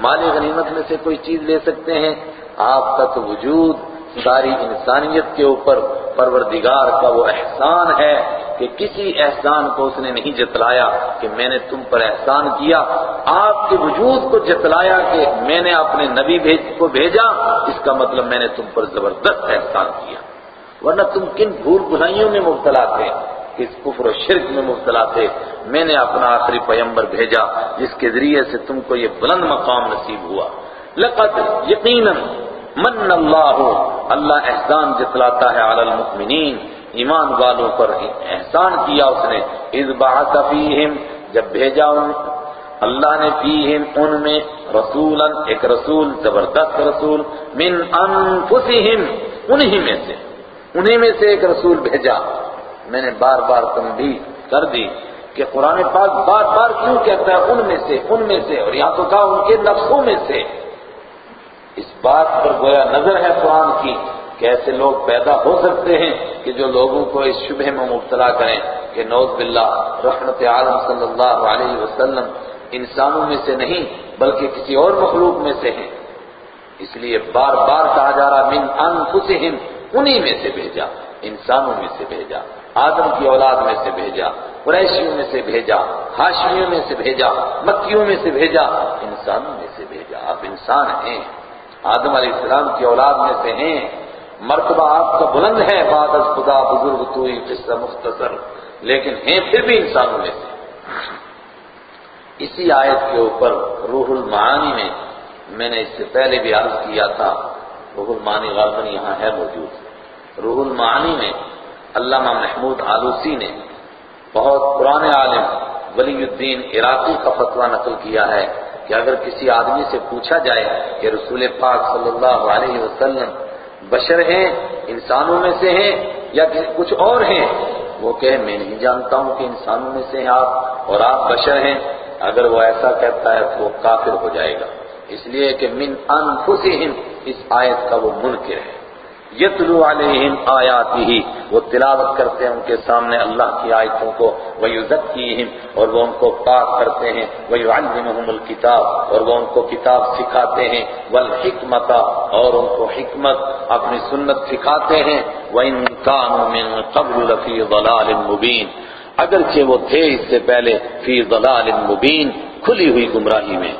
مال غنیمت میں سے کوئی چیز لے سکتے ہیں۔ آپ کا تو وجود ساری انسانیت کے اوپر پروردگار کا وہ احسان ہے۔ کہ کسی احسان کو اس نے نہیں جتلایا کہ میں نے تم پر احسان کیا۔ آپ کے وجود کو جتلایا کہ میں نے اپنے نبی کو بھیجا، اس کا مطلب میں نے تم پر زبردست احسان کیا۔ ورنہ تم کن بھول بھلائیوں میں مبتلا تھے؟ کس کفر و شرک میں مبتلا تھے؟ میں نے اپنا آخری پیمبر بھیجا، جس کے ذریعے سے تم کو یہ بلند مقام نصیب ہوا۔ لقد یقیناً من اللہ اللہ احسان جتلاتا ہے علی المؤمنین۔ ایمان والوں پر احسان کیا اس نے، اذ بعث فیہم جب بھیجا ان اللہ نے فیہم ان میں رسولا، ایک رسول، زبردست رسول، من انفسہم انہی میں سے۔ انہی میں سے ایک رسول بھیجا۔ میں نے بار بار تنبیہ کر دی کہ قرآن پاک بار بار کیوں کہتا ہے؟ ان میں سے، ان میں سے، اور یہاں تو کہا ان کے نفسوں میں سے۔ اس بات پر گویا نظر ہے قرآن کی۔ کہ ایسے لوگ پیدا ہو سکتے ہیں کہ جو لوگوں کو اس شبہ میں مبتلا کریں کہ نوز باللہ رحمت عالم صلی اللہ علیہ وسلم انسانوں میں سے نہیں بلکہ کسی اور مخلوق میں سے ہیں اس لیے بار بار کہا جا رہا من انفسہم انہی میں سے بھیجا انسانوں میں سے بھیجا آدم کی اولاد میں سے بھیجا قریشیوں میں سے بھیجا ہاشمیوں میں سے بھیجا مکیوں میں سے بھیجا انسانوں میں سے بھیجا آپ انسان ہیں آدم علیہ السلام کی اولاد میں سے ہیں مرتبہ آپ کا بلند ہے، بعد از خدا بزرگ توئی قصہ مختصر، لیکن ہیں پھر بھی انسانوں میں سے۔ اسی آیت کے اوپر روح المعانی میں میں نے اس سے پہلے بھی عرض کیا تھا، روح المعانی غالباً یہاں ہے موجود۔ روح المعانی میں علامہ محمود آلوسی نے بہت پرانے عالم ولی الدین عراقی کا فتویٰ نقل کیا ہے کہ اگر کسی آدمی سے پوچھا جائے کہ رسول پاک صلی اللہ علیہ وسلم بشر ہیں، انسانوں میں سے ہیں یا کچھ اور ہیں؟ وہ کہے، میں نہیں جانتا ہوں کہ انسانوں میں سے ہیں آپ اور آپ بشر ہیں۔ اگر وہ ایسا کہتا ہے تو وہ کافر ہو جائے گا۔ اس لیے کہ من انفسہم، اس آیت کا وہ منکر ہے۔ یتلو علیہم آیاتی ہی وہ تلاوت کرتے ہیں ان کے سامنے اللہ کی آیتوں کو، ویزکیہم، اور وہ ان کو پاک کرتے ہیں، ویعلمہم الکتاب، اور وہ ان کو کتاب سکھاتے ہیں، والحکمت، اور ان کو حکمت اپنی سنت سکھاتے ہیں، وَإِن كَانُوا مِن قَبْلُ لَفِي ضَلَالٍ مُبِينٍ اگرچہ وہ تھے اس سے پہلے فی ضلال مبین، کھلی ہوئی گمراہی میں۔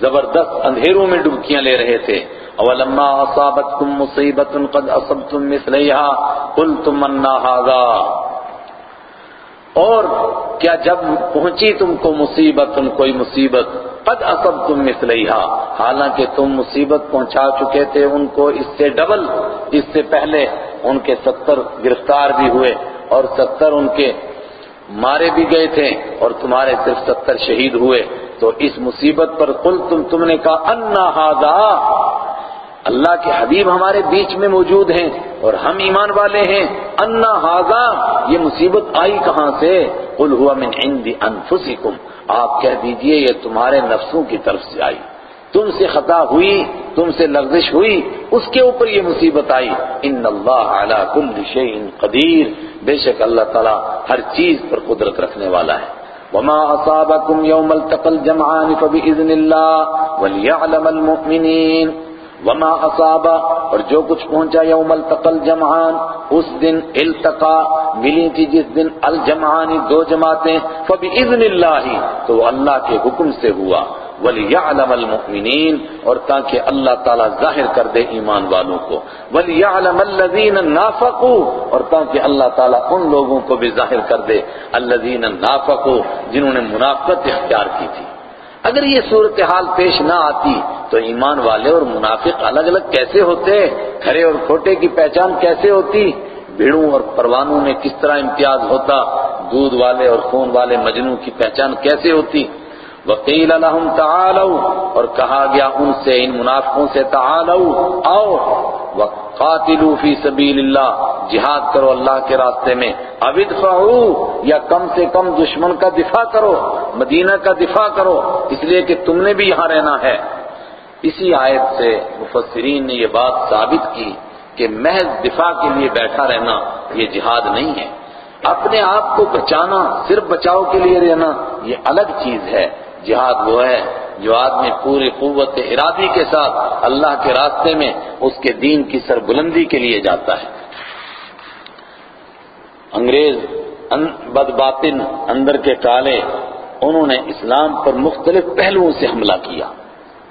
زبردست اندھیروں میں ڈبکیاں لے رہے تھے۔ اولما اصابتكم مصیبت قد اصبتم مثلیها قلتم ان هذا. اور کیا جب پہنچی تم کو مصیبت، کوئی مصیبت، قد اصبتم مثلیها حالانکہ تم مصیبت پہنچا چکے تھے ان کو اس سے ڈبل، اس سے پہلے ان کے ستر گرفتار بھی ہوئے اور ستر ان کے مارے بھی گئے تھے اور تمہارے صرف ستر شہید ہوئے۔ تو اس مصیبت پر قل تم تم نے کہا انا ہاضا اللہ کے حبیب ہمارے بیچ میں موجود ہیں اور ہم ایمان والے ہیں۔ انا ہاضا یہ مصیبت آئی کہاں سے؟ قل ہوا من عند انفسکم۔ آپ کہہ دیجیے، یہ تمہارے نفسوں کی طرف سے آئی۔ تم سے خطا ہوئی، تم سے لغزش ہوئی، اس کے اوپر یہ مصیبت آئی۔ ان اللہ علی کل شیء قدیر۔ بے شک اللہ تعالی ہر چیز پر قدرت رکھنے والا ہے۔ وما اصابكم يوم التقى الجمعان فباذن الله وليعلم المؤمنين وما اصاب اور جو کچھ پہنچا یوم التقى الجمعان، اس دن التقا، ملی تھی جس دن الجمعان دو جماعتیں، فباذن الله تو اللہ کے حکم سے ہوا وَلِيَعْلَمَ الْمُؤْمِنِينَ اور تاکہ اللہ تعالیٰ ظاہر کر دے ایمان والوں کو وَلِيَعْلَمَ الَّذِينَ نَافَقُوا اور تاکہ اللہ تعالیٰ ان لوگوں کو بھی ظاہر کر دے الَّذِينَ نَافَقُوا جنہوں نے منافقت اختیار کی تھی۔ اگر یہ صورتحال پیش نہ آتی تو ایمان والے اور منافق الگ الگ کیسے ہوتے؟ کھرے اور کھوٹے کی پہچان کیسے ہوتی؟ بھیڑوں اور پروانوں میں کس طرح امتیاز ہوتا؟ دودھ والے اور خون والے مجنوں کی پہچان کیسے ہوتی؟ وقیل لهم تعالوا اور کہا گیا ان سے، ان منافقوں سے تعالوا آؤ وقاتلوا فی سبیل اللہ، جہاد کرو اللہ کے راستے میں۔ ادفعوا یا کم سے کم دشمن کا دفاع کرو، مدینہ کا دفاع کرو۔ اس لیے کہ تم نے بھی یہاں رہنا ہے۔ اسی آیت سے مفسرین نے یہ بات ثابت کی کہ محض دفاع کے لیے بیٹھا رہنا یہ جہاد نہیں ہے۔ اپنے آپ کو بچانا، صرف بچاؤ کے لیے رہنا یہ الگ چیز ہے۔ جہاد وہ ہے جو آدمی پوری قوت ارادی کے ساتھ اللہ کے راستے میں اس کے دین کی سربلندی کے لیے جاتا ہے۔ انگریز بدباطن اندر کے کالے انہوں نے اسلام پر مختلف پہلوؤں سے حملہ کیا۔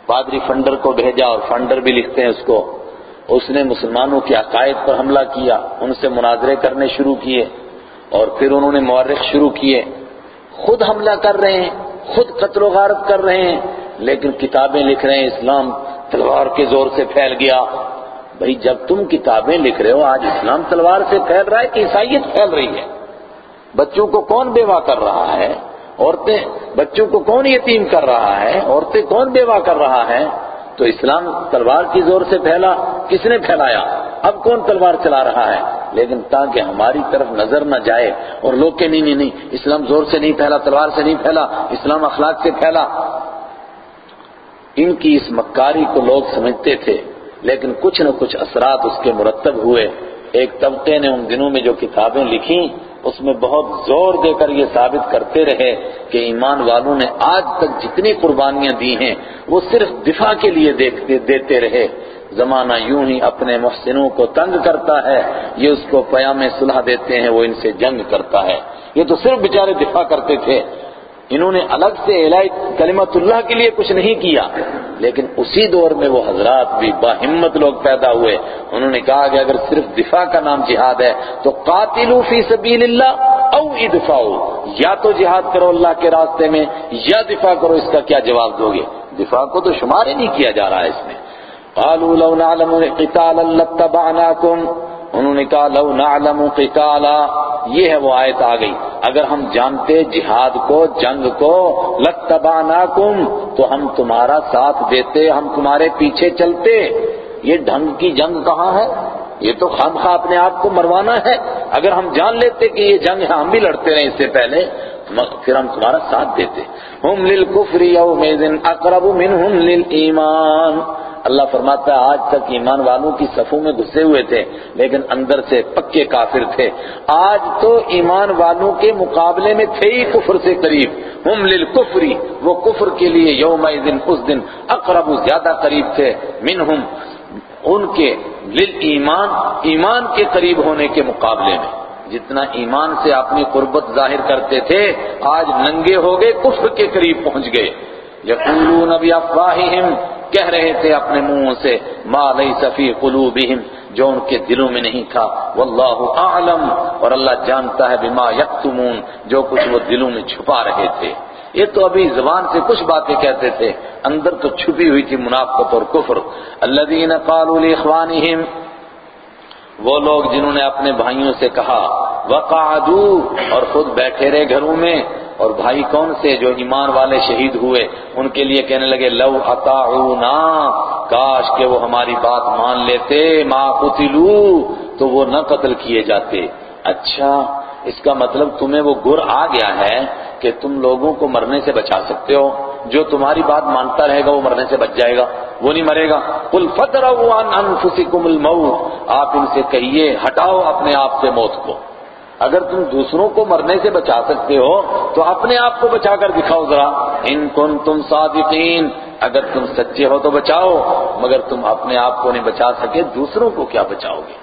پادری فنڈر کو بھیجا اور فنڈر بھی لکھتے ہیں اس کو۔ اس نے مسلمانوں کے عقائد پر حملہ کیا، ان سے مناظرے کرنے شروع کیے اور پھر انہوں نے مورخ شروع کیے۔ خود حملہ کر رہے ہیں۔ خود قتل و غارت کر رہے ہیں، لیکن کتابیں لکھ رہے ہیں، اسلام تلوار کے زور سے پھیل گیا۔ بھئی جب تم کتابیں لکھ رہے ہو، آج اسلام تلوار سے پھیل رہا ہے کہ عیسائیت پھیل رہی ہے۔ بچوں کو کون بیوہ کر رہا ہے؟ عورتیں، بچوں کو کون یتیم کر رہا ہے؟ عورتیں کون بیوہ کر رہا ہے؟ تو اسلام تلوار کی زور سے پھیلا، کس نے پھیلایا؟ اب کون تلوار چلا رہا ہے؟ لیکن تاکہ ہماری طرف نظر نہ جائے اور لوگ کہ نہیں نہیں نہیں، اسلام زور سے نہیں پھیلا، تلوار سے نہیں پھیلا، اسلام اخلاق سے پھیلا۔ ان کی اس مکاری کو لوگ سمجھتے تھے، لیکن کچھ نہ کچھ اثرات اس کے مرتب ہوئے۔ ایک طبقے نے ان دنوں میں جو کتابیں لکھی، اس میں بہت زور دے کر یہ ثابت کرتے رہے کہ ایمان والوں نے آج تک جتنی قربانیاں دی ہیں، وہ صرف دفاع کے لیے دیتے رہے۔ زمانہ یوں ہی اپنے محسنوں کو تنگ کرتا ہے، یہ اس کو پیام صلح دیتے ہیں، وہ ان سے جنگ کرتا ہے۔ یہ تو صرف بیچارے دفاع کرتے تھے۔ انہوں نے الگ سے الہی کلمت اللہ کے لیے کچھ نہیں کیا، لیکن اسی دور میں وہ حضرات بھی باہمت لوگ پیدا ہوئے۔ انہوں نے کہا کہ اگر صرف دفاع کا نام جہاد ہے، تو قاتلو فی سبیل اللہ او ادفاعو یا تو جہاد کرو اللہ کے راستے میں، یا دفاع کرو، اس کا کیا جواب دو گے؟ دفاع کو تو شمار ہی نہیں کیا جا رہا ہے اس میں۔ قالوا لو نعلم قتالا لاتبعناكم انہوں نے کہا، لو نعلم قتالا۔ یہ ہے وہ آیت آ گئی۔ اگر ہم جانتے جہاد کو، جنگ کو لتبعناکم تو ہم تمہارا ساتھ دیتے، ہم تمہارے پیچھے چلتے۔ یہ ڈھنگ کی جنگ کہاں ہے؟ یہ تو خام خواہ اپنے آپ کو مروانا ہے۔ اگر ہم جان لیتے کہ یہ جنگ ہے، ہم بھی لڑتے رہے اس سے پہلے۔ پھر ہم تمہارا ساتھ دیتے۔ ہم للکفر یومئذ اقرب منہم للایمان۔ اللہ فرماتا ہے، آج تک ایمان والوں کی صفوں میں گھسے ہوئے تھے، لیکن اندر سے پکے کافر تھے۔ آج تو ایمان والوں کے مقابلے میں تھے ہی کفر سے قریب۔ ہم للکفری، وہ کفر کے لیے یوم دن اس دن اقرب زیادہ قریب تھے۔ منہم، ان کے لل ایمان ایمان کے قریب ہونے کے مقابلے میں۔ جتنا ایمان سے اپنی قربت ظاہر کرتے تھے، آج ننگے ہو گئے، کفر کے قریب پہنچ گئے۔ یقولون بافواہہم کہہ رہے تھے اپنے منہوں سے، ما لیس فی قلوبہم جو ان کے دلوں میں نہیں تھا. واللہ اعلم اور اللہ جانتا ہے بما یکتمون جو کچھ وہ دلوں میں چھپا رہے تھے. یہ تو ابھی زبان سے کچھ باتیں کہتے تھے، اندر تو چھپی ہوئی تھی منافقت اور کفر. الذین قالوا لاخوانہم وہ لوگ جنہوں نے اپنے بھائیوں سے کہا وقعدوا اور خود بیٹھے رہے گھروں میں، اور بھائی کون سے جو ایمان والے شہید ہوئے، ان کے لیے کہنے لگے، لو اطاعونا کاش کہ وہ ہماری بات مان لیتے، ما قتلو، تو وہ نہ قتل کیے جاتے۔ اچھا اس کا مطلب تمہیں وہ گر آ گیا ہے کہ تم لوگوں کو مرنے سے بچا سکتے ہو۔ جو تمہاری بات مانتا رہے گا وہ مرنے سے بچ جائے گا، وہ نہیں مرے گا۔ قل فتروا عن انفسکم الموت۔ آپ ان سے کہیے، ہٹاؤ اپنے آپ سے موت کو۔ اگر تم دوسروں کو مرنے سے بچا سکتے ہو، تو اپنے آپ کو بچا کر دکھاؤ ذرا۔ ان کن تم صادقین اگر تم سچے ہو تو بچاؤ، مگر تم اپنے آپ کو نہیں بچا سکے، دوسروں کو کیا بچاؤ گے؟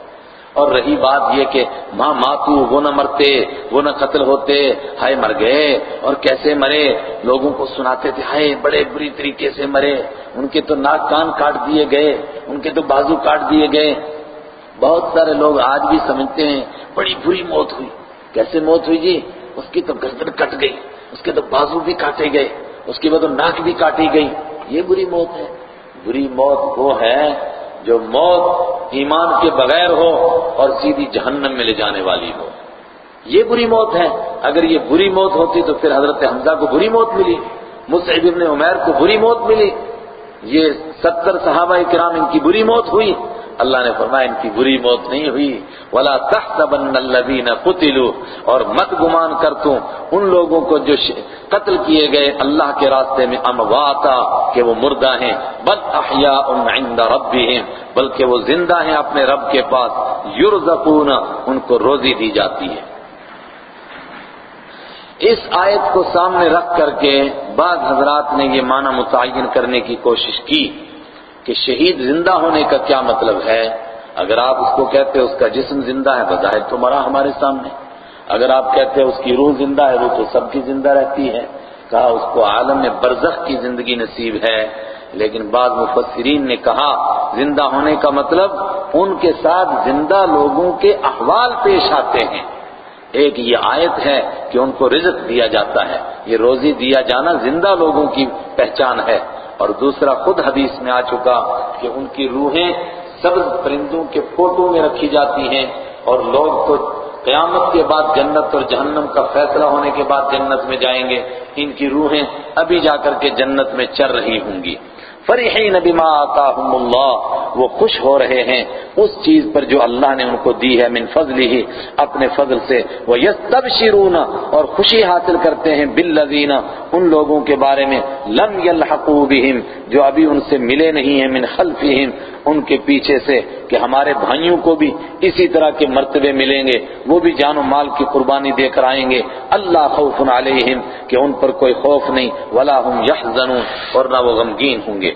اور رہی بات یہ کہ ماں ماتو، وہ نہ مرتے، وہ نہ قتل ہوتے، ہائے مر گئے۔ اور کیسے مرے؟ لوگوں کو سناتے تھے، ہائے بڑے بری طریقے سے مرے۔ ان کے تو ناک کان کاٹ دیے گئے، ان کے تو بازو کاٹ دیے گئے۔ بہت سارے لوگ آج بھی سمجھتے ہیں، بڑی بری موت ہوئی۔ کیسے موت ہوئی جی؟ اس کی تو گردن کٹ گئی، اس کے تو بازو بھی کاٹے گئے، اس کی بعد ناک بھی کاٹی گئی۔ یہ بری موت ہے۔ بری موت وہ ہے جو موت ایمان کے بغیر ہو اور سیدھی جہنم میں لے جانے والی ہو۔ یہ بری موت ہے۔ اگر یہ بری موت ہوتی تو پھر حضرت حمزہ کو بری موت ملی مصعب ابن عمیر کو بری موت ملی۔ یہ ستر صحابہ کرام ان کی بری موت ہوئی۔ اللہ نے فرمایا ان کی بری موت نہیں ہوئی۔ ولا تحسبن الذين قتلوا۔ اور مت گمان کر تو ان لوگوں کو جو قتل کیے گئے اللہ کے راستے میں امواتا کہ وہ مردہ ہیں۔ بل احیاء عند ربهم۔ بلکہ وہ زندہ ہیں اپنے رب کے پاس۔ یرزقون ان کو روزی دی جاتی ہے۔ اس آیت کو سامنے رکھ کر کے بعض حضرات نے یہ معنی متعین کرنے کی کوشش کی۔ کہ شہید زندہ ہونے کا کیا مطلب ہے؟ اگر آپ اس کو کہتے اس کا جسم زندہ ہے، بظاہر تو مرا ہمارے سامنے۔ اگر آپ کہتے ہیں اس کی روح زندہ ہے، وہ تو سب کی زندہ رہتی ہے۔ کہا اس کو عالم برزخ کی زندگی نصیب ہے۔ لیکن بعض مفسرین نے کہا، زندہ ہونے کا مطلب ان کے ساتھ زندہ لوگوں کے احوال پیش آتے ہیں۔ ایک یہ آیت ہے کہ ان کو رزق دیا جاتا ہے۔ یہ روزی دیا جانا زندہ لوگوں کی پہچان ہے۔ اور دوسرا خود حدیث میں آ چکا کہ ان کی روحیں سبز پرندوں کے فوٹو میں رکھی جاتی ہیں اور لوگ تو قیامت کے بعد جنت اور جہنم کا فیصلہ ہونے کے بعد جنت میں جائیں گے۔ ان کی روحیں ابھی جا کر کے جنت میں چر رہی ہوں گی۔ فرحین بما آتاہم اللہ۔ وہ خوش ہو رہے ہیں اس چیز پر جو اللہ نے ان کو دی ہے من فضل ہی، اپنے فضل سے۔ وہ یستبشرون اور خوشی حاصل کرتے ہیں بالذین، ان لوگوں کے بارے میں۔ لم یلحقو بہم جو ابھی ان سے ملے نہیں ہیں، من خلفہم۔ ان کے پیچھے سے کہ ہمارے بھائیوں کو بھی اسی طرح کے مرتبے ملیں گے، وہ بھی جان و مال کی قربانی دے کر آئیں گے۔ اللہ خوف علیہم کہ ان پر کوئی خوف نہیں، ولا هم يحزنون اور نہ وہ غمگین ہوں گے۔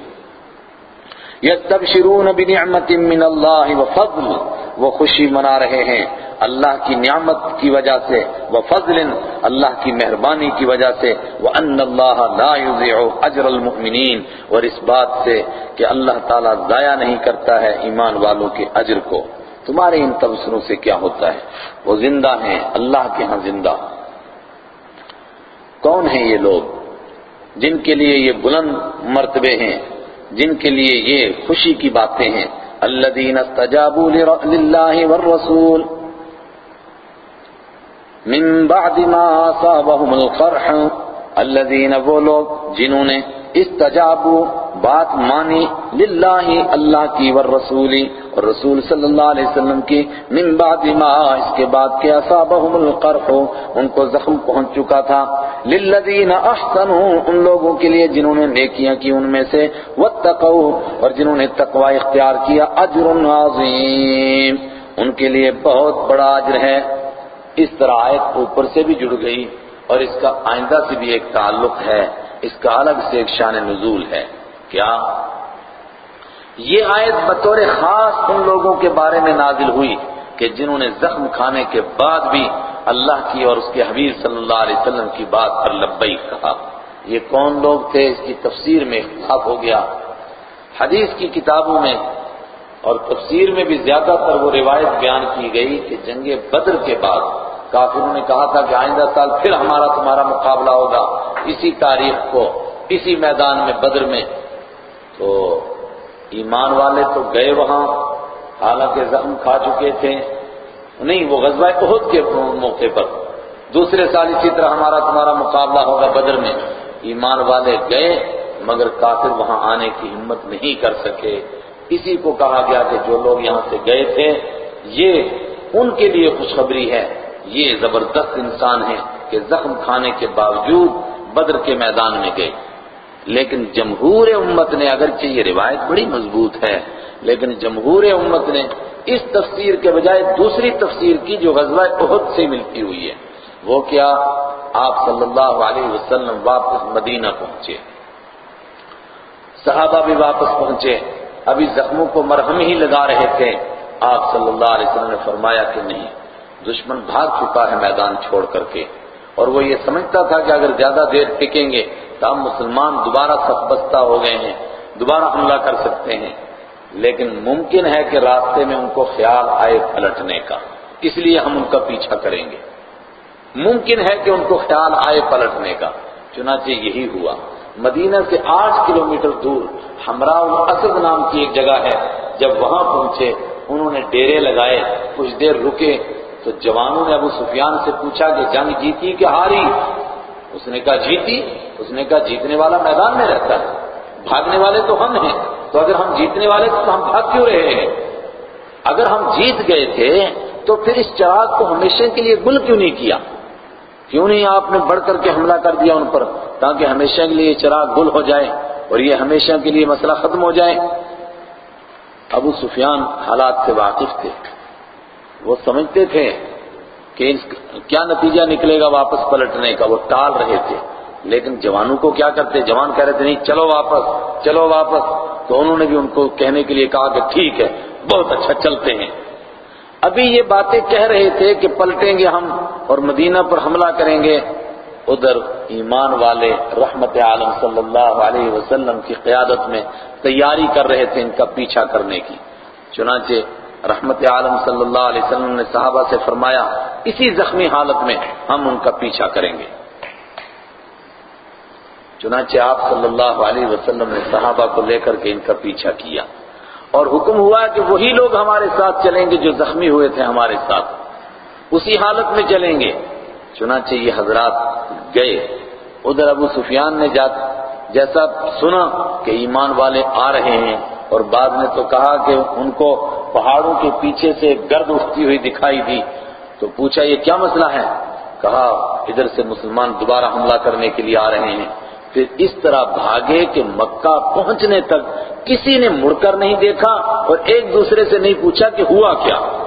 یستبشرون بنعمت من اللہ وفضل وہ خوشی منا رہے ہیں اللہ کی نعمت کی وجہ سے وفضل اللہ کی مہربانی کی وجہ سے وان اللہ لا يضيع اجر المؤمنین۔ اور اس بات سے کہ اللہ تعالیٰ ضائع نہیں کرتا ہے ایمان والوں کے اجر کو۔ تمہارے ان تبصروں سے کیا ہوتا ہے؟ وہ زندہ ہیں، اللہ کے ہاں زندہ۔ کون ہیں یہ لوگ؟ جن کے لیے یہ بلند مرتبے ہیں۔ جن کے لیے یہ خوشی کی باتیں ہیں۔ الذين استجابوا لله والرسول من بعد ما اصابهم القرح الذين وہ لوگ جنہوں نے استجابوا، بات مانی، للہ اللہ کی والرسولی اور رسول صلی اللہ علیہ وسلم کی، من بعد ما، اس کے بعد کہ اصابهم القرح، ان کو زخم پہنچ چکا تھا۔ للذین احسنوا، ان لوگوں کے لیے جنہوں نے نیکیاں کی، ان میں سے واتقوا، اور جنہوں نے تقوی اختیار کیا، اجر عظیم۔ ان کے لیے بہت بڑا اجر ہے۔ اس طرح آیت اوپر سے بھی جڑ گئی، اور اس کا آئندہ سے بھی ایک تعلق ہے۔ اس کا الگ سے ایک شان نزول ہے۔ کیا؟ یہ آیت بطور خاص ان لوگوں کے بارے میں نازل ہوئی کہ جنہوں نے زخم کھانے کے بعد بھی اللہ کی اور اس کے حبیب صلی اللہ علیہ وسلم کی بات پر لبئی کہا۔ یہ کون لوگ تھے؟ اس کی تفسیر میں اختلاف ہو گیا۔ حدیث کی کتابوں میں اور تفسیر میں بھی زیادہ تر وہ روایت بیان کی گئی کہ جنگ بدر کے بعد کافروں نے کہا تھا کہ آئندہ سال پھر ہمارا تمہارا مقابلہ ہوگا اسی تاریخ کو، اسی میدان میں، بدر میں۔ تو ایمان والے تو گئے وہاں، حالانکہ زخم کھا چکے تھے۔ نہیں، وہ غزوہ احد کے موقع پر۔ دوسرے سال اسی طرح ہمارا تمہارا مقابلہ ہوگا بدر میں۔ ایمان والے گئے، مگر کافر وہاں آنے کی ہمت نہیں کر سکے۔ اسی کو کہا گیا کہ جو لوگ یہاں سے گئے تھے، یہ ان کے لیے خوشخبری ہے۔ یہ زبردست انسان ہے کہ زخم کھانے کے باوجود بدر کے میدان میں گئے۔ لیکن جمہور امت نے اگرچہ یہ روایت بڑی مضبوط ہے، لیکن جمہور امت نے اس تفسیر کے بجائے دوسری تفسیر کی جو غزوہ احد سے ملتی ہوئی ہے۔ وہ کیا آپ صلی اللہ علیہ وسلم واپس مدینہ پہنچے؟ صحابہ بھی واپس پہنچے۔ ابھی زخموں کو مرہم ہی لگا رہے تھے۔ آپ صلی اللہ علیہ وسلم نے فرمایا کہ نہیں۔ دشمن بھاگ چکا ہے میدان چھوڑ کر کے۔ اور وہ یہ سمجھتا تھا کہ اگر زیادہ دیر ٹکیں گے تو ہم مسلمان دوبارہ سخ بستہ ہو گئے ہیں، دوبارہ حملہ کر سکتے ہیں۔ لیکن ممکن ہے کہ راستے میں ان کو خیال آئے پلٹنے کا، اس لیے ہم ان کا پیچھا کریں گے۔ ممکن ہے کہ ان کو خیال آئے پلٹنے کا، چنانچہ یہی ہوا۔ مدینہ سے آٹھ کلومیٹر دور ہمراہ الاسد نام کی ایک جگہ ہے۔ جب وہاں پہنچے، انہوں نے ڈیرے لگائے، کچھ دیر رکے تو جوانوں نے ابو سفیان سے پوچھا کہ جنگ جیتی کہ ہاری؟ اس نے کہا جیتی، اس نے کہا جیتنے والا میدان میں رہتا ہے، بھاگنے والے تو ہم ہیں، تو اگر ہم جیتنے والے تو ہم بھاگ کیوں رہے ہیں؟ اگر ہم جیت گئے تھے تو پھر اس چراغ کو ہمیشہ کے لیے گل کیوں نہیں کیا؟ کیوں نہیں آپ نے بڑھ کر کے حملہ کر دیا ان پر تاکہ ہمیشہ کے لیے یہ چراغ گل ہو جائے اور یہ ہمیشہ کے لیے مسئلہ ختم ہو جائے؟ ابو سفیان حالات سے واقف تھے۔ وہ سمجھتے تھے کہ کیا نتیجہ نکلے گا واپس پلٹنے کا؟ وہ ٹال رہے تھے۔ لیکن جوانوں کو کیا کرتے؟ جوان کہہ رہے تھے، نہیں، چلو واپس چلو واپس۔ تو انہوں نے بھی ان کو کہنے کے لیے کہا کہ ٹھیک ہے، بہت اچھا چلتے ہیں۔ ابھی یہ باتیں کہہ رہے تھے کہ پلٹیں گے ہم اور مدینہ پر حملہ کریں گے۔ ادھر ایمان والے رحمت عالم صلی اللہ علیہ وسلم کی قیادت میں تیاری کر رہے تھے ان کا پیچھا کرنے کی۔ چنانچہ رحمت عالم صلی اللہ علیہ وسلم نے صحابہ سے فرمایا، اسی زخمی حالت میں ہم ان کا پیچھا کریں گے۔ چنانچہ آپ صلی اللہ علیہ وسلم نے صحابہ کو لے کر کے ان کا پیچھا کیا۔ اور حکم ہوا کہ وہی لوگ ہمارے ساتھ چلیں گے جو زخمی ہوئے تھے ہمارے ساتھ۔ اسی حالت میں چلیں گے۔ چنانچہ یہ حضرات گئے۔ ادھر ابو سفیان نے جیسا سنا کہ ایمان والے آ رہے ہیں۔ اور بعد میں تو کہا کہ ان کو پہاڑوں کے پیچھے سے گرد اٹھتی ہوئی دکھائی دی۔ تو پوچھا، یہ کیا مسئلہ ہے؟ کہا، ادھر سے مسلمان دوبارہ حملہ کرنے کے لیے آ رہے ہیں۔ پھر اس طرح بھاگے کہ مکہ پہنچنے تک کسی نے مڑ کر نہیں دیکھا اور ایک دوسرے سے نہیں پوچھا کہ ہوا کیا۔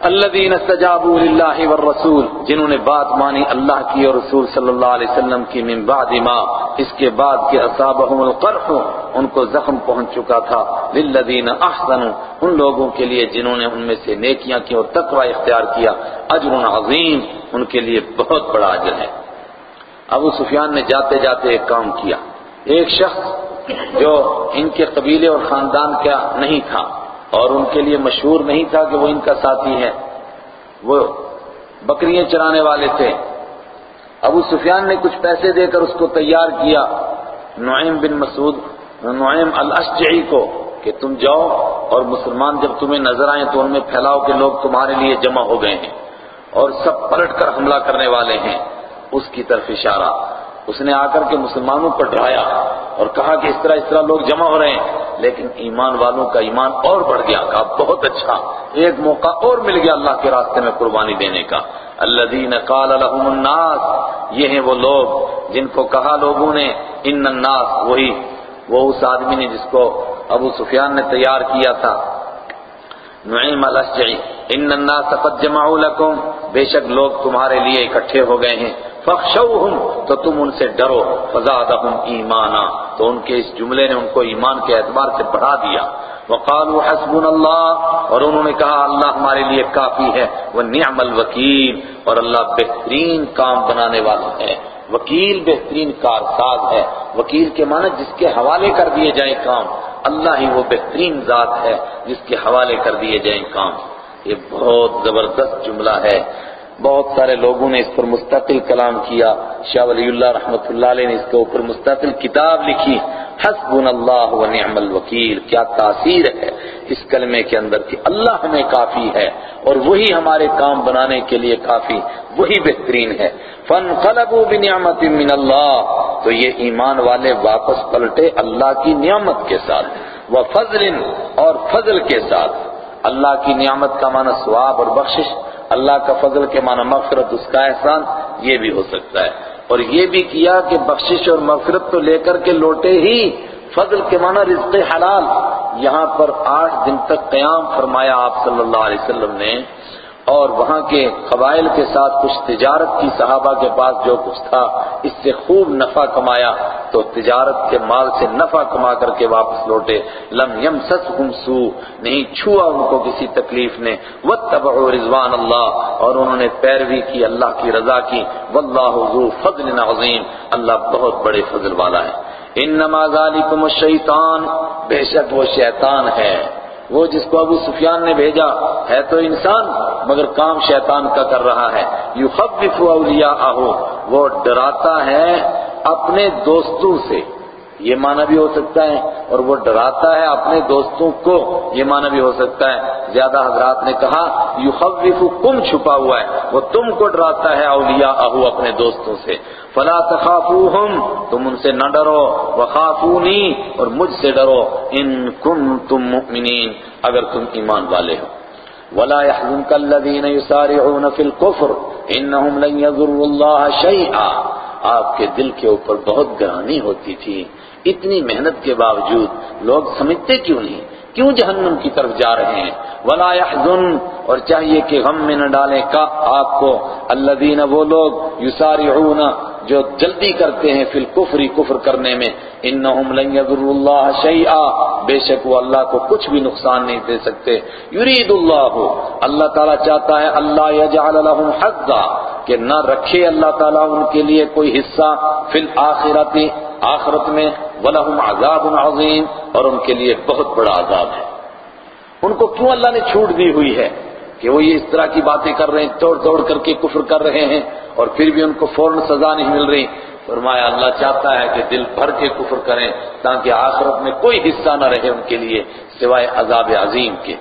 الذين استجابوا لله والرسول، جنہوں نے بات مانی اللہ کی اور رسول صلی اللہ علیہ وسلم کی من بعد ما، اس کے بعد کہ اصابهم القرح، ان کو زخم پہنچ چکا تھا۔ للذین احسنوا، ان لوگوں کے لیے جنہوں نے ان میں سے نیکیاں کی اور تقوی اختیار کیا، اجر عظیم، ان کے لیے بہت بڑا اجر ہے۔ ابو سفیان نے جاتے جاتے ایک کام کیا۔ ایک شخص جو ان کے قبیلے اور خاندان کا نہیں تھا اور ان کے لیے مشہور نہیں تھا کہ وہ ان کا ساتھی ہے وہ بکریاں چرانے والے تھے۔ ابو سفیان نے کچھ پیسے دے کر اس کو تیار کیا۔ نعیم بن مسعود، نعیم الاشجعی کو کہ تم جاؤ اور مسلمان جب تمہیں نظر آئیں تو ان میں پھیلاؤ کہ لوگ تمہارے لیے جمع ہو گئے ہیں اور سب پلٹ کر حملہ کرنے والے ہیں۔ اس کی طرف اشارہ۔ اس نے آ کر کے مسلمانوں پر ڈرایا اور کہا کہ اس طرح اس طرح لوگ جمع ہو رہے ہیں، لیکن ایمان والوں کا ایمان اور بڑھ گیا، کہا بہت اچھا ایک موقع اور مل گیا اللہ کے راستے میں قربانی دینے کا۔ الذین قال لهم الناس، یہ ہیں وہ لوگ جن کو کہا لوگوں نے، ان الناس، وہی، وہ اس آدمی نے جس کو ابو سفیان نے تیار کیا تھا۔ نعیم الاشجعی، ان الناس قد جمعوا لكم بے شک لوگ تمہارے لیے اکٹھے ہو گئے ہیں۔ فخشوہم تو تم ان سے ڈرو فزادہم ایمانا، تو ان کے اس جملے نے ان کو ایمان کے اعتبار سے بڑھا دیا۔ وقالوا حسبنا اللہ اور انہوں نے کہا، اللہ ہمارے لیے کافی ہے وہ نعم الوکیل اور اللہ بہترین کام بنانے والا ہے وکیل بہترین کارساز ہے۔ وکیل کے معنی جس کے حوالے کر دیے جائیں کام، اللہ ہی وہ بہترین ذات ہے جس کے حوالے کر دیے جائیں کام۔ یہ بہت زبردست جملہ ہے۔ بہت سارے لوگوں نے اس پر مستقل کلام کیا۔ شاہ ولی اللہ رحمۃ اللہ علیہ نے اس کے اوپر مستقل کتاب لکھی۔ حسبنا اللہ و نعم الوکیل۔ کیا تاثیر ہے اس کلمے کے اندر کہ اللہ ہمیں کافی ہے اور وہی ہمارے کام بنانے کے لیے کافی، وہی بہترین ہے۔ فن قلبوا بنعمت من اللہ۔ تو یہ ایمان والے واپس پلٹے اللہ کی نعمت کے ساتھ۔ وہ فضل اور فضل کے ساتھ۔ اللہ کی نعمت کا معنی ثواب اور بخشش۔ اللہ کا فضل کے معنی مغفرت، اس کا احسان، یہ بھی ہو سکتا ہے۔ اور یہ بھی کیا کہ بخشش اور مغفرت تو لے کر کے لوٹے ہی، فضل کے معنی رزق حلال۔ یہاں پر آٹھ دن تک قیام فرمایا آپ صلی اللہ علیہ وسلم نے۔ اور وہاں کے قبائل کے ساتھ کچھ تجارت کی صحابہ کے پاس جو کچھ تھا، اس سے خوب نفع کمایا۔ تو تجارت کے مال سے نفع کما کر کے واپس لوٹے۔ لم یم سو نہیں چھوا ان کو کسی تکلیف نے۔ واتبعوا رضوان اللہ، اور انہوں نے پیروی کی، اللہ کی رضا کی۔ واللہ ذو فضل عظیم۔ اللہ بہت بڑے فضل والا ہے۔ انما ذالکم الشیطان، بے شک وہ شیطان ہے۔ وہ جس کو ابو سفیان نے بھیجا ہے تو انسان مگر کام شیطان کا کر رہا ہے۔ یخفف اولیاءہو وہ ڈراتا ہے اپنے دوستوں سے۔ یہ معنی بھی ہو سکتا ہے اور وہ ڈراتا ہے اپنے دوستوں کو یہ معنی بھی ہو سکتا ہے۔ زیادہ حضرات نے کہا یخوف کم چھپا ہوا ہے، وہ تم کو ڈراتا ہے اولیاء اہو اپنے دوستوں سے۔ فلا تخافوہم، تم ان سے نہ ڈرو۔ وخافونی، اور مجھ سے ڈرو۔ ان کنتم مؤمنین، اگر تم ایمان والے ہو۔ ولا يحزنك الذين يسارعون في الكفر انهم لن يضروا الله شيئا آپ کے دل کے اوپر بہت گرانی ہوتی تھی۔ اتنی محنت کے باوجود لوگ سمجھتے کیوں نہیں؟ کیوں جہنم کی طرف جا رہے ہیں؟ ولا يحزن، اور چاہیے کہ غم میں نہ ڈالیں کا آپ کو، الذين وہ لوگ یسارعون جو جلدی کرتے ہیں فی الکفر، کفر کرنے میں، انہم لن یضروا اللہ شیئا، بے شک وہ اللہ کو کچھ بھی نقصان نہیں دے سکتے۔ یرید اللہ اللہ تعالیٰ چاہتا ہے اللہ یجعل لهم حظا، کہ نہ رکھے اللہ تعالیٰ ان کے لیے کوئی حصہ فی الاخرت، آخرت میں وَلَهُمْ عَذَابٌ عَظِيمٌ اور ان کے لیے بہت بڑا عذاب ہے۔ ان کو کیوں اللہ نے چھوٹ دی ہوئی ہے؟ کہ وہ یہ اس طرح کی باتیں کر رہے ہیں توڑ توڑ کر کے کفر کر رہے ہیں اور پھر بھی ان کو فوراً سزا نہیں مل رہی۔ فرمایا، اللہ چاہتا ہے کہ دل بھر کے کفر کریں تاکہ آخرت میں کوئی حصہ نہ رہے ان کے لیے سوائے عذاب عظیم کے۔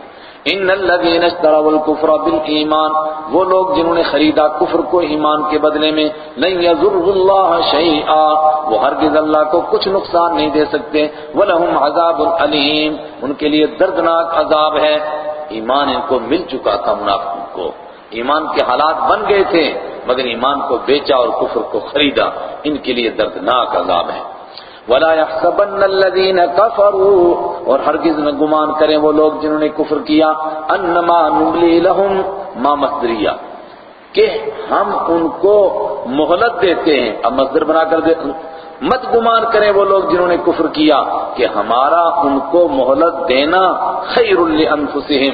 ان الذين اشتروا الكفر بالایمان، وہ لوگ جنہوں نے خریدا کفر کو ایمان کے بدلے میں نہیں یضر اللہ شیئا، وہ ہرگز اللہ کو کچھ نقصان نہیں دے سکتے۔ ولہم عذاب علیم، ان کے لیے دردناک عذاب ہے۔ ایمان ان کو مل چکا تھا منافقوں کو۔ ایمان کے حالات بن گئے تھے، مگر ایمان کو بیچا اور کفر کو خریدا، ان کے لیے دردناک عذاب ہے۔ ولا يحسبن الذين كفروا۔ اور ہرگز نہ گمان کریں وہ لوگ جنہوں نے کفر کیا انما نملی لهم ما مصدریہ کہ ہم ان کو مہلت دیتے ہیں، اب مصدر بنا کر دے۔ مت گمان کریں وہ لوگ جنہوں نے کفر کیا کہ ہمارا ان کو مہلت دینا خیر لانفسهم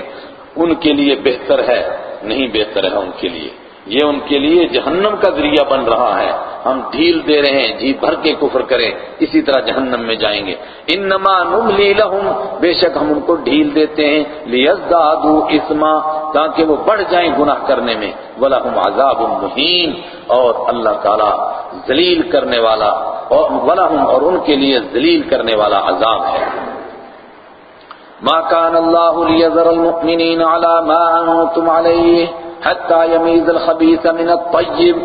ان کے لیے بہتر ہے، نہیں بہتر ہے ان کے لیے۔ یہ ان کے لیے جہنم کا ذریعہ بن رہا ہے۔ ہم ڈھیل دے رہے ہیں جی بھر کے کفر کریں، اسی طرح جہنم میں جائیں گے۔ انما نملی لہم، بے شک ہم ان کو ڈھیل دیتے ہیں۔ لیزدادو اسما، تاکہ وہ بڑھ جائیں گناہ کرنے میں۔ ولہم عذاب مہین اور اللہ تعالی ذلیل کرنے والا اور ولہم اور ان کے لیے ذلیل کرنے والا عذاب ہے۔ ما كان الله ليذر المؤمنين على ما انتم عليه حتى يميز الخبيث من الطيب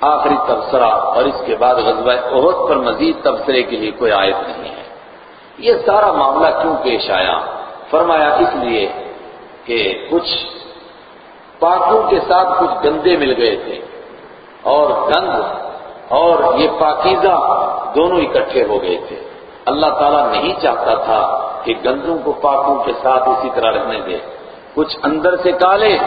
آخری تبصرہ اور اس کے بعد غزوہ احد پر مزید تبصرے کے لیے کوئی آیت نہیں ہے۔ یہ سارا معاملہ کیوں پیش آیا؟ فرمایا اس لیے کہ کچھ پاکوں کے ساتھ کچھ گندے مل گئے تھے اور گند اور یہ پاکیزہ دونوں اکٹھے ہو گئے تھے۔ اللہ تعالیٰ نہیں چاہتا تھا کہ گندوں کو پاکوں کے ساتھ اسی طرح رہنے دے۔ کچھ اندر سے کالے،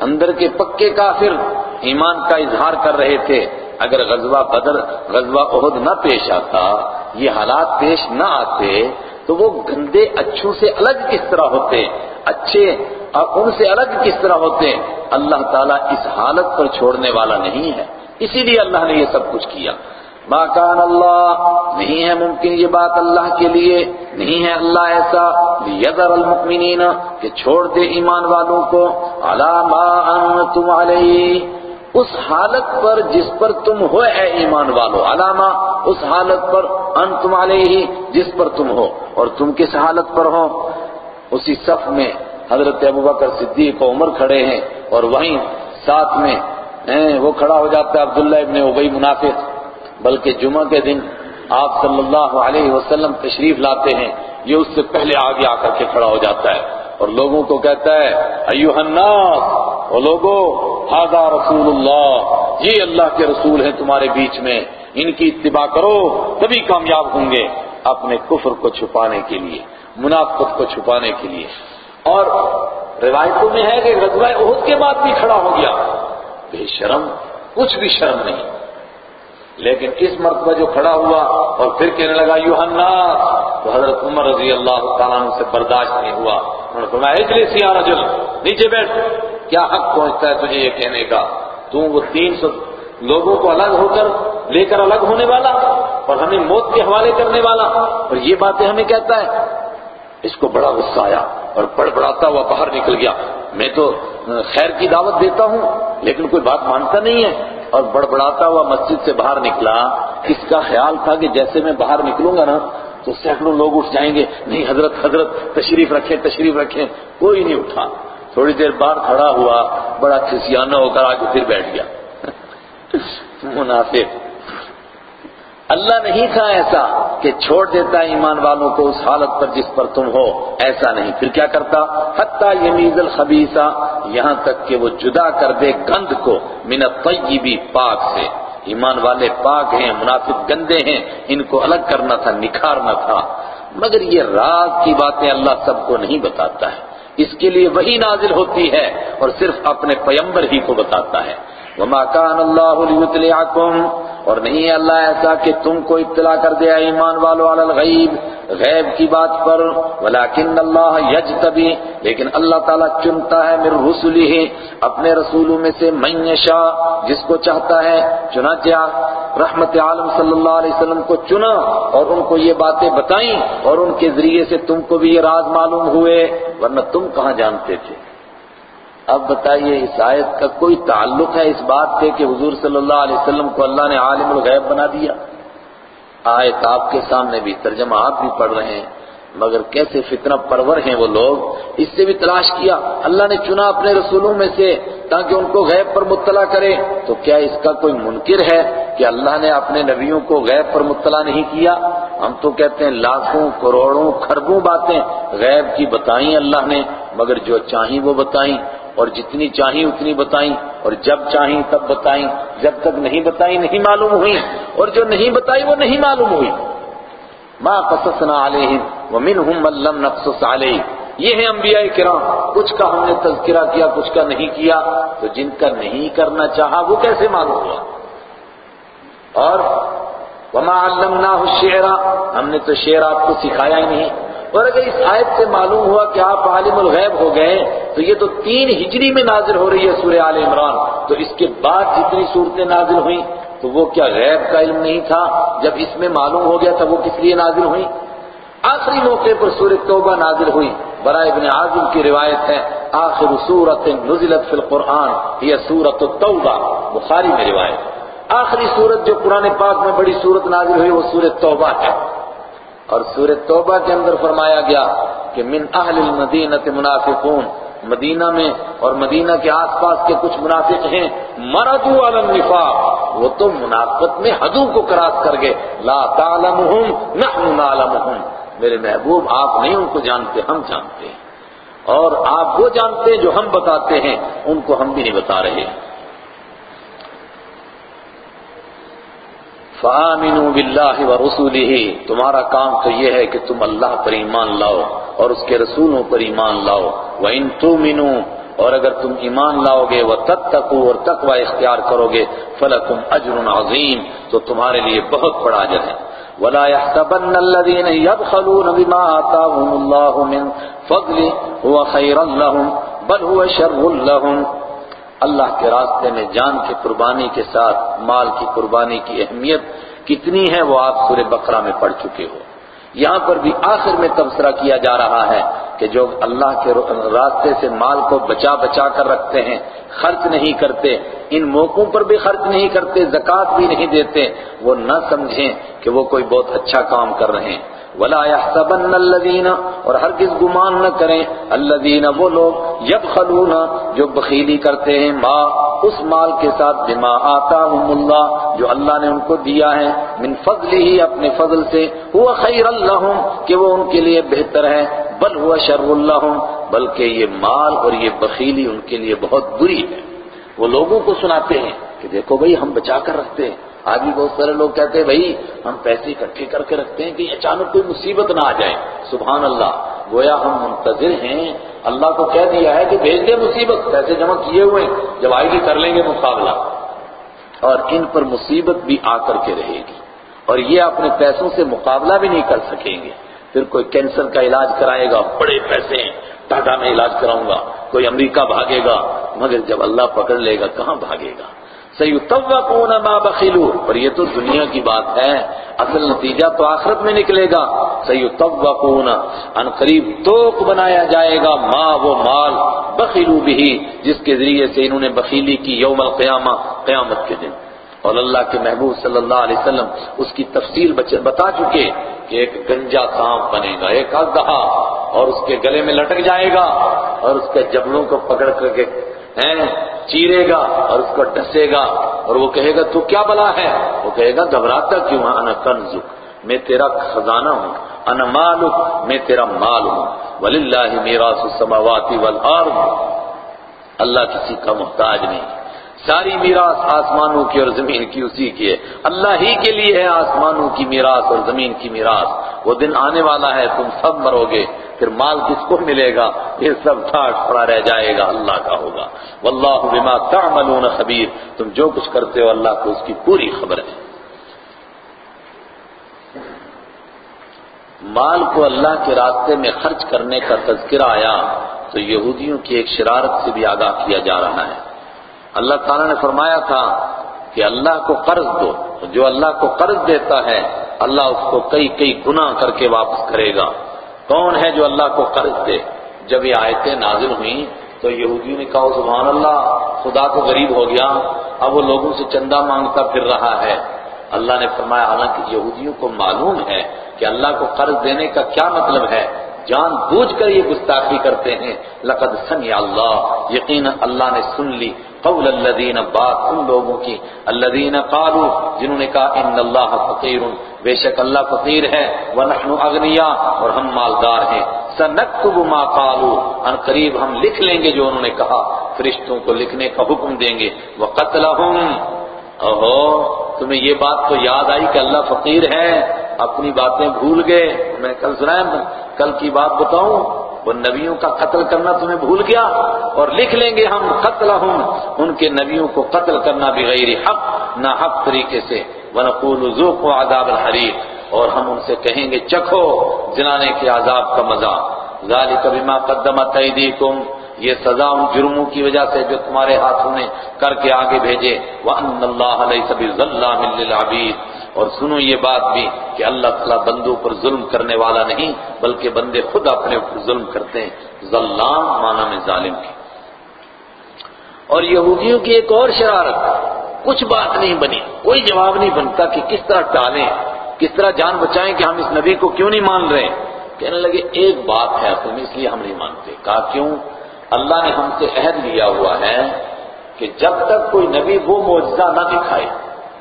اندر کے پکے کافر ایمان کا اظہار کر رہے تھے۔ اگر غزوہ بدر، غزوہ عہد نہ پیش آتا، یہ حالات پیش نہ آتے، تو وہ گندے اچھوں سے الگ کس طرح ہوتے، اچھے ان سے الگ کس طرح ہوتے؟ اللہ تعالیٰ اس حالت پر چھوڑنے والا نہیں ہے۔ اسی لیے اللہ نے یہ سب کچھ کیا۔ ما کان اللہ، نہیں ہے ممکن یہ بات اللہ کے لیے، نہیں ہے اللہ ایسا۔ لیذر المؤمنین، کہ چھوڑ دے ایمان والوں کو۔ علا ما انتم علیہ۔ اس حالت پر جس پر تم ہو اے ایمان والو۔ علامہ اس حالت پر انتم علیہ، جس پر تم ہو۔ اور تم کس حالت پر ہو؟ اسی صف میں حضرت ابوبکر صدیق و عمر کھڑے ہیں اور وہیں ساتھ میں وہ کھڑا ہو جاتا ہے عبداللہ ابن ابئی منافق، بلکہ جمعہ کے دن آپ صلی اللہ علیہ وسلم تشریف لاتے ہیں، یہ اس سے پہلے آگے آ کر کے کھڑا ہو جاتا ہے۔ اور لوگوں کو کہتا ہے ایوہ الناس، او لوگو ہاضا رسول اللہ، یہ اللہ کے رسول ہیں تمہارے بیچ میں، ان کی اتباع کرو، تبھی کامیاب ہوں گے۔ اپنے کفر کو چھپانے کے لیے، منافقت کو چھپانے کے لیے۔ اور روایتوں میں ہے کہ غزوہ عہد کے بعد بھی کھڑا ہو گیا۔ بے شرم، کچھ بھی شرم نہیں۔ لیکن اس مرتبہ جو کھڑا ہوا اور پھر کہنے لگا یو تو حضرت عمر رضی اللہ تعالیٰ عنہ سے برداشت نہیں ہوا۔ انہوں نے فرمایا اجلی سیاح رجل، نیچے بیٹھ۔ کیا حق پہنچتا ہے تجھے یہ کہنے کا؟ تو وہ تین سو لوگوں کو الگ ہو کر، لے کر الگ ہونے والا اور ہمیں موت کے حوالے کرنے والا۔ اور یہ باتیں ہمیں کہتا ہے۔ اس کو بڑا غصہ آیا اور بڑ بڑاتا ہوا باہر نکل گیا۔ میں تو خیر کی دعوت دیتا ہوں، لیکن کوئی بات مانتا نہیں ہے۔ اور بڑبڑاتا ہوا مسجد سے باہر نکلا۔ اس کا خیال تھا کہ جیسے میں باہر نکلوں گا نا، تو سینکڑوں لوگ اٹھ جائیں گے۔ نہیں حضرت حضرت، تشریف رکھیں تشریف رکھیں۔ کوئی نہیں اٹھا۔ تھوڑی دیر بعد کھڑا ہوا، بڑا کھسیانہ ہو کر آگے پھر بیٹھ گیا۔ منافق۔ اللہ نہیں تھا ایسا کہ چھوڑ دیتا ایمان والوں کو اس حالت پر جس پر تم ہو، ایسا نہیں۔ پھر کیا کرتا؟ حتی یمیز الخبیثہ یہاں تک کہ وہ جدا کر دے گند کو من الطیبی پاک سے۔ ایمان والے پاک ہیں، منافق گندے ہیں، ان کو الگ کرنا تھا، نکھارنا تھا۔ مگر یہ راز کی باتیں اللہ سب کو نہیں بتاتا ہے۔ اس کے لیے وہی نازل ہوتی ہے اور صرف اپنے پیمبر ہی کو بتاتا ہے۔ وما كان الله ليطلعكم، اور نہیں ہے اللہ ایسا کہ تم کو اطلاع کر دیا ایمان والو علی الغیب، غیب کی بات پر، ولیکن اللہ یجتبی، لیکن اللہ تعالیٰ چنتا ہے میرے رسولی ہی اپنے رسولوں میں سے من یشاء، جس کو چاہتا ہے، چنانچہ رحمت عالم صلی اللہ علیہ وسلم کو چنا اور ان کو یہ باتیں بتائیں اور ان کے ذریعے سے تم کو بھی یہ راز معلوم ہوئے، ورنہ تم کہاں جانتے تھے؟ اب بتائیے اس آیت کا کوئی تعلق ہے اس بات سے کہ حضور صلی اللہ علیہ وسلم کو اللہ نے عالم الغیب بنا دیا؟ آیت آپ کے سامنے بھی ترجمہ آپ بھی پڑھ رہے ہیں، مگر کیسے فتنہ پرور ہیں وہ لوگ؟ اس سے بھی تلاش کیا، اللہ نے چنا اپنے رسولوں میں سے تاکہ ان کو غیب پر مطلع کرے۔ تو کیا اس کا کوئی منکر ہے کہ اللہ نے اپنے نبیوں کو غیب پر مطلع نہیں کیا؟ ہم تو کہتے ہیں لاکھوں، کروڑوں خربوں باتیں غیب کی بتائیں اللہ نے، مگر جو چاہیں وہ بتائیں۔ اور جتنی چاہیں اتنی بتائیں اور جب چاہیں تب بتائیں جب تک نہیں بتائیں نہیں معلوم ہوئی اور جو نہیں بتائی وہ نہیں معلوم ہوئی ما قصصنا علیہم ومنہم من لم نقصص علیہ یہ ہیں انبیاء کرام کچھ کا ہم نے تذکرہ کیا کچھ کا نہیں کیا تو جن کا نہیں کرنا چاہا وہ کیسے معلوم ہوا اور وما علمناہ الشعر ہم نے تو شعر آپ کو سکھایا ہی نہیں اور اگر اس آیت سے معلوم ہوا کہ آپ عالم الغیب ہو گئے تو یہ تو تین ہجری میں نازل ہو رہی ہے سورہ آل عمران۔ تو اس کے بعد جتنی صورتیں نازل ہوئیں تو وہ کیا غیب کا علم نہیں تھا؟ جب اس میں معلوم ہو گیا تھا وہ کس لیے نازل ہوئی آخری موقع پر سورہ توبہ نازل ہوئی۔ برائے ابن عازم کی روایت ہے، آخر سورت نزلت فی القرآن یہ سورت التوبہ۔ بخاری میں روایت آخری سورت جو قرآن پاک میں بڑی سورت نازل ہوئی وہ سورہ توبہ ہے۔ اور سورہ توبہ کے اندر فرمایا گیا کہ من اہل المدینہ منافقون، مدینہ میں اور مدینہ کے آس پاس کے کچھ منافق ہیں مردو علی النفاق، وہ تو منافقت میں حدوں کو کراس کر گئے۔ لا تعلمہم، نحن نعلمہم۔ میرے محبوب، آپ نہیں، ان کو جانتے، ہم جانتے ہیں۔ اور آپ وہ جانتے ہیں جو ہم بتاتے ہیں، ان کو ہم بھی نہیں بتا رہے۔ ہیں فَآمِنُوا بِاللَّهِ وَرُسُولِهِ تمہارا کام تو یہ ہے کہ تم اللہ پر ایمان لاؤ اور اس کے رسولوں پر ایمان لاؤ۔ وَإِن تُؤْمِنُوا، اور اگر تم ایمان لاؤ گے وہ اور تقوی اختیار کرو گے، فَلَكُمْ أَجْرٌ عَظِيمٌ۔ تو تمہارے لیے بہت بڑا اجر ہے۔ وَلَا يَحْسَبَنَّ الَّذِينَ يَبْخَلُونَ بِمَا آتَاهُمُ اللَّهُ مِنْ فَضْلِهِ، هُوَ خَيْرًا لَهُمْ، بَلْ هُوَ شَرٌّ لَهُمْ۔ اللہ کے راستے میں جان کی قربانی کے ساتھ مال کی قربانی کی اہمیت کتنی ہے وہ آپ سورہ بقرہ میں پڑھ چکے ہو۔ یہاں پر بھی آخر میں تبصرہ کیا جا رہا ہے کہ جو اللہ کے راستے سے مال کو بچا بچا کر رکھتے ہیں، خرچ نہیں کرتے، ان موقعوں پر بھی خرچ نہیں کرتے، زکوٰۃ بھی نہیں دیتے، وہ نہ سمجھیں کہ وہ کوئی بہت اچھا کام کر رہے ہیں۔ ولا يحسبن الذين، اور ہرگز گمان نہ کریں، الذين وہ لوگ يبخلون جو بخیلی کرتے ہیں، ما، اس مال کے ساتھ، بما آتاهم اللہ، جو اللہ نے ان کو دیا ہے، من فضله اپنے فضل سے، هو خیر لهم کہ وہ ان کے لیے بہتر ہے، بل هو شر لهم بلکہ یہ مال اور یہ بخیلی ان کے لیے بہت بری ہے۔ وہ لوگوں کو سناتے ہیں کہ دیکھو بھئی ہم بچا کر رکھتے ہیں۔ آج بھی بہت سارے لوگ کہتے ہیں، بھائی، ہم پیسے اکٹھے کر کے رکھتے ہیں کہ اچانک کوئی مصیبت نہ آ جائے۔ سبحان اللہ۔ گویا ہم منتظر ہیں۔ اللہ کو کہہ دیا ہے کہ بھیج دے مصیبت۔ پیسے جمع کیے ہوئے جب آئے گی کر لیں گے مقابلہ۔ اور ان پر مصیبت بھی آ کر کے رہے گی۔ اور یہ اپنے پیسوں سے مقابلہ بھی نہیں کر سکیں گے۔ پھر کوئی کینسر کا علاج کرائے گا۔ بڑے پیسے ہیں۔ ٹاٹا میں علاج کراؤں گا۔ کوئی امریکہ بھاگے گا۔ مگر جب اللہ پکڑ لے گا، کہاں بھاگے گا؟ سیتوقون ما بخلو۔ اور یہ تو دنیا کی بات ہے۔ اصل نتیجہ تو آخرت میں نکلے گا۔ سیتوقون ان قریب توق بنایا جائے گا۔ ما وہ مال بخلو بھی جس کے ذریعے سے انہوں نے بخیلی کی یوم القیامہ، قیامت کے دن۔ اور اللہ کے محبوب صلی اللہ علیہ وسلم اس کی تفصیل بتا چکے کہ ایک گنجا سانپ بنے گا، ایک اگدہا اور اس کے گلے میں لٹک جائے گا، اور اس کے جبلوں کو پکڑ کر کے چیرے گا اور اس کو ڈسے گا اور وہ کہے گا، تو کیا بلا ہے؟ وہ کہے گا، گھبراتا کیوں انا کنزک میں تیرا خزانہ ہوں، انا مالک میں تیرا مال ہوں۔ وللہ میراث السماوات والارض اللہ کسی کا محتاج نہیں۔ ساری میراث آسمانوں کی اور زمین کی اسی کی ہے۔ اللہ ہی کے لیے ہے آسمانوں کی میراث اور زمین کی میراث۔ وہ دن آنے والا ہے، تم سب مرو گے۔ پھر مال کس کو ملے گا؟ یہ سب ٹھاٹ پڑا رہ جائے گا۔ اللہ کا ہوگا۔ واللہ بما تعملون خبیر۔ تم جو کچھ کرتے ہو، اللہ کو اس کی پوری خبر ہے۔ مال کو اللہ کے راستے میں خرچ کرنے کا تذکرہ آیا تو یہودیوں کی ایک شرارت سے بھی آگاہ کیا جا رہا ہے۔ اللہ تعالیٰ نے فرمایا تھا کہ اللہ کو قرض دو۔ جو اللہ کو قرض دیتا ہے، اللہ اس کو کئی کئی گنا کر کے واپس کرے گا۔ کون ہے جو اللہ کو قرض دے؟ جب یہ آیتیں نازل ہوئیں، تو یہودیوں نے کہا، سبحان اللہ، خدا کو غریب ہو گیا۔ اب وہ لوگوں سے چندہ مانگتا پھر رہا ہے۔ اللہ نے فرمایا، حالانکہ یہودیوں کو معلوم ہے کہ اللہ کو قرض دینے کا کیا مطلب ہے۔ جان بوجھ کر یہ گستاخی کرتے ہیں۔ لقد سمع اللہ یقین اللہ نے سن لی۔ قول الذین بات ان لوگوں کی، الذین قالوا، جنہوں نے کہا، ان اللہ فقیر، بے شک اللہ فقیر ہے، ونحن اغنیا، اور ہم مالدار ہیں۔ سنکتب ما قالوا، ان قریب ہم لکھ لیں گے جو انہوں نے کہا۔ فرشتوں کو لکھنے کا حکم دیں گے۔ وقتلہم، اوہو، تمہیں یہ بات تو یاد آئی کہ اللہ فقیر ہے۔ اپنی باتیں بھول گئے۔ میں کل سنایا، کل کی بات بتاؤں۔ وہ نبیوں کا قتل کرنا تمہیں بھول گیا اور لکھ لیں گے ہم قتل ان کے نبیوں کو قتل کرنا بغیر حق، نہ حق طریقے سے۔ ونقول ذوقوا عذاب الحریق اور ہم ان سے کہیں گے چکھو جلانے کے عذاب کا مزہ۔ ذالک بما قدمت ایدیکم یہ سزا ان جرموں کی وجہ سے جو تمہارے ہاتھوں نے کر کے آگے بھیجے۔ وَأَنَّ اللَّهَ لَيْسَ بِظَلَّامٍ لِّلْعَبِيدِ۔ اور سنو یہ بات بھی کہ اللہ تعالیٰ بندوں پر ظلم کرنے والا نہیں، بلکہ بندے خود اپنے اوپر ظلم کرتے ہیں۔ ظلام معنی میں ظالم کی۔ اور یہودیوں کی ایک اور شرارت، کچھ بات نہیں بنی، کوئی جواب نہیں بنتا کہ کس طرح ٹالیں، کس طرح جان بچائیں کہ ہم اس نبی کو کیوں نہیں مان رہے۔ کہنے لگے، ایک بات ہے تم اس لیے ہم نہیں مانتے۔ کہا، کیوں؟ اللہ نے ہم سے عہد لیا ہوا ہے کہ جب تک کوئی نبی وہ معجزہ نہ دکھائے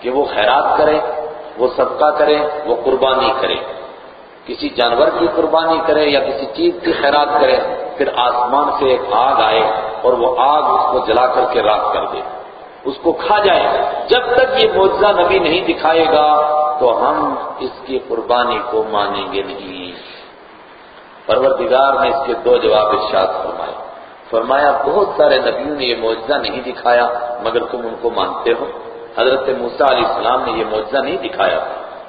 کہ وہ خیرات کرے وہ صدقہ کرے وہ قربانی کرے کسی جانور کی قربانی کرے یا کسی چیز کی خیرات کرے پھر آسمان سے ایک آگ آئے اور وہ آگ اس کو جلا کر کے راک کر دے۔ اس کو کھا جائے۔ جب تک یہ معجزہ نبی نہیں دکھائے گا تو ہم اس کی قربانی کو مانیں گے نہیں۔ پروردگار نے اس کے دو جواب ارشاد فرمائے۔ فرمایا، بہت سارے نبیوں نے یہ معجزہ نہیں دکھایا، مگر تم ان کو مانتے ہو۔ حضرت موسیٰ علیہ السلام نے یہ معجزہ نہیں دکھایا۔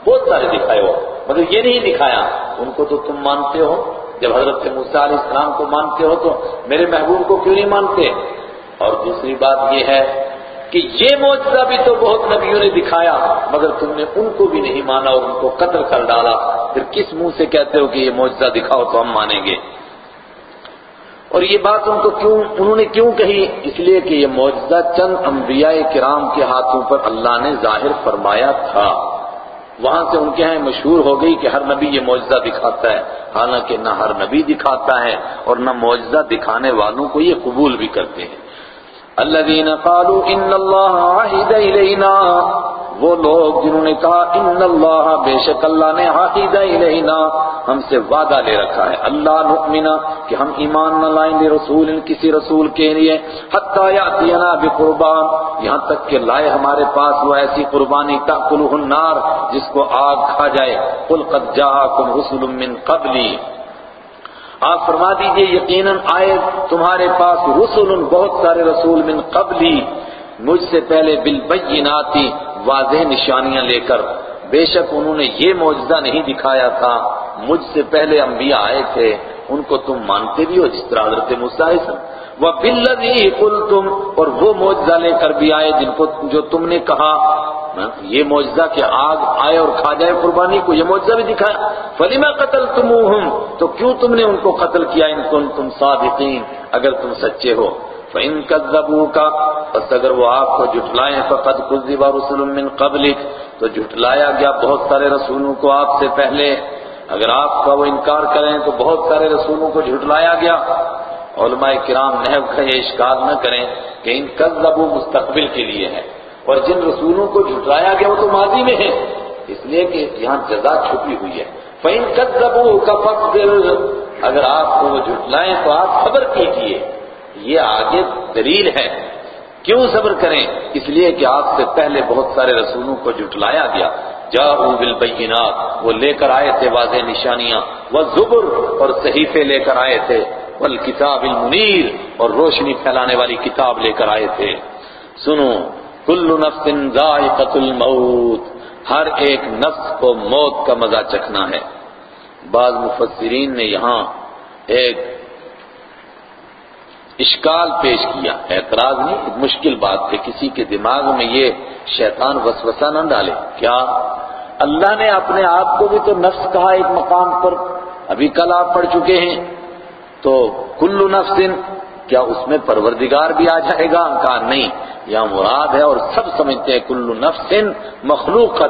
بہت سارے دکھائے ہو مگر یہ نہیں دکھایا۔ ان کو تو تم مانتے ہو۔ جب حضرت موسیٰ علیہ السلام کو مانتے ہو تو میرے محبوب کو کیوں نہیں مانتے؟ اور دوسری بات یہ ہے کہ یہ معجزہ بھی تو بہت نبیوں نے دکھایا، مگر تم نے ان کو بھی نہیں مانا اور ان کو قتل کر ڈالا۔ پھر کس منہ سے کہتے ہو کہ یہ معجزہ دکھاؤ تو ہم مانیں گے؟ اور یہ بات ان کو کیوں انہوں نے کیوں کہی؟ اس لیے کہ یہ معجزہ چند انبیاء کرام کے ہاتھوں پر اللہ نے ظاہر فرمایا تھا۔ وہاں سے ان کے ہاں مشہور ہو گئی کہ ہر نبی یہ معجزہ دکھاتا ہے۔ حالانکہ نہ ہر نبی دکھاتا ہے اور نہ معجزہ دکھانے والوں کو یہ قبول بھی کرتے ہیں۔ الذين قالوا ان اللہ عہد الینا۔ وہ لوگ جنہوں نے کہا ان اللہ بے شک اللہ نے عہد الینا۔ ہم سے وعدہ لے رکھا ہے۔ اللہ نؤمنا کہ ہم ایمان نہ لائیں گے رسول، کسی رسول کے لیے۔ حتی یاتینا بقربان۔ یہاں تک کہ لائے ہمارے پاس وہ ایسی قربانی تاکلہ النار جس کو آگ کھا جائے۔ قل قد جاءکم رسل من قبلی۔ آپ فرما دیجیے، یقیناً آئے تمہارے پاس رسول بہت سارے رسول من قبلی۔ مجھ سے پہلے بالبیناتی واضح نشانیاں لے کر۔ بے شک انہوں نے یہ معجزہ نہیں دکھایا تھا۔ مجھ سے پہلے انبیاء آئے تھے، ان کو تم مانتے بھی ہو، جس طرح حضرت مسائل وہ بلدی کل تم اور وہ معجزہ لے کر بھی آئے، جن کو جو تم نے کہا۔ ہاں، یہ معجزہ کہ آگ آئے اور کھا جائے، قربانی کو یہ معجزہ بھی دکھایا۔ فلیما قتل تم تو کیوں تم نے ان کو قتل کیا؟ ان کو تم صادقین، اگر تم سچے ہو۔ فَإِن كَذَّبُوكَ، پس اگر وہ آپ کو جھٹلائیں، فَقَدْ كُذِّبَ رُسُلٌ مِّن قَبْلِكَ۔ تو جھٹلایا گیا بہت سارے رسولوں کو آپ سے پہلے۔ اگر آپ کا وہ انکار کریں تو بہت سارے رسولوں کو جھٹلایا گیا۔ علماء کرام نحو کا یہ اشکال نہ کریں کہ ان کذبو مستقبل کے لیے ہے اور جن رسولوں کو جھٹلایا گیا وہ تو ماضی میں ہے اس لیے کہ یہاں جزا چھپی ہوئی ہے۔ فَإِن كَذَّبُوا كَفَقْدِرْ اگر آپ کو وہ جھٹلائیں تو آپ خبر کیجیے۔ یہ آگے دلیل ہے۔ کیوں صبر کریں؟ اس لیے کہ آپ سے پہلے بہت سارے رسولوں کو جٹلایا گیا۔ جاؤ بالبینات، وہ لے کر آئے تھے واضح نشانیاں، وہ زبر اور صحیفے لے کر آئے تھے، والکتاب المنیر اور روشنی پھیلانے والی کتاب لے کر آئے تھے۔ سنو، کل نفس ذائقت الموت، ہر ایک نفس کو موت کا مزہ چکھنا ہے۔ بعض مفسرین نے یہاں ایک اشکال پیش کیا۔ اعتراض نہیں، ایک مشکل بات ہے۔ کسی کے دماغ میں یہ شیطان وسوسہ نہ ڈالے۔ کیا؟ اللہ نے اپنے آپ کو بھی تو نفس کہا ایک مقام پر۔ ابھی کل آپ پڑھ چکے ہیں۔ تو کل نفس کیا اس میں پروردگار بھی آ جائے گا؟ کہا نہیں۔ یا مراد ہے اور سب سمجھتے ہیں، کل نفس مخلوق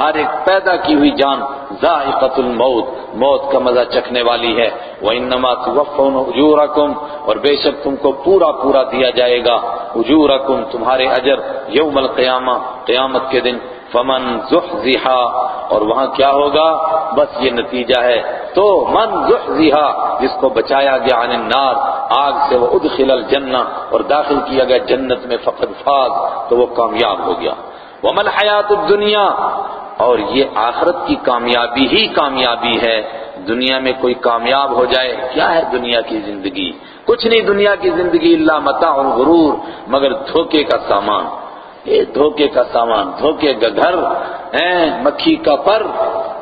ہر ایک پیدا کی ہوئی جان ذائقت الموت، موت کا مزہ چکھنے والی ہے۔ وَإِنَّمَا تُوَفَّوْنَ أُجُورَكُمْ اور بے شک تم کو پورا پورا دیا جائے گا۔ اجورکم، تمہارے اجر یوم القیامہ، قیامت کے دن۔ فمن زحزحا اور وہاں کیا ہوگا؟ بس یہ نتیجہ ہے۔ تو من زحزحا جس کو بچایا گیا عن النار، آگ سے وہ ادخل الجنہ، اور داخل کیا گیا جنت میں فقد فاز، تو وہ کامیاب ہو گیا۔ ومن حیات الدنیا، اور یہ آخرت کی کامیابی ہی کامیابی ہے۔ دنیا میں کوئی کامیاب ہو جائے، کیا ہے دنیا کی زندگی؟ کچھ نہیں دنیا کی زندگی اللہ متاع غرور مگر دھوکے کا سامان۔ یہ دھوکے کا سامان، دھوکے کا گھر مکھی کا پر،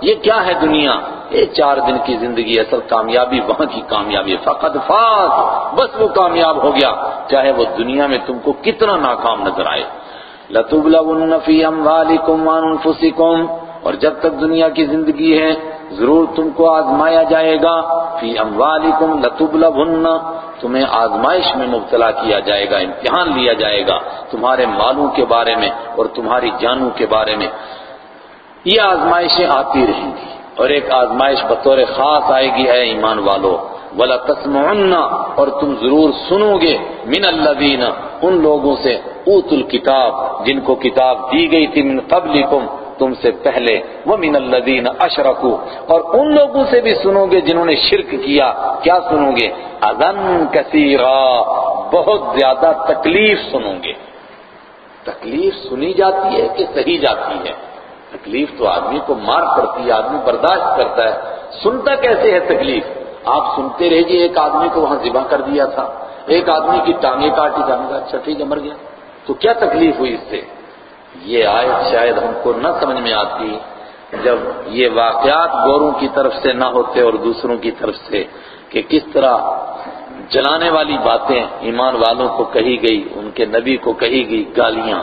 یہ کیا ہے دنیا؟ یہ چار دن کی زندگی اصل کامیابی، وہاں کی کامیابی فقط فاس بس وہ کامیاب ہو گیا، چاہے وہ دنیا میں تم کو کتنا ناکام نظر آئے۔ لَتُبْلَوُنَّ فِي أَمْوَالِكُمْ وَأَنفُسِكُمْ اور جب تک دنیا کی زندگی ہے، ضرور تم کو آزمایا جائے گا۔ فی اموالکم لتبلغن، تمہیں آزمائش میں مبتلا کیا جائے گا، امتحان لیا جائے گا تمہارے مالوں کے بارے میں اور تمہاری جانوں کے بارے میں۔ یہ آزمائشیں آتی رہیں گی اور ایک آزمائش بطور خاص آئے گی ہے ایمان والو۔ ولا تسمعن، اور تم ضرور سنو گے۔ من الذین ان لوگوں سے اوت الکتاب جن کو کتاب دی گئی تھی، من قبلکم تم سے پہلے وہ من الذین اشرکو اور ان لوگوں سے بھی سنو گے جنہوں نے شرک کیا۔ کیا سنو گے؟ اذن کثیرا، بہت زیادہ تکلیف سنو گے۔ تکلیف سنی جاتی ہے کہ صحیح جاتی ہے؟ تکلیف تو آدمی کو مار پڑتی ہے، آدمی برداشت کرتا ہے۔ سنتا کیسے ہے تکلیف؟ آپ سنتے رہیے ایک آدمی کو وہاں ذبح کر دیا تھا۔ ایک آدمی کی ٹانگیں کاٹی جانے کا اچھا ٹھیک ہے، مر گیا۔ تو کیا تکلیف ہوئی اس سے؟ یہ آیت شاید ہم کو نہ سمجھ میں آتی جب یہ واقعات گوروں کی طرف سے نہ ہوتے اور دوسروں کی طرف سے کہ کس طرح جلانے والی باتیں ایمان والوں کو کہی گئی، ان کے نبی کو کہی گئی گالیاں،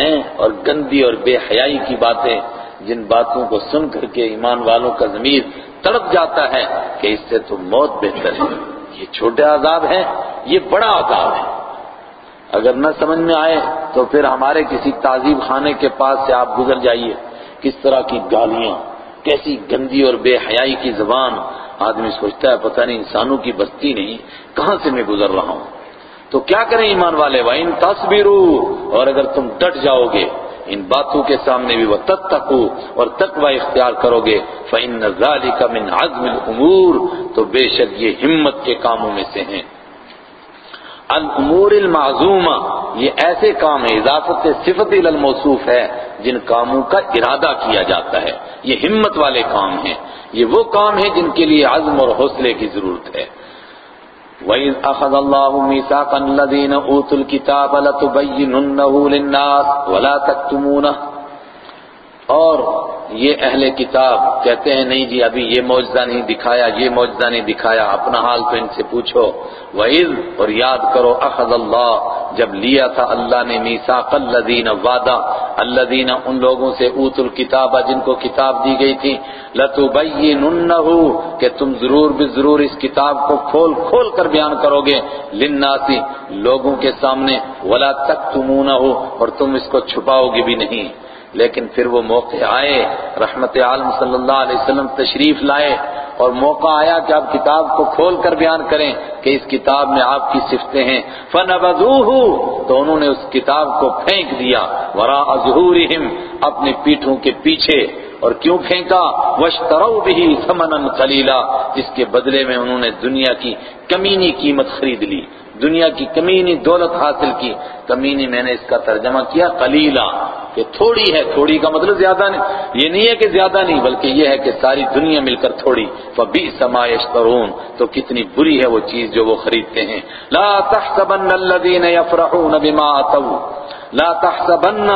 ہیں؟ اور گندی اور بے حیائی کی باتیں جن باتوں کو سن کر کے ایمان والوں کا ضمیر تڑپ جاتا ہے کہ اس سے تو موت بہتر ہے۔ یہ چھوٹے عذاب ہیں، یہ بڑا عذاب ہے۔ اگر نہ سمجھ میں آئے تو پھر ہمارے کسی تعزیب خانے کے پاس سے آپ گزر جائیے۔ کس طرح کی گالیاں، کیسی گندی اور بے حیائی کی زبان آدمی سوچتا ہے، پتہ نہیں انسانوں کی بستی نہیں، کہاں سے میں گزر رہا ہوں؟ تو کیا کریں ایمان والے؟ بھائی ان اور اگر تم ڈٹ جاؤ گے، ان باتوں کے سامنے بھی وہ تت اور تقوی اختیار کرو گے، فَإِنَّ ذَلِكَ مِنْ عَزْمِ الْأُمُورِ، تو بے شک یہ ہمت کے کاموں میں سے ہیں۔ الامور المعظومہ یہ ایسے کام ہیں، اضافت صفت الموصوف ہے، جن کاموں کا ارادہ کیا جاتا ہے۔ یہ ہمت والے کام ہیں۔ یہ وہ کام ہیں جن کے لیے عزم اور حوصلے کی ضرورت ہے۔ وَإِذْ أَخَذَ اللَّهُ مِيثَاقَ الَّذِينَ أُوتُوا الْكِتَابَ لَتُبَيِّنُنَّهُ لِلنَّاسِ وَلَا تَكْتُمُونَهُ اور یہ اہل کتاب کہتے ہیں، نہیں جی ابھی یہ موجزہ نہیں دکھایا، یہ موجزہ نہیں دکھایا، اپنا حال تو ان سے پوچھو۔ وَإِذْ اور یاد کرو، اخذ اللہ، جب لیا تھا اللہ نے میثاق الذین وعدہ، الذین ان لوگوں سے اوت الکتاب جن کو کتاب دی گئی تھی۔ لَتُبَيِّنُنَّهُ کہ تم ضرور بھی ضرور اس کتاب کو کھول کھول کر بیان کرو گے۔ لِلنَّاسِ لوگوں کے سامنے۔ وَلَا تَكْتُمُونَهُ اور تم اس کو چھپاؤ گے بھی نہیں۔ لیکن پھر وہ موقع آئے، رحمت عالم صلی اللہ علیہ وسلم تشریف لائے اور موقع آیا کہ آپ کتاب کو کھول کر بیان کریں کہ اس کتاب میں آپ کی صفتیں ہیں۔ فَنَبَذُوهُ، تو انہوں نے اس کتاب کو پھینک دیا۔ وَرَاءَ ظُهُورِهِمْ اپنے پیٹھوں کے پیچھے۔ اور کیوں پھینکا؟ وَاشْتَرَوْا بِهِ ثَمَنًا قَلِيلًا، جس کے بدلے میں انہوں نے دنیا کی کمینی قیمت خرید لی۔ دنیا کی کمینی دولت حاصل کی۔ کمینی میں نے اس کا ترجمہ کیا قلیلہ کہ تھوڑی ہے، تھوڑی کا مطلب زیادہ نہیں۔ یہ نہیں ہے کہ زیادہ نہیں، بلکہ یہ ہے کہ ساری دنیا مل کر تھوڑی۔ فَبِئْسَ مَا يَشْتَرُونَ تو کتنی بری ہے وہ چیز جو وہ خریدتے ہیں۔ لا تحسبن الذين يفرحون بما اتوا لا تحسبن،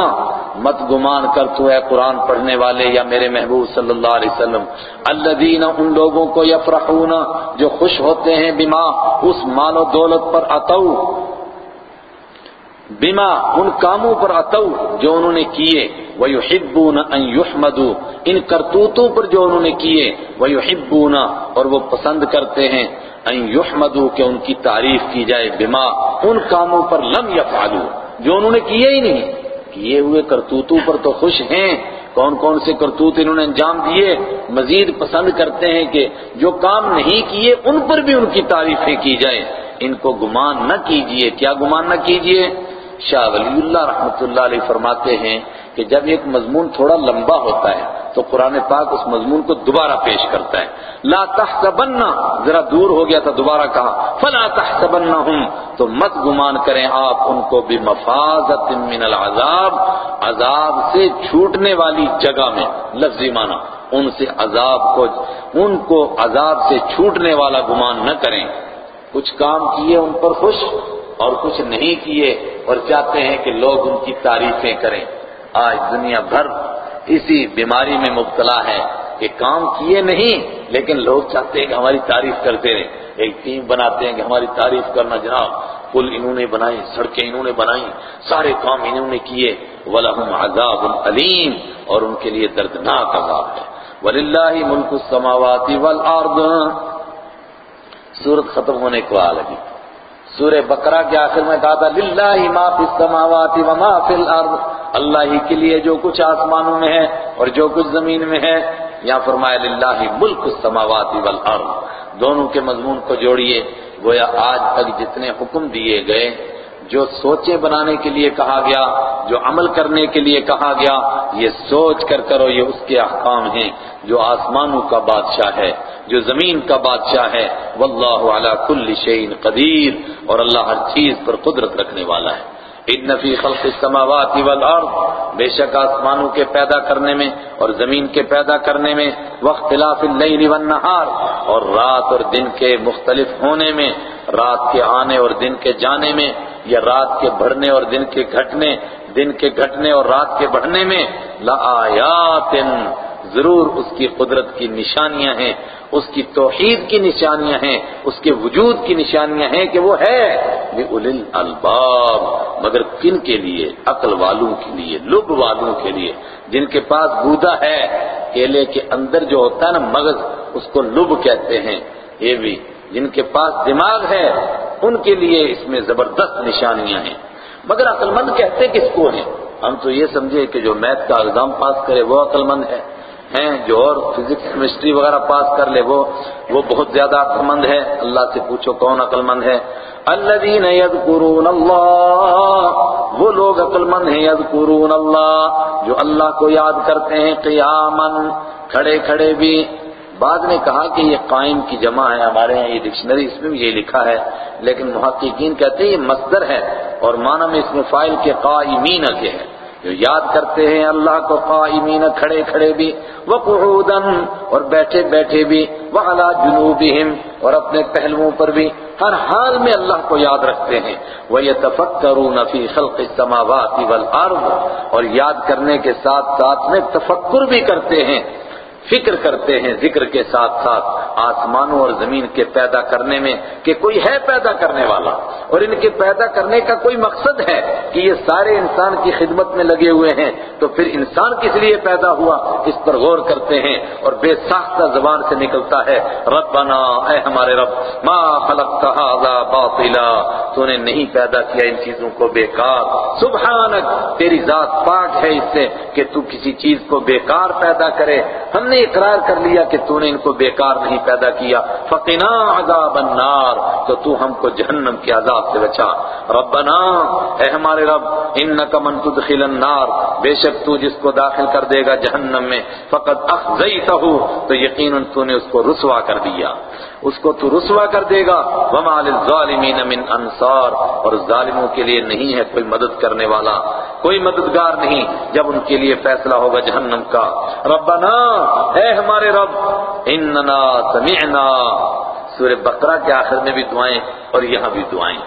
مت گمان کر تو ہے قرآن پڑھنے والے یا میرے محبوب صلی اللہ علیہ وسلم، الذین ان لوگوں کو یفرحون، جو خوش ہوتے ہیں بما، اس مال و دولت پر اتو بما ان کاموں پر اتو جو انہوں نے کیے، وَيُحِبُّونَ أَن يُحْمَدُوا۔ ان کرتوتوں پر جو انہوں نے کیے، وَيُحِبُّونَ اور وہ پسند کرتے ہیں۔ ان يُحْمَدُوا کہ ان کی تعریف کی جائے، بما ان کاموں پر لم يفعلوا۔ جو انہوں نے کیے ہی نہیں۔ کیے ہوئے کرتوتوں پر تو خوش ہیں۔ کون کون سے کرتوت انہوں نے انجام دیے؟ مزید پسند کرتے ہیں کہ جو کام نہیں کیے، ان پر بھی ان کی تعریفیں کی جائیں۔ ان کو گمان نہ کیجیے۔ کیا گمان نہ کیجیے؟ شاہ ولی اللہ رحمۃ اللہ علیہ فرماتے ہیں کہ جب ایک مضمون تھوڑا لمبا ہوتا ہے تو قرآن پاک اس مضمون کو دوبارہ پیش کرتا ہے۔ لا تحسبن، ذرا دور ہو گیا تھا دوبارہ کہا۔ فلا تحسبنہم، تو مت گمان کریں آپ ان کو بمفازت من العذاب، عذاب سے چھوٹنے والی جگہ میں، لفظی معنی، ان سے عذاب کو، ان کو عذاب سے چھوٹنے والا گمان نہ کریں۔ کچھ کام کیے ان پر خوش؟ اور کچھ نہیں کیے اور چاہتے ہیں کہ لوگ ان کی تعریفیں کریں۔ آج دنیا بھر اسی بیماری میں مبتلا ہے کہ کام کیے نہیں، لیکن لوگ چاہتے ہیں کہ ہماری تعریف کرتے رہیں۔ ایک ٹیم بناتے ہیں کہ ہماری تعریف کرنا، جناب، پل انہوں نے بنائی، سڑکیں انہوں نے بنائی، سارے کام انہوں نے کیے۔ وَلَهُمْ عَذَابٌ علیم، اور ان کے لیے دردناک عذاب ہے۔ وَلِلَّهِ مُلْكُ السَّمَاوَاتِ وَالْأَرْضِ سورت ختم ہونے کو آ لگی۔ سورہ بقرہ کے آخر میں کہا تھا، للہ ما فی السماوات و ما فی الارض۔ اللہ ہی کے لیے جو کچھ آسمانوں میں ہے اور جو کچھ زمین میں ہے۔ یہاں فرمایا، للہ ملک السماوات والارض۔ دونوں کے مضمون کو جوڑیے، گویا آج تک جتنے حکم دیے گئے جو سوچیں بنانے کے لیے کہا گیا، جو عمل کرنے کے لیے کہا گیا، یہ سوچ کر کرو، یہ اس کے احکام ہیں جو آسمانوں کا بادشاہ ہے، جو زمین کا بادشاہ ہے۔ واللہ علی کل شیء قدیر، اور اللہ ہر چیز پر قدرت رکھنے والا ہے۔ ان فی خلق السماوات والارض، بے شک آسمانوں کے پیدا کرنے میں اور زمین کے پیدا کرنے میں، واختلاف اللیل والنہار، اور رات اور دن کے مختلف ہونے میں، رات کے آنے اور دن کے جانے میں یا رات کے بڑھنے اور دن کے گھٹنے، دن کے گھٹنے اور رات کے بڑھنے میں لآیات ضرور اس کی قدرت کی نشانیاں ہیں، اس کی توحید کی نشانیاں ہیں، اس کے وجود کی نشانیاں ہیں کہ وہ ہے۔ الباب مگر کن کے لیے؟ عقل والوں کے لیے، لب والوں کے لیے۔ جن کے پاس گودا ہے، کیلے کے اندر جو ہوتا ہے نا مغز، اس کو لب کہتے ہیں۔ یہ بھی جن کے پاس دماغ ہے، ان کے لیے اس میں زبردست نشانیاں ہیں۔ مگر عقل مند کہتے کس کو ہیں؟ ہم تو یہ سمجھے کہ جو میتھ کا اگزام پاس کرے، وہ عقل مند ہے۔ ہیں، جو اور فزکس، کیمسٹری وغیرہ پاس کر لے، وہ وہ بہت زیادہ عقل مند ہے۔ اللہ سے پوچھو کون عقل مند ہے۔ الذین یذکرون اللہ، وہ لوگ عقل مند ہیں، یذکرون اللہ، جو اللہ کو یاد کرتے ہیں قیاما، کھڑے کھڑے بھی۔ بعد نے کہا کہ یہ قائم کی جمع ہے، ہمارے یہاں یہ ڈکشنری اس میں بھی یہ لکھا ہے، لیکن محققین کہتے ہیں یہ مصدر ہے اور معنی میں اس میں فائل کے قائمین کے ہے جو یاد کرتے ہیں اللہ کو قائمین کھڑے کھڑے بھی، وقعودا اور بیٹھے بیٹھے بھی وعلا جنوبہم اور اپنے پہلوؤں پر بھی ہر حال میں اللہ کو یاد رکھتے ہیں۔ وَيَتَفَكَّرُونَ فِي خَلْقِ السَّمَاوَاتِ وَالْأَرْضِ اور یاد کرنے کے ساتھ ساتھ میں تفکر بھی کرتے ہیں۔ فکر کرتے ہیں ذکر کے ساتھ ساتھ آسمانوں اور زمین کے پیدا کرنے میں کہ کوئی ہے پیدا کرنے والا اور ان کے پیدا کرنے کا کوئی مقصد ہے کہ یہ سارے انسان کی خدمت میں لگے ہوئے ہیں تو پھر انسان کس لیے پیدا ہوا اس پر غور کرتے ہیں اور بے ساختہ زبان سے نکلتا ہے ربنا، اے ہمارے رب، ما خلقت هذا باطلا، تو نے نہیں پیدا کیا ان چیزوں کو بیکار۔ سبحانک، تیری ذات پاک ہے اس سے کہ تو کسی چیز کو بیکار پیدا کرے۔ ہم نے اقرار کر لیا کہ تو نے ان کو بیکار نہیں پیدا کیا۔ فقنا عذاب النار، تو تو ہم کو جہنم کے عذاب سے بچا۔ ربنا، اے ہمارے رب انک من تدخل النار۔ بے شک تو جس کو داخل کر دے گا جہنم میں، فقد اخزیتہ تو یقینا تو نے اس کو رسوا کر دیا۔ اس کو تو رسوا کر دے گا۔ وما للظالمین من انصار اور ظالموں کے لیے نہیں ہے کوئی مدد کرنے والا۔ کوئی مددگار نہیں جب ان کے لیے فیصلہ ہوگا جہنم کا۔ ربنا، اے ہمارے رب، اننا سمعنا۔ سورہ بقرہ کے آخر میں بھی دعائیں اور یہاں بھی دعائیں۔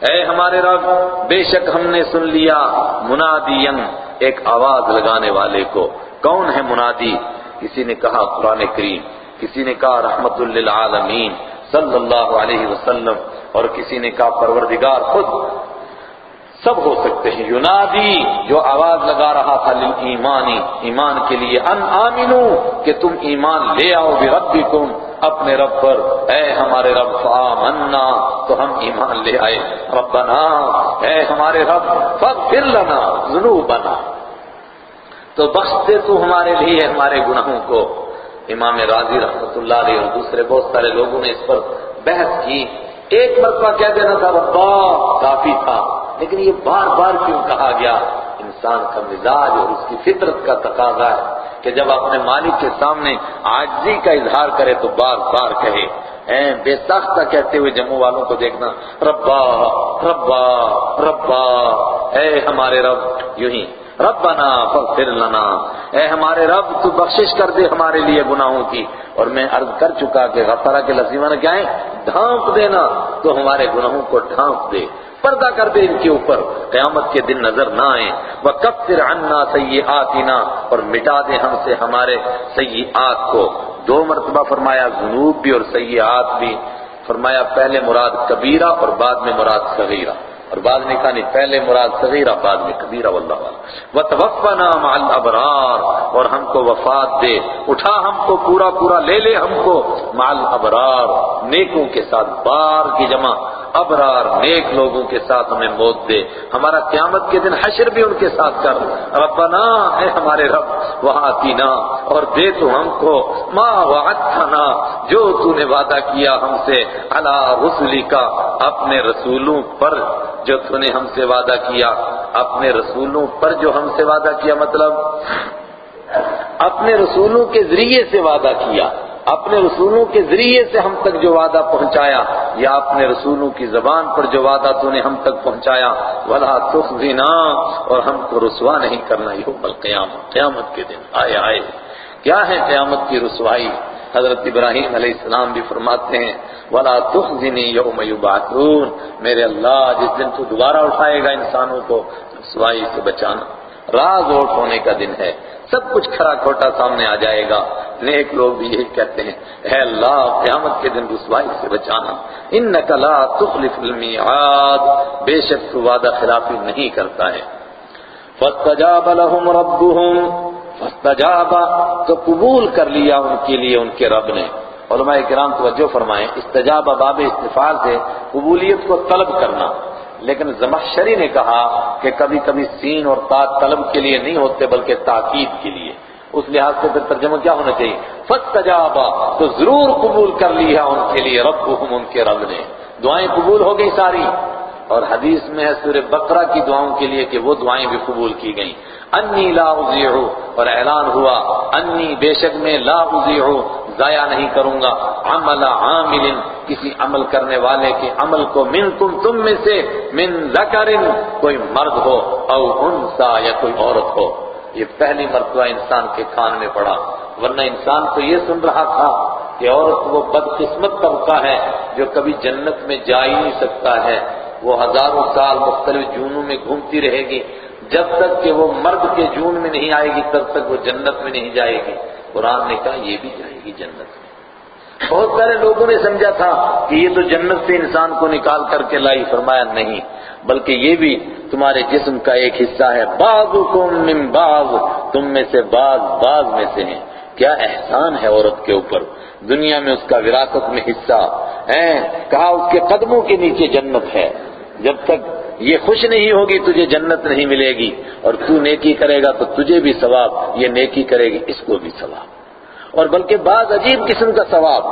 اے ہمارے رب، بے شک ہم نے سن لیا منادین ایک آواز لگانے والے کو۔ کون ہے منادی؟ کسی نے کہا قرآن کریم۔ کسی نے کہا رحمت للعالمین صلی اللہ علیہ وسلم اور کسی نے کہا پروردگار خود، سب ہو سکتے ہیں۔ ینادی جو آواز لگا رہا تھا ایمانی ایمان کے لیے ان آمینو کہ تم ایمان لے آؤ بھی اپنے رب پر۔ اے ہمارے رب، فآمنا، تو ہم ایمان لے آئے۔ ربنا، اے ہمارے رب، فاغفر لنا ذنوبنا۔ تو بخش دے تو ہمارے لیے، ہمارے گناہوں کو۔ امام راضی رحمت اللہ علیہ اور دوسرے بہت سارے لوگوں نے اس پر بحث کی۔ ایک مرتبہ کہہ دینا تھا ربا کافی تھا، لیکن یہ بار بار کیوں کہا گیا؟ انسان کا مزاج اور اس کی فطرت کا تقاضا ہے کہ جب اپنے مالک کے سامنے عاجزی کا اظہار کرے تو بار بار کہے۔ بے ساختہ کہتے ہوئے جموں والوں کو دیکھنا۔ ربا ربا ربا، اے ہمارے رب، یوں ہی۔ ربنا فاغفر لنا۔ اے ہمارے رب، تو بخشش کر دے ہمارے لیے گناہوں کی۔ اور میں عرض کر چکا کہ غفرہ کے لفظیمہ نے کیا ہے؟ ڈھانپ دینا تو ہمارے گناہوں کو ڈھانپ دے۔ پردہ کر دے ان کے اوپر۔ قیامت کے دن نظر نہ آئیں۔ وَكَفِّرْ عَنَّا سَيِّئَاتِنَا۔ اور مٹا دے ہم سے ہمارے سیئات کو۔ دو مرتبہ فرمایا ذنوب بھی اور سیئات بھی۔ فرمایا پہلے مراد کبیرہ اور بعد میں مراد صغیرہ۔ اور بعد میں کہا نہیں پہلے مراد صغیرہ، بعد میں کبیرہ، واللہ وَتَوَفَّنَا مَعَ الْأَبْرَارِ، اور ہم کو وفات دے۔ اٹھا ہم کو، پورا پورا لے لے ہم کو۔ مع الابرار نیکوں کے ساتھ بار کی جمع۔ ابرار نیک لوگوں کے ساتھ ہمیں موت دے۔ ہمارا قیامت کے دن حشر بھی ان کے ساتھ کر۔ ربنا، اے ہمارے رب، وہاں تینا اور دے تو ہم کو۔ ما وعدتنا، جو تو نے وعدہ کیا ہم سے۔ علی رسلی کا اپنے رسولوں پر جو تو نے ہم سے وعدہ کیا۔ اپنے رسولوں پر جو ہم سے وعدہ کیا مطلب اپنے رسولوں کے ذریعے سے وعدہ کیا۔ اپنے رسولوں کے ذریعے سے ہم تک جو وعدہ پہنچایا، یا اپنے رسولوں کی زبان پر جو وعدہ تو نے ہم تک پہنچایا، ولا تخزنا، اور ہم کو رسوا نہیں کرنا یہ القیامت قیامت کے دن، آئے آئے۔ کیا ہے قیامت کی رسوائی؟ حضرت ابراہیم علیہ السلام بھی فرماتے ہیں، ولا تخزنی یوم یبعثون۔ میرے اللہ، جس دن تو دوبارہ اٹھائے گا انسانوں کو رسوائی سے بچانا۔ راز اوٹ ہونے کا دن ہے۔ سب کچھ کھڑا کھوٹا سامنے آ جائے گا۔ نیک لوگ بھی یہی کہتے ہیں، اے اللہ، قیامت کے دن رسوائی سے بچانا۔ ان نقلا تخلف المیعاد۔ بے شک تو وعدہ خلافی نہیں کرتا ہے۔ فاستجاب لهم ربهم۔ فاستجاب تو قبول کر لیا ان کے لیے ان کے رب نے۔ علماء کرام توجہ فرمائیں، استجاب باب استفال سے قبولیت کو طلب کرنا۔ لیکن زمخشری نے کہا کہ کبھی کبھی سین اور تا طلب کے لیے نہیں ہوتے بلکہ تاکید کے لیے۔ اس لحاظ سے پھر ترجمہ کیا ہونا چاہیے؟ فاستجابا تو ضرور قبول کر لیا ان کے لیے ربهم ان کے رب نے۔ دعائیں قبول ہو گئی ساری۔ اور حدیث میں ہے سورہ بقرہ کی دعاؤں کے لیے کہ وہ دعائیں بھی قبول کی گئیں۔ انی لا اضیعو اور اعلان ہوا، انی بے شک میں لا اضیعو، ضائع نہیں کروں گا، عمل عامل کسی عمل کرنے والے کے عمل کو من تم تم میں سے من ذکر کوئی مرد ہو او انسا یا کوئی عورت ہو، یہ پہلی مرتبہ انسان کے کان میں پڑا، ورنہ انسان تو یہ سن رہا تھا کہ عورت وہ بدقسمت طبقہ ہے جو کبھی جنت میں جا ہی نہیں سکتا ہے، وہ ہزاروں سال مختلف جونوں میں گھومتی رہے گی جب تک کہ وہ مرد کے جون میں نہیں آئے گی، تب تک وہ جنت میں نہیں جائے گی۔ قرآن نے کہا، یہ بھی جائے گی جنت میں۔ بہت سارے لوگوں نے سمجھا تھا کہ یہ تو جنت سے انسان کو نکال کر کے لائی۔ فرمایا، نہیں، بلکہ یہ بھی تمہارے جسم کا ایک حصہ ہے۔ بعضکم من بعض، تم میں سے بعض بعض میں سے ہیں۔ کیا احسان ہے عورت کے اوپر؟ دنیا میں اس کا وراثت میں حصہ۔ ہے کہا، اس کے قدموں کے نیچے جنت ہے۔ جب تک یہ خوش نہیں ہوگی، تجھے جنت نہیں ملے گی۔ اور تو نیکی کرے گا تو تجھے بھی ثواب، یہ نیکی کرے گی، اس کو بھی ثواب۔ اور بلکہ بعض عجیب قسم کا ثواب،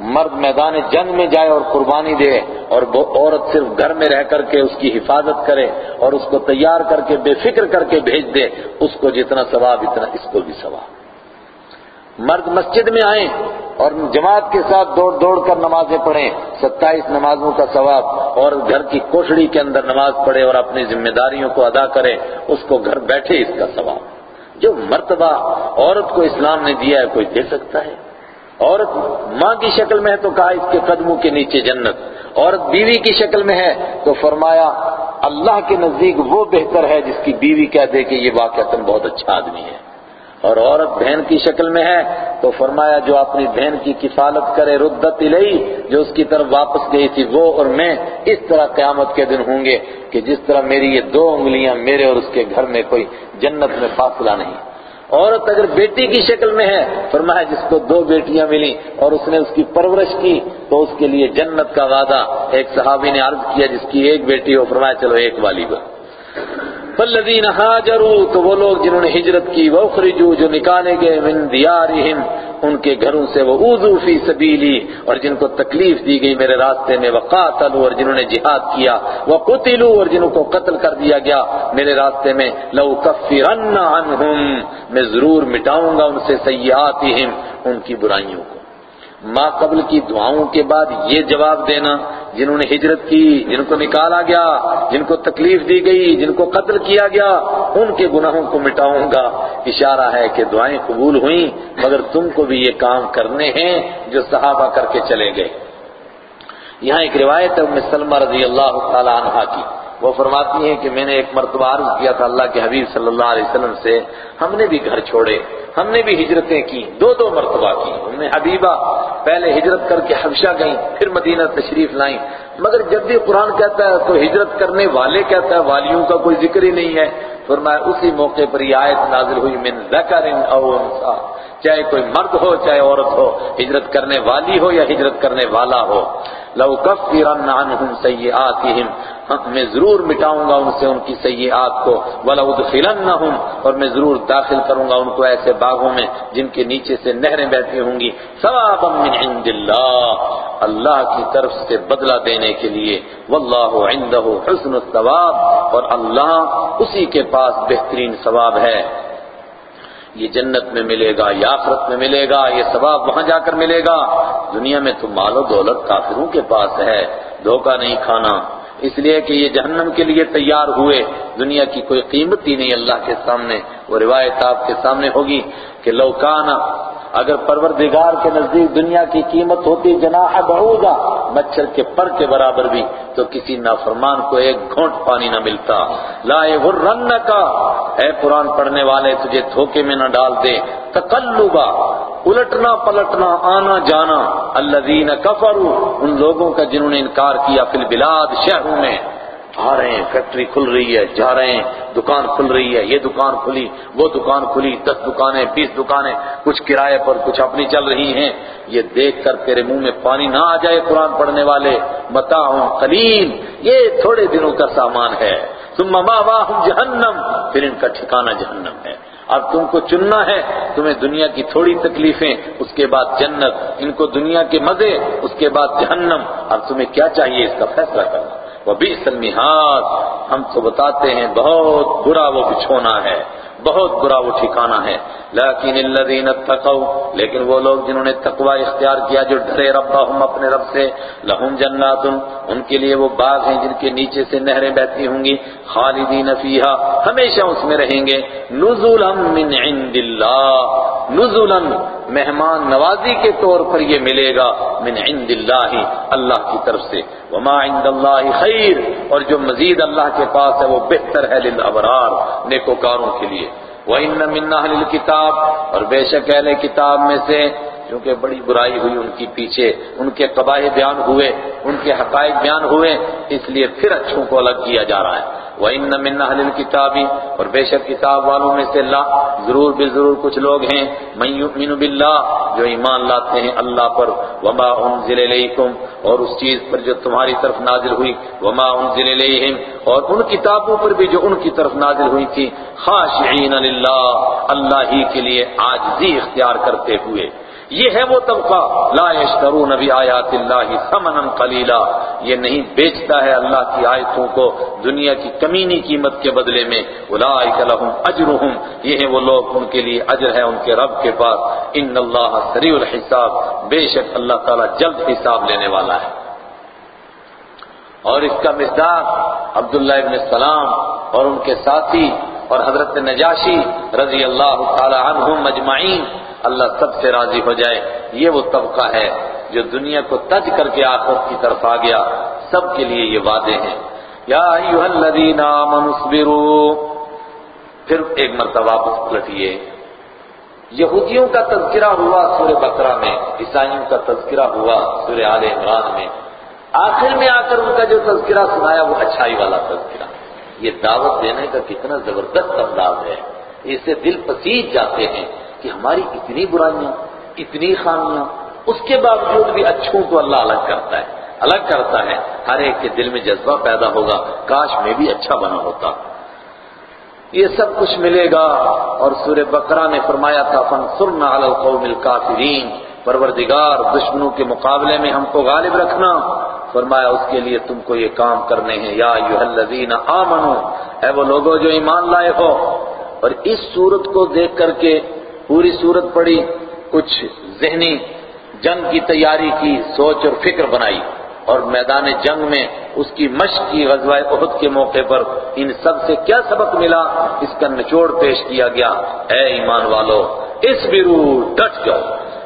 مرد میدان جنگ میں جائے اور قربانی دے اور وہ عورت صرف گھر میں رہ کر کے اس کی حفاظت کرے اور اس کو تیار کر کے، بے فکر کر کے بھیج دے، اس کو جتنا ثواب، اتنا اس کو بھی ثواب۔ مرد مسجد میں آئیں اور جماعت کے ساتھ دوڑ دوڑ کر نمازیں پڑھیں، ستائیس نمازوں کا ثواب، اور گھر کی کوٹڑی کے اندر نماز پڑھے اور اپنی ذمہ داریوں کو ادا کرے اس کو گھر بیٹھے اس کا ثواب۔ جو مرتبہ عورت کو اسلام نے دیا ہے، کوئی دے سکتا ہے؟ عورت ماں کی شکل میں ہے تو کہا اس کے قدموں کے نیچے جنت۔ عورت بیوی کی شکل میں ہے تو فرمایا، اللہ کے نزدیک وہ بہتر ہے جس کی بیوی کہہ دے کہ یہ واقعہ بہت اچھا آدمی ہے۔ اور عورت بہن کی شکل میں ہے تو فرمایا جو اپنی بہن کی کفالت کرے، ردت الہی جو اس کی طرف واپس گئی تھی، وہ اور میں اس طرح قیامت کے دن ہوں گے کہ جس طرح میری یہ دو انگلیاں میرے اور اس کے گھر میں کوئی جنت میں فاصلہ نہیں۔ عورت اگر بیٹی کی شکل میں ہے، فرمایا جس کو دو بیٹیاں ملی اور اس نے اس کی پرورش کی، تو اس کے لیے جنت کا وعدہ ایک صحابی نے عرض کیا، جس کی ایک بیٹی ہو، فرمایا چلو ایک والی بات فالذین ہاجروا، تو وہ لوگ جنہوں نے ہجرت کی وہ خرجو جو نکالے گئے، من دیارہم، ان کے گھروں سے وہ اوذو فی سبیلی اور جن کو تکلیف دی گئی میرے راستے میں، وقاتلوا، اور جنہوں نے جہاد کیا، وقتلوا، اور جنہوں کو قتل کر دیا گیا میرے راستے میں لو کفرن عنہم میں ضرور مٹاؤں گا ان سے سیئاتہم، ان کی برائیوں کو۔ ماں قبل کی دعاؤں کے بعد یہ جواب دینا، جنہوں نے ہجرت کی، جن کو نکالا گیا، جن کو تکلیف دی گئی، جن کو قتل کیا گیا، ان کے گناہوں کو مٹاؤں گا۔ اشارہ ہے کہ دعائیں قبول ہوئیں، مگر تم کو بھی یہ کام کرنے ہیں جو صحابہ کر کے چلے گئے۔ یہاں ایک روایت ہے ام سلمہ رضی اللہ تعالی عنہ کی۔ وہ فرماتی ہیں کہ میں نے ایک مرتبہ عرض کیا تھا اللہ کے حبیب صلی اللہ علیہ وسلم سے، ہم نے بھی گھر چھوڑے، ہم نے بھی ہجرتیں کی، دو دو مرتبہ کی۔ ہم نے حبیبہ پہلے ہجرت کر کے حبشہ گئیں، پھر مدینہ تشریف لائیں۔ مگر جب بھی قرآن کہتا ہے تو ہجرت کرنے والے کہتا ہے، والیوں کا کوئی ذکر ہی نہیں ہے۔ فرمایا، اسی موقع پر یہ آیت نازل ہوئی، من ذکر او انسا۔ چاہے کوئی مرد ہو، چاہے عورت ہو، ہجرت کرنے والی ہو یا ہجرت کرنے والا ہو۔ لو کفرن عنہم سیئاتہم۔ میں ضرور مٹاؤں گا ان سے ان کی سیئات کو وَلَوْدْخِلَنَّهُمْ اور میں ضرور داخل کروں گا ان کو ایسے باغوں میں جن کے نیچے سے نہریں بہتی ہوں گی۔ ثوابا من عند اللہ اللہ کی طرف سے بدلہ دینے کے لیے۔ واللہ عنده حسن الثواب، اور اللہ اسی کے پاس بہترین ثواب ہے۔ یہ جنت میں ملے گا یا آخرت میں ملے گا، یہ ثواب وہاں جا کر ملے گا۔ دنیا میں تو مال و دولت کافروں کے پاس ہے، دھوکہ نہیں کھانا۔ اس لیے کہ یہ جہنم کے لیے تیار ہوئے، دنیا کی کوئی قیمت ہی نہیں اللہ کے سامنے۔ وہ روایت آپ کے سامنے ہوگی کہ لوکانا اگر پروردگار کے نزدیک دنیا کی قیمت ہوتی جناح بعودا مچھر کے پر کے برابر بھی، تو کسی نافرمان کو ایک گھونٹ پانی نہ ملتا۔ لا غرن کا اے قرآن پڑھنے والے، تجھے دھوکے میں نہ ڈال دے۔ تقلبا، الٹنا پلٹنا، آنا جانا۔ الذین کفروا، ان لوگوں کا جنہوں نے انکار کیا، فی البلاد، شہروں میں۔ آ رہے ہیں، فیکٹری کھل رہی ہے، جا رہے ہیں، دکان کھل رہی ہے، یہ دکان کھلی، وہ دکان کھلی، دس دکانیں، بیس دکانیں، کچھ کرائے پر کچھ اپنی چل رہی ہیں۔ یہ دیکھ کر تیرے منہ میں پانی نہ آ جائے قرآن پڑھنے والے۔ متا قلیل، یہ تھوڑے دنوں کا سامان ہے۔ تم مما جہنم، پھر ان کا ٹھکانہ جہنم ہے۔ اب تم کو چننا ہے، تمہیں دنیا کی تھوڑی تکلیفیں، اس کے بعد جنت، ان کو دنیا کے مزے، اس کے بعد جہنم۔ اب تمہیں کیا چاہیے اس کا فیصلہ کرنا۔ وہ بھی ہم تو بتاتے ہیں بہت برا وہ بچھونا ہے، بہت برا وہ ٹھکانہ ہے۔ لیکن الذین اتقوا، لیکن وہ لوگ جنہوں نے تقوی اختیار کیا جو ڈرے ربہم اپنے رب سے، لہم جنات، ان کے لیے وہ باغ ہیں جن کے نیچے سے نہریں بہتی ہوں گی۔ خالدین فیہا، ہمیشہ اس میں رہیں گے۔ نزلا من عند اللہ۔ نزلا مہمان نوازی کے طور پر یہ ملے گا من عند اللہ اللہ کی طرف سے۔ وما عند اللہ خیر، اور جو مزید اللہ کے پاس ہے وہ بہتر ہے للابرار، نیکوکاروں کے لیے۔ وَإِنَّ مِنَّ أَهْلِ الْكِتَابِ، اور بے شک اہل کتاب میں سے کیونکہ بڑی برائی ہوئی ان کی پیچھے، ان کے قبائح بیان ہوئے، ان کے حقائق بیان ہوئے، اس لیے پھر اچھوں کو الگ کیا جا رہا ہے۔ وَإِنَّ مِنَّ أَهْلِ الْكِتَابِ اور بے شک کتاب والوں میں سے اللہ ضرور بے ضرور کچھ لوگ ہیں۔ مَن يُؤْمِنُ بِاللَّهِ جو ایمان لاتے ہیں اللہ پر، وَمَا أُنزِلَ إِلَيْكُمْ اور اس چیز پر جو تمہاری طرف نازل ہوئی، وَمَا أُنزِلَ إِلَيْهِمْ اور ان کتابوں پر بھی جو ان کی طرف نازل ہوئی تھی۔ خاشعین للہ اللہ ہی کے لیے عاجزی اختیار کرتے ہوئے۔ یہ ہے وہ طبقہ، لا یشترون نبی آیات اللہ ثمنا قلیلا، یہ نہیں بیچتا ہے اللہ کی آیتوں کو دنیا کی کمینی قیمت کے بدلے میں اولئک لهم اجرهم یہ ہیں وہ لوگ ان کے لیے اجر ہے ان کے رب کے پاس۔ ان اللہ سریع الحساب، بے شک اللہ تعالی جلد حساب لینے والا ہے۔ اور اس کا مزدار عبداللہ ابن السلام اور ان کے ساتھی اور حضرت نجاشی رضی اللہ تعالی عنہم مجمعین اللہ سب سے راضی ہو جائے۔ یہ وہ طبقہ ہے جو دنیا کو تج کر کے آخرت کی طرف آ گیا۔ سب کے لیے یہ وعدے ہیں۔ یا ایوہ الذین آمنوا اصبروا۔ پھر ایک مرتبہ واپس پلٹیے۔ یہودیوں کا تذکرہ ہوا سورہ بقرہ میں، عیسائیوں کا تذکرہ ہوا سورہ آل عمران میں۔ آخر میں آ کر ان کا جو تذکرہ سنایا، وہ اچھائی والا تذکرہ۔ یہ دعوت دینے کا کتنا زبردست انداز ہے۔ اس سے دل پسیج جاتے ہیں۔ کہ ہماری اتنی برائیاں، اتنی خامیاں، اس کے باوجود بھی اچھوں کو اللہ الگ کرتا ہے، الگ کرتا ہے۔ ہر ایک کے دل میں جذبہ پیدا ہوگا، کاش میں بھی اچھا بنا ہوتا۔ یہ سب کچھ ملے گا اور سورہ بقرہ نے فرمایا تھا فنصرنا علی القوم الکافرین۔ پروردگار، دشمنوں کے مقابلے میں ہم کو غالب رکھنا۔ فرمایا، اس کے لیے تم کو یہ کام کرنے ہیں۔ یا ایوہ الذین آمنو اے وہ لوگوں جو ایمان لائے ہو۔ اور اس صورت کو دیکھ کر کے پوری صورت پڑی کچھ ذہنی جنگ کی تیاری کی، سوچ اور فکر بنائی اور میدان جنگ میں اس کی مشق کی غزوہ احد کے موقع پر ان سب سے کیا سبق ملا؟ اس کا نچوڑ پیش کیا گیا۔ اے ایمان والو اس برو ڈٹ جاؤ۔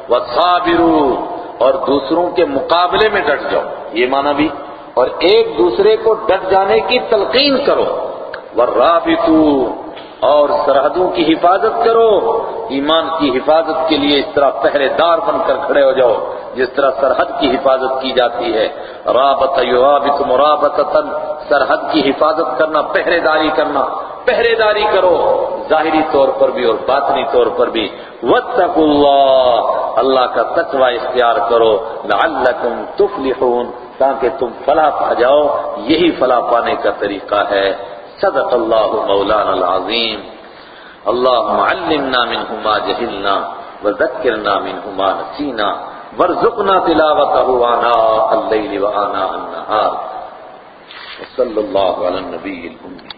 وصابرو، اور دوسروں کے مقابلے میں ڈٹ جاؤ۔ یہ مانا بھی، اور ایک دوسرے کو ڈٹ جانے کی تلقین کرو۔ ورابطو اور سرحدوں کی حفاظت کرو۔ ایمان کی حفاظت کے لیے اس طرح پہرے دار بن کر کھڑے ہو جاؤ، جس طرح سرحد کی حفاظت کی جاتی ہے۔ رابط یوابط مرابطتا، سرحد کی حفاظت کرنا پہرے داری کرنا۔ پہرے داری کرو، ظاہری طور پر بھی اور باطنی طور پر بھی۔ واتقوا اللہ اللہ کا تقوی اختیار کرو۔ لعلکم تفلحون، تاکہ تم فلاح پا جاؤ۔ یہی فلاح پانے کا طریقہ ہے۔ صدق اللہ مولانا العظیم. اللہم علمنا منہما جہلنا وذکرنا منہما نسینا ورزقنا تلاوته آناء اللیل وآناء آناء النہار. وصلی اللہ علی النبی الامین